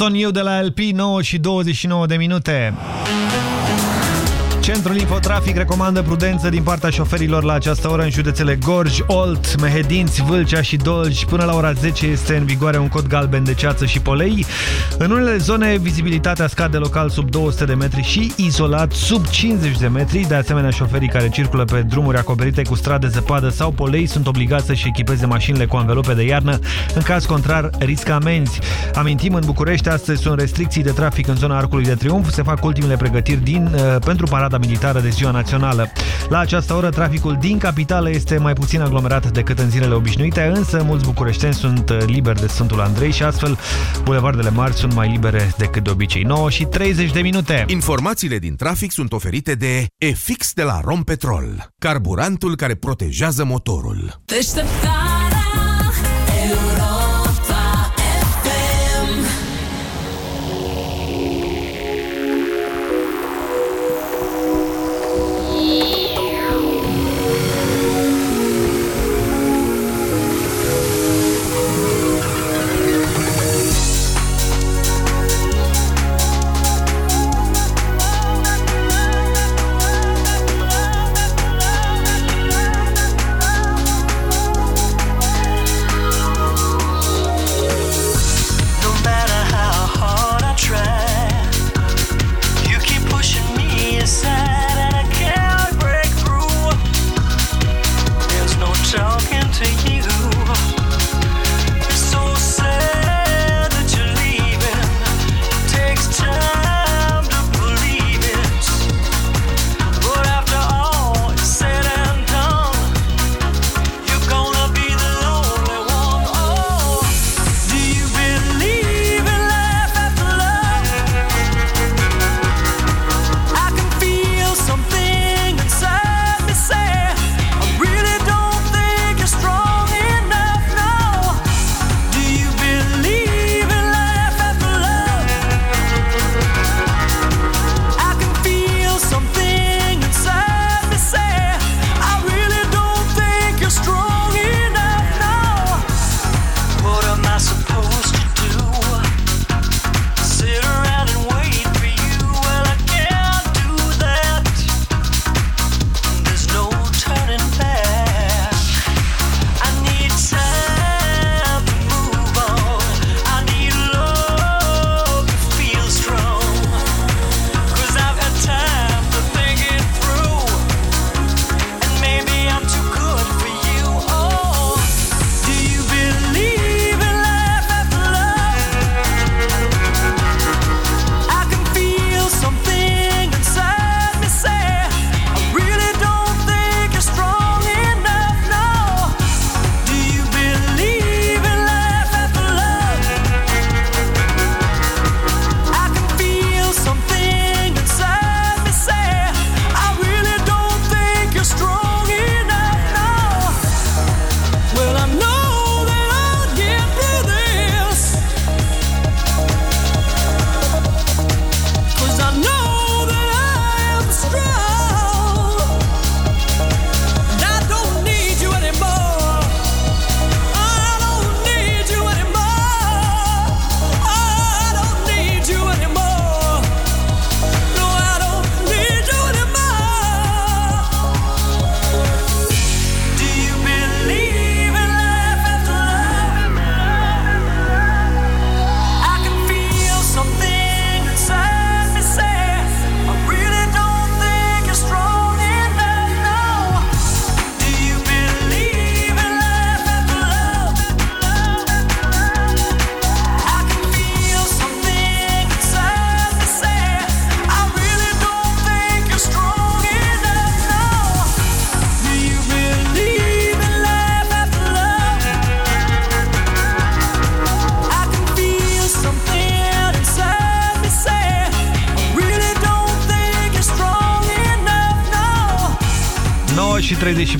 Lost on You de la LP, 9 și 29 de minute. Centrul Infotrafic recomandă prudență din partea șoferilor la această oră în județele Gorj, Olt, Mehedinți, Vâlcea și Dolj. Până la ora 10 este în vigoare un cod galben de ceață și polei. În unele zone vizibilitatea scade local sub 200 de metri și izolat sub 50 de metri. De asemenea, șoferii care circulă pe drumuri acoperite cu strade, zăpadă sau polei sunt obligați să-și echipeze mașinile cu anvelope de iarnă. În caz contrar, riscă amenzi. Amintim, în București astăzi sunt restricții de trafic în zona Arcului de Triunf. Se fac ultimele pregătiri din, uh, pentru parada militară de ziua națională. La această oră, traficul din capitală este mai puțin aglomerat decât în zilele obișnuite, însă mulți bucureșteni sunt uh, liberi de Sfântul Andrei și astfel bulevardele mari sunt mai libere decât de obicei. 9 și 30 de minute. Informațiile din trafic sunt oferite de EFIX de la Rompetrol, carburantul care protejează motorul. Deșteptarea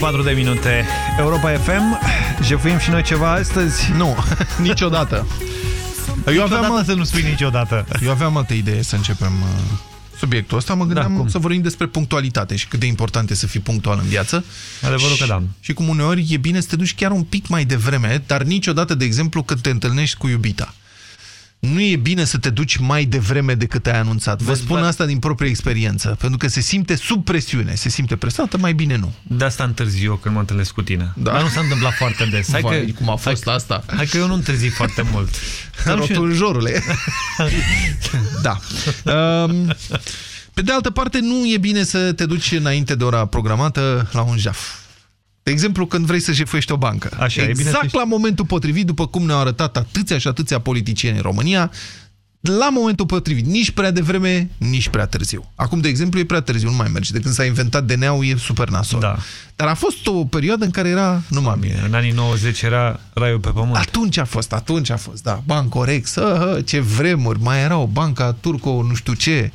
9 și 34 de minute. Europa FM. Jefuim și noi ceva astăzi? Nu, niciodată. Eu aveam, Niciodată să nu spui niciodată. Eu aveam altă idee să începem uh, subiectul ăsta. Mă gândeam Da, cum? să vorbim despre punctualitate și cât de important e să fii punctual în viață. Adevărul că da. Și cum uneori e bine să te duci chiar un pic mai devreme, dar niciodată, de exemplu, când te întâlnești cu iubita. Nu e bine să te duci mai devreme decât ai anunțat. Vă spun asta din proprie experiență, pentru că se simte sub presiune, se simte presată, mai bine nu. De asta întârzi eu când mă întâlnesc cu tine. Da. Dar nu s-a întâmplat foarte des. Hai Vai, că, cum a fost hai, asta? Hai că eu nu întârzi foarte mult. Dar nu știu- Rotunjorule. da. Um, pe de altă parte, nu e bine să te duci înainte de ora programată la un jaf. De exemplu, când vrei să jefuiești o bancă. Așa, e bine exact să la momentul potrivit, după cum ne-au arătat atâția și atâția politicieni în România, la momentul potrivit, nici prea devreme, nici prea târziu. Acum, de exemplu, e prea târziu, nu mai merge. De când s-a inventat DNA-ul, e super nasol. Da. Dar a fost o perioadă în care era numai bine. În anii 90 era raiul pe pământ. Atunci a fost, atunci a fost, da. Bancorex, uh, ce vremuri. Mai era o banca Turco, nu știu ce.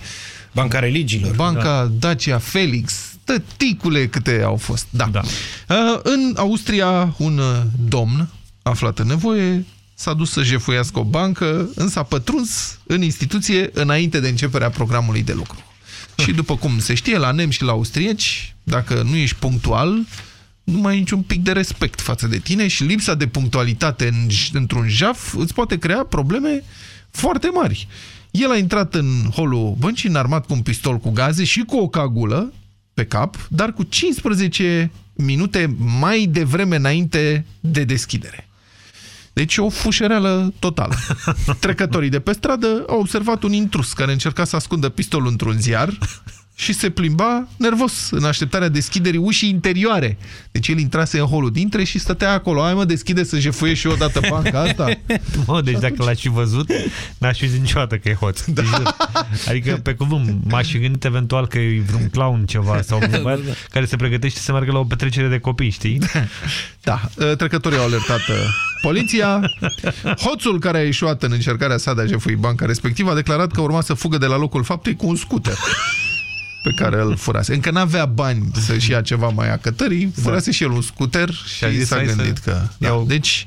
Banca religiilor. Banca da. Dacia Felix. Tăticule câte au fost. Da. da. Uh, în Austria, un uh, domn aflat în nevoie s-a dus să jefuiască o bancă, însă a pătruns în instituție înainte de începerea programului de lucru. Și după cum se știe, la nem și la austrieci, dacă nu ești punctual, nu mai ai niciun pic de respect față de tine și lipsa de punctualitate în, într-un jaf îți poate crea probleme foarte mari. El a intrat în holul băncii înarmat cu un pistol cu gaze și cu o cagulă pe cap, dar cu 15 minute mai devreme înainte de deschidere. Deci o fușereală totală. Trecătorii de pe stradă au observat un intrus care încerca să ascundă pistolul într-un ziar și se plimba nervos în așteptarea deschiderii ușii interioare. Deci el intrase în holul dintre și stătea acolo. Hai mă, deschide să jefuie și eu odată banca asta. Mă, deci dacă l-aș fi văzut, n-aș fi zis niciodată că e hoț. Da. Adică, pe cuvânt, m-aș fi gândit eventual că e vreun clown ceva sau un băiat care se pregătește să meargă la o petrecere de copii, știi? Da, trecătorii au alertat uh, poliția. Hoțul care a ieșuat în încercarea sa de a jefui banca respectivă a declarat că urma să fugă de la locul faptei cu un scooter pe care îl furase. Încă n-avea bani să-și ia ceva mai acătării, furase și el un scooter și, zis, s-a hai gândit să că... Da. Deci,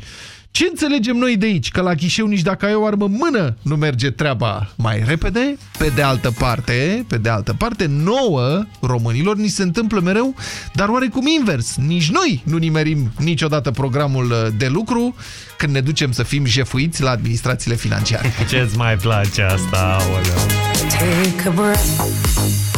ce înțelegem noi de aici? Că la ghișeu nici dacă ai o armă în mână nu merge treaba mai repede. Pe de altă parte, pe de altă parte, nouă românilor ni se întâmplă mereu, dar oarecum invers. Nici noi nu nimerim niciodată programul uh, de lucru când ne ducem să fim jefuiți la administrațiile financiare. Ce-ți mai place asta, aoleu? Take a breath,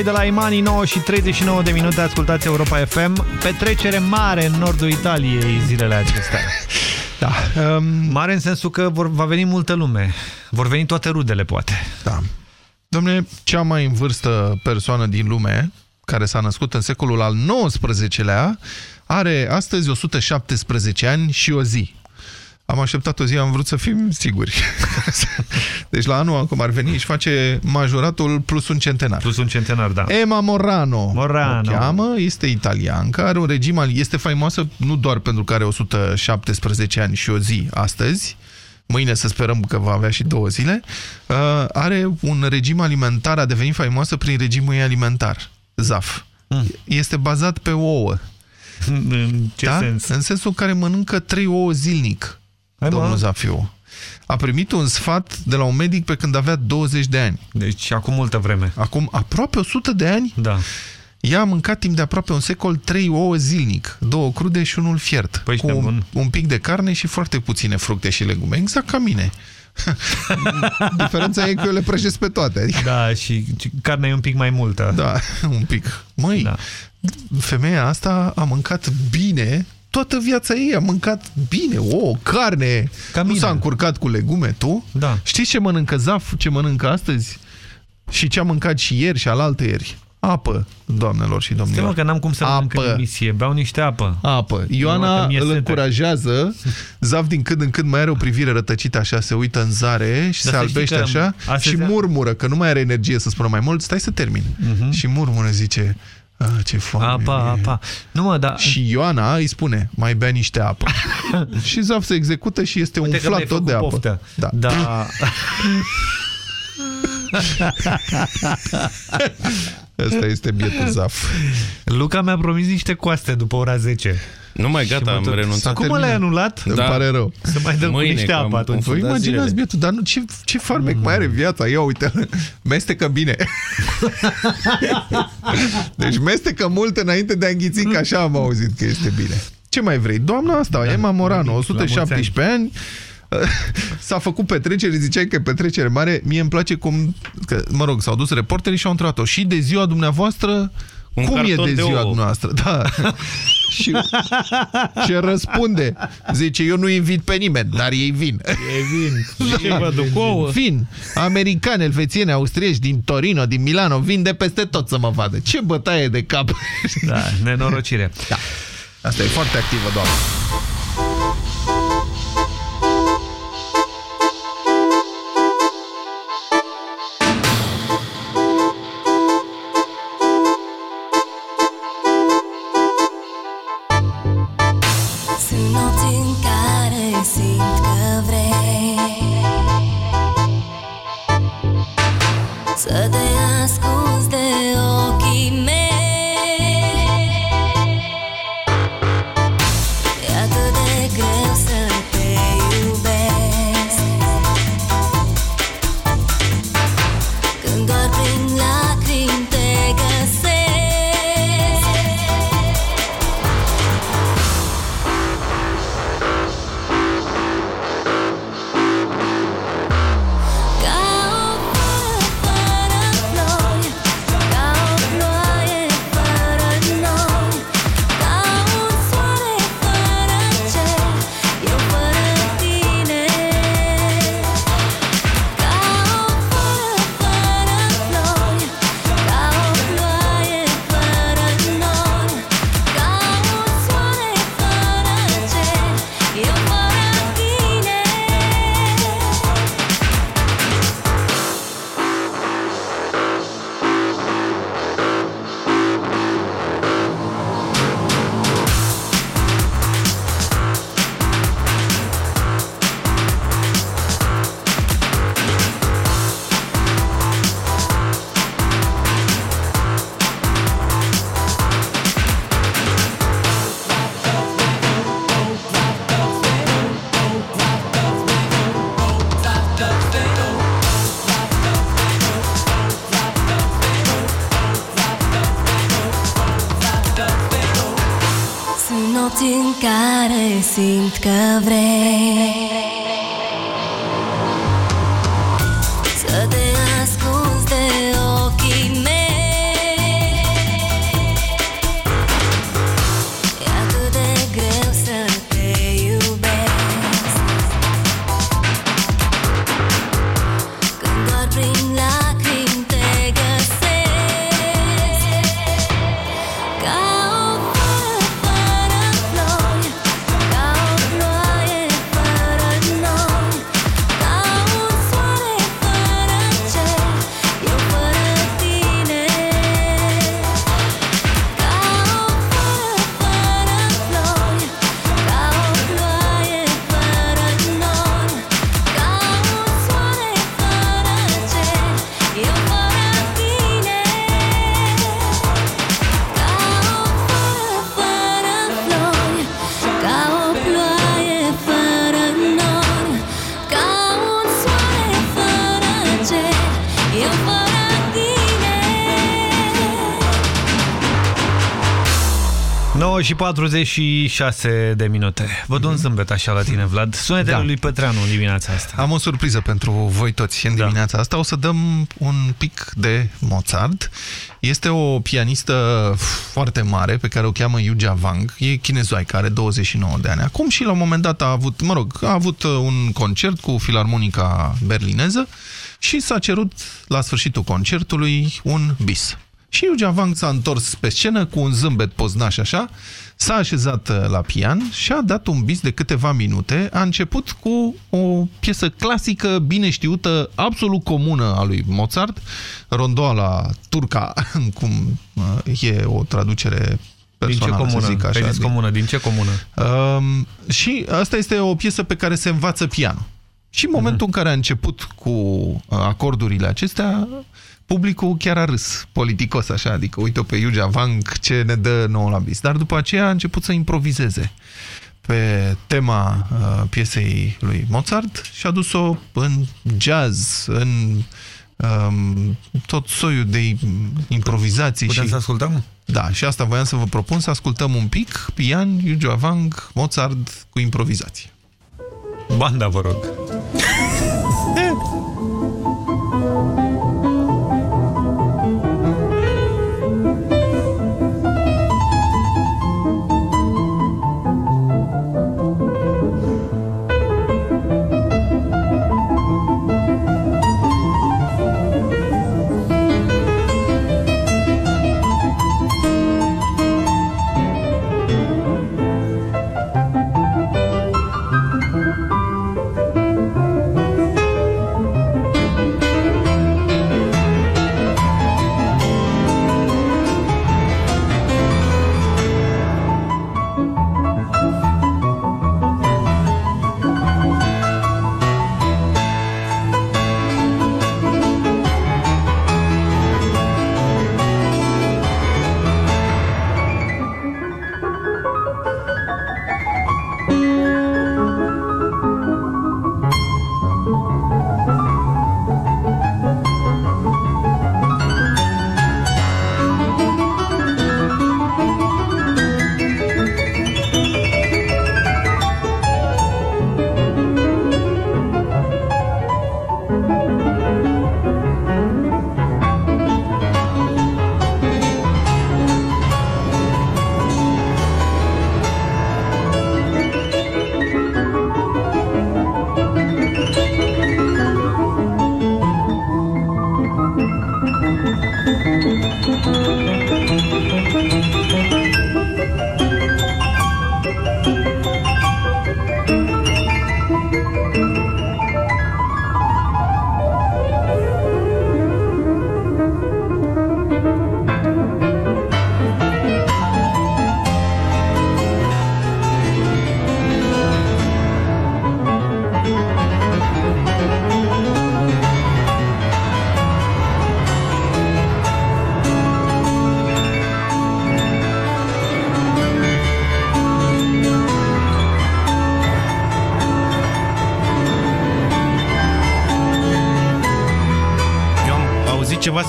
So Shy de la Imani 9 și 39 de minute ascultați Europa FM. Petrecere mare în nordul Italiei zilele acestea. Da. Um... Mare în sensul că vor, va veni multă lume. Vor veni toate rudele, poate. Da. Domne, cea mai în vârstă persoană din lume, care s-a născut în secolul al XIX-lea, are astăzi 117 ani și o zi. Am așteptat o zi, am vrut să fim siguri. Deci la anul, cum ar veni, își face majoratul plus un centenar. Plus un centenar, da. Emma Morano, Morano. o cheamă, este italiancă, are un regim, al- este faimoasă nu doar pentru că are 117 ani și o zi astăzi, mâine să sperăm că va avea și două zile, uh, are un regim alimentar, a devenit faimoasă prin regimul ei alimentar, ZAF. Este bazat pe ouă. În ce da? sens? În sensul în care mănâncă trei ouă zilnic, Hai, mă. domnul Zafiu. A primit un sfat de la un medic pe când avea 20 de ani. Deci acum multă vreme. Acum aproape 100 de ani? Da. Ea a mâncat timp de aproape un secol trei ouă zilnic, două crude și unul fiert, Păi, cu ești un, nebun. un pic de carne și foarte puține fructe și legume, exact ca mine. Diferența e că eu le prăjesc pe toate. Adică, Da, și carnea e un pic mai multă. da, un pic. Măi, da. femeia asta a mâncat bine toată viața ei, a mâncat bine, o carne, Ca nu mine. s-a încurcat cu legume, tu? Da. Știți ce mănâncă Zaf, ce mănâncă astăzi? Și ce a mâncat și ieri și alaltă ieri? Apă, doamnelor și domnilor. Stai mă, că n-am cum să mănânc în Apă. emisie. Beau niște apă. Apă. Numai Ioana că mi-e îl sete. încurajează. Zaf din când în când mai are o privire rătăcită așa, se uită în zare și Dar se să știi albește că așa astăzi și am- murmură, că nu mai are energie să spună mai mult, stai să termin. Mhm. Și murmură, zice, "Ah, ce foame. Apa, e." apa. Nu mă, dar... Și Ioana îi spune, mai bea niște apă. și Zaf se execută și este Uite că umflat mi-ai tot de apă. făcut poftă. Da. Da. Asta este bietul Zaf. Luca mi-a promis niște coaste după ora 10. Nu mai Și gata, mă am tot- renunțat. Cum mă l-ai anulat? Îmi pare rău. Să mai dăm cu Mâine, niște că am- apă am atunci. Vă fundat imaginați, zilele. bietul, dar nu, ce, ce farmec mai are viața? Ia uite, mestecă bine. deci mestecă mult înainte de a înghiți, că așa am auzit că este bine. Ce mai vrei? Doamna asta, da, Emma Morano, 117 ani, s-a făcut petrecere, ziceai că e petrecere mare. Mie îmi place cum, că, mă rog, s-au dus reporterii și au întrebat-o. Și de ziua dumneavoastră, Un cum e carton de de ziua ouă. dumneavoastră? Da. și ce răspunde? Zice, eu nu invit pe nimeni, dar ei vin. Ei vin. Ce vă duc ouă? Vin. Americani, elvețieni, austrieci, din Torino, din Milano, vin de peste tot să mă vadă. Ce bătaie de cap. Da, nenorocire. Da. Asta e foarte activă, doamnă. În care simt că vrei și 46 de minute. Văd un zâmbet așa la tine, Vlad. Sunetele Da. lui Petreanu în dimineața asta. Am o surpriză pentru voi toți în dimineața asta. O să dăm un pic de Mozart. Este o pianistă foarte mare pe care o cheamă Yuja Wang. E chinezoaică, are 29 de ani. Acum și la un moment dat a avut, mă rog, a avut uh, un concert cu filarmonica berlineză și s-a cerut la sfârșitul concertului un bis. Și Yuja Wang s-a întors pe scenă cu un zâmbet poznaș așa, s-a așezat uh, la pian și a dat un bis de câteva minute. A început cu o piesă clasică, bine știută, absolut comună a lui Mozart, rondoala turca, cum uh, e o traducere Din ce personală, comună? să zic așa. Ai zis din- comună. Din ce comună? Um, și asta este o piesă pe care se învață pianul. Și în momentul în care a început cu uh, acordurile acestea, publicul chiar a râs, politicos așa, adică uite pe Iugia Wang ce ne dă nouă la bis. Dar după aceea a început să improvizeze pe tema uh, piesei lui Mozart și a dus-o în jazz, în um, tot soiul de improvizații. Putem și... să ascultăm? Da, și asta voiam să vă propun să ascultăm un pic Pian, Iugio Wang, Mozart cu improvizație. Banda, vă rog.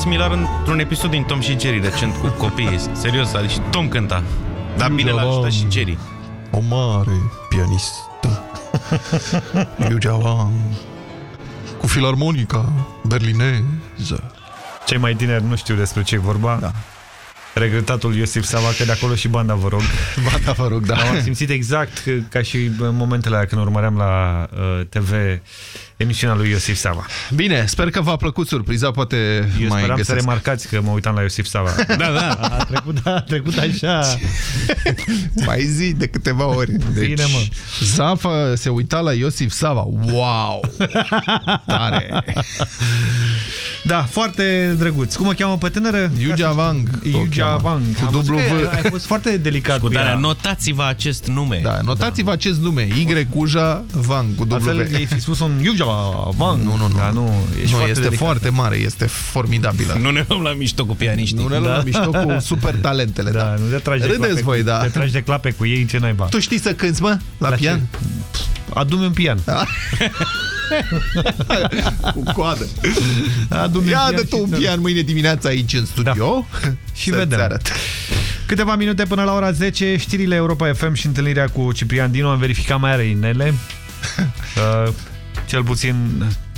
similar într-un episod din Tom și Jerry recent cu copiii. Serios, adică și Tom cânta. Dar bine l-a ajutat și Jerry. O mare pianistă. Iugea Wang. Cu filarmonica berlineză. Cei mai tineri nu știu despre ce e vorba. Da. regretatul Iosif Sava, că de acolo și banda, vă rog. Banda, vă rog, da. Am simțit exact că, ca și în momentele alea când urmăream la uh, TV emisiunea lui Iosif Sava. Bine, sper că v-a plăcut surpriza, poate Eu mai speram găsesc. să remarcați că mă uitam la Iosif Sava. Da, da, a trecut, a trecut așa. mai zi de câteva ori. Deci, Bine, mă. Zafa se uita la Iosif Sava. Wow! Tare! Da, foarte drăguț. Cum o cheamă pe tânără? Iugea Wang. Iugea Wang. Cu Am văzut dublu că V. Ai fost foarte delicat Cu cu tare, ea. notați-vă acest nume. Da, notați-vă acest nume. Y Uja Wang cu dublu Altfel V. ei fi spus un Iugea Wang. Nu, nu, nu. Da, nu, ești nu foarte este delicat. foarte mare, este formidabilă. Nu ne luăm la mișto cu pianiștii. Nu ne luăm la mișto cu super talentele. Da, nu te tragi de Râdeți clape voi, cu, da. Te tragi de clape cu ei, ce naiba. Tu știi să cânti, mă? La, La pian? Adu-mi un pian. cu coadă. Adu-mi Ia un dă pian tu și un să- pian mâine dimineața aici în studio. Și să-ți vedem. arăt. Câteva minute până la ora 10, știrile Europa FM și întâlnirea cu Ciprian Dinu. Am verificat mai are inele. Uh, cel puțin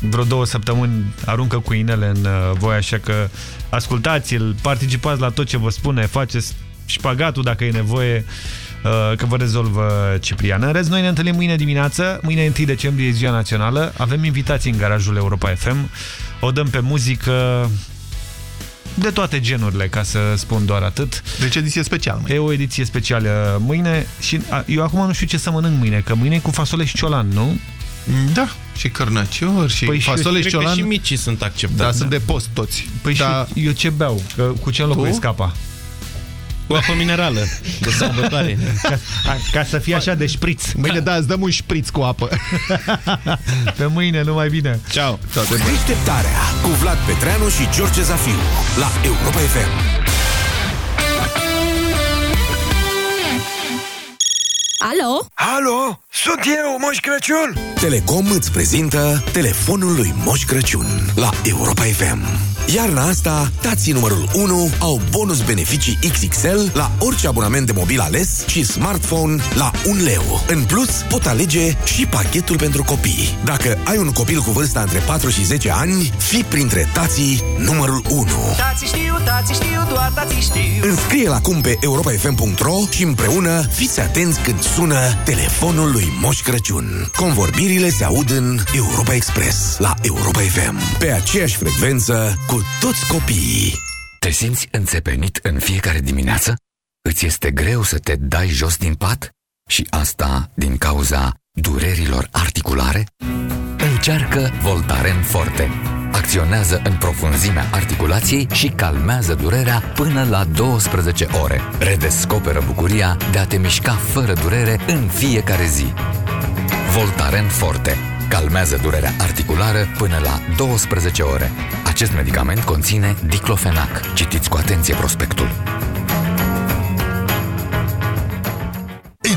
vreo două săptămâni aruncă cu inele în uh, voi, așa că ascultați-l, participați la tot ce vă spune, faceți șpagatul dacă e nevoie, uh, că vă rezolvă Ciprian. În rest, noi ne întâlnim mâine dimineață, mâine 1 decembrie, e ziua națională, avem invitații în garajul Europa FM, o dăm pe muzică de toate genurile, ca să spun doar atât. Deci ediție specială mâine. E o ediție specială mâine și a, eu acum nu știu ce să mănânc mâine, că mâine e cu fasole și ciolan, nu? Da, și cărnăciori și Păi și- fasole și Cred că ciolan. și micii sunt acceptați. Da, sunt de post toți. Păi da. și eu ce beau? Că, cu ce înlocuiesc Tu? apa? Cu apă minerală, de sărbătoare. Ca, a, ca să fie așa de șpriț. Mâine, da, îți dăm un șpriț cu apă. Pe mâine, numai bine. Ciao. Deșteptarea cu Vlad Petreanu și George Zafiu la Europa FM. Alo? Alo, sunt eu, Moș Crăciun! Telecom îți prezintă telefonul lui Moș Crăciun la Europa FM. Iarna asta, tații numărul 1 au bonus beneficii XXL la orice abonament de mobil ales și smartphone la 1 leu. În plus, pot alege și pachetul pentru copii. Dacă ai un copil cu vârsta între 4 și 10 ani, fi printre tații numărul 1. Tații știu, tații știu, doar tații știu Înscrie-l acum pe europafm.ro și împreună fiți atenți când sună telefonul lui Moș Crăciun. Convorbirile se aud în Europa Express la Europa FM. Pe aceeași frecvență cu toți copiii. Te simți înțepenit în fiecare dimineață? Îți este greu să te dai jos din pat? Și asta din cauza durerilor articulare? Încearcă Voltaren Forte. Acționează în profunzimea articulației și calmează durerea până la 12 ore. Redescoperă bucuria de a te mișca fără durere în fiecare zi. Voltaren Forte. Calmează durerea articulară până la 12 ore. Acest medicament conține diclofenac. Citiți cu atenție prospectul.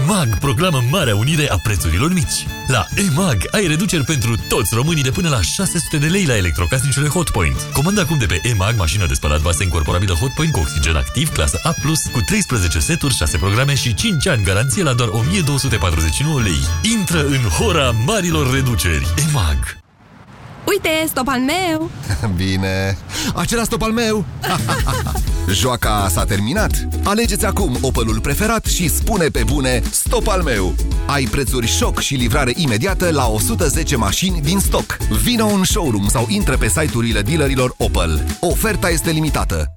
EMAG proclamă Marea Unire a prețurilor mici. La EMAG ai reduceri pentru toți românii de până la 600 de lei la electrocasnicele Hotpoint. Comanda acum de pe EMAG mașină de spălat vase incorporabilă Hotpoint cu oxigen activ, clasă A+, cu 13 seturi, 6 programe și 5 ani garanție la doar 1249 lei. Intră în hora marilor reduceri. EMAG. Uite, stop al meu! Bine, acela stop al meu. Joaca s-a terminat. Alegeți acum Opelul preferat și spune pe bune Stop al meu. Ai prețuri șoc și livrare imediată la 110 mașini din stoc. Vino în showroom sau intră pe site-urile dealerilor Opel. Oferta este limitată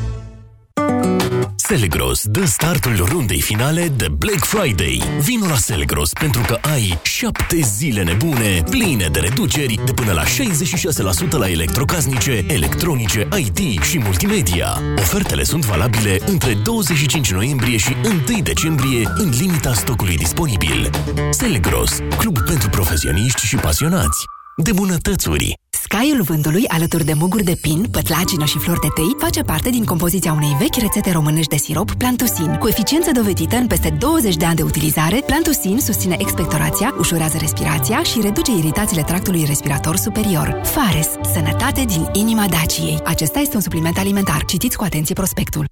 Selgros dă startul rundei finale de Black Friday. Vino la Selgros pentru că ai 7 zile nebune, pline de reduceri de până la 66% la electrocasnice, electronice, IT și multimedia. Ofertele sunt valabile între 25 noiembrie și 1 decembrie în limita stocului disponibil. Selgros, club pentru profesioniști și pasionați de bunătățuri. Scaiul vântului, alături de muguri de pin, pătlagină și flori de tei, face parte din compoziția unei vechi rețete românești de sirop Plantusin. Cu eficiență dovedită în peste 20 de ani de utilizare, Plantusin susține expectorația, ușurează respirația și reduce iritațiile tractului respirator superior. Fares. Sănătate din inima Daciei. Acesta este un supliment alimentar. Citiți cu atenție prospectul.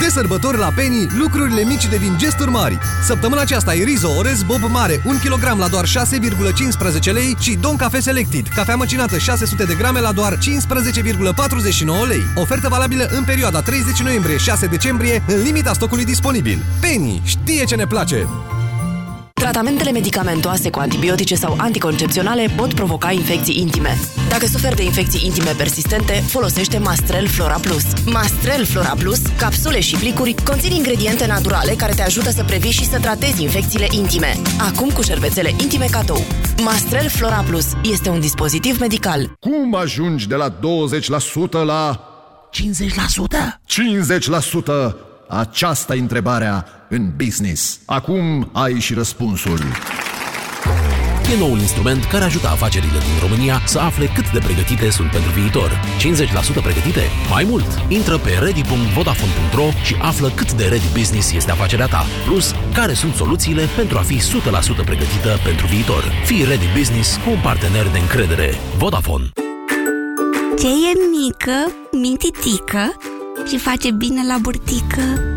De sărbători la Penny, lucrurile mici devin gesturi mari. Săptămâna aceasta e Rizo Orez Bob Mare, 1 kg la doar 6,15 lei și Don Cafe Selected, cafea măcinată 600 de grame la doar 15,49 lei. Ofertă valabilă în perioada 30 noiembrie-6 decembrie, în limita stocului disponibil. Penny știe ce ne place! Tratamentul medicamentoase cu antibiotice sau anticoncepționale pot provoca infecții intime. Dacă suferi de infecții intime persistente, folosește Mastrel Flora Plus. Mastrel Flora Plus, capsule și plicuri, conțin ingrediente naturale care te ajută să previi și să tratezi infecțiile intime. Acum cu șervețele intime catou. Mastrel Flora Plus este un dispozitiv medical. Cum ajungi de la 20% la 50%? 50%! Aceasta e întrebarea în business. Acum ai și răspunsul. E noul instrument care ajută afacerile din România să afle cât de pregătite sunt pentru viitor. 50% pregătite? Mai mult! Intră pe ready.vodafone.ro și află cât de ready business este afacerea ta. Plus, care sunt soluțiile pentru a fi 100% pregătită pentru viitor. Fii ready business cu un partener de încredere. Vodafone. Ce e mică, mintitică și face bine la burtică?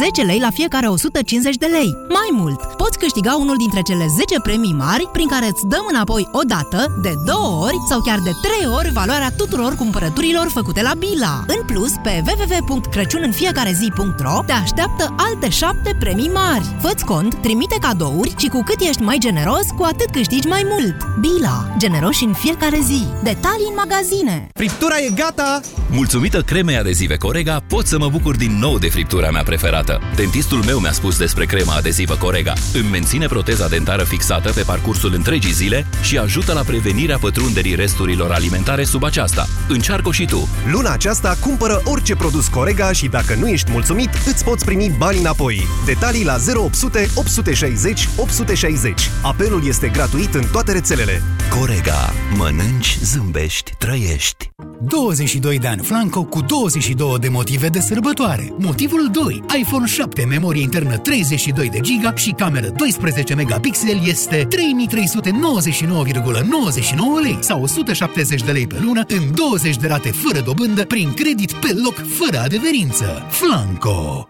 10 lei la fiecare 150 de lei. Mai mult, poți câștiga unul dintre cele 10 premii mari prin care îți dăm înapoi o dată, de două ori sau chiar de trei ori valoarea tuturor cumpărăturilor făcute la Bila. În plus, pe www.crăciuninfiecarezi.ro te așteaptă alte 7 premii mari. Fă-ți cont, trimite cadouri și cu cât ești mai generos, cu atât câștigi mai mult. Bila. Generoși în fiecare zi. Detalii în magazine. Friptura e gata! Mulțumită cremei adezive Corega, pot să mă bucur din nou de friptura mea preferată. Dentistul meu mi-a spus despre crema adezivă Corega. Îmi menține proteza dentară fixată pe parcursul întregii zile și ajută la prevenirea pătrunderii resturilor alimentare sub aceasta. Încearcă și tu! Luna aceasta cumpără orice produs Corega și dacă nu ești mulțumit, îți poți primi bani înapoi. Detalii la 0800 860 860. Apelul este gratuit în toate rețelele. Corega. Mănânci, zâmbești, trăiești. 22 de ani Flanco cu 22 de motive de sărbătoare. Motivul 2. iPhone 7, memorie internă 32 de giga și cameră 12 megapixel este 3399,99 lei sau 170 de lei pe lună în 20 de rate fără dobândă prin credit pe loc fără adeverință. Flanco!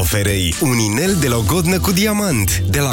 Oferei un inel de logodnă cu diamant de la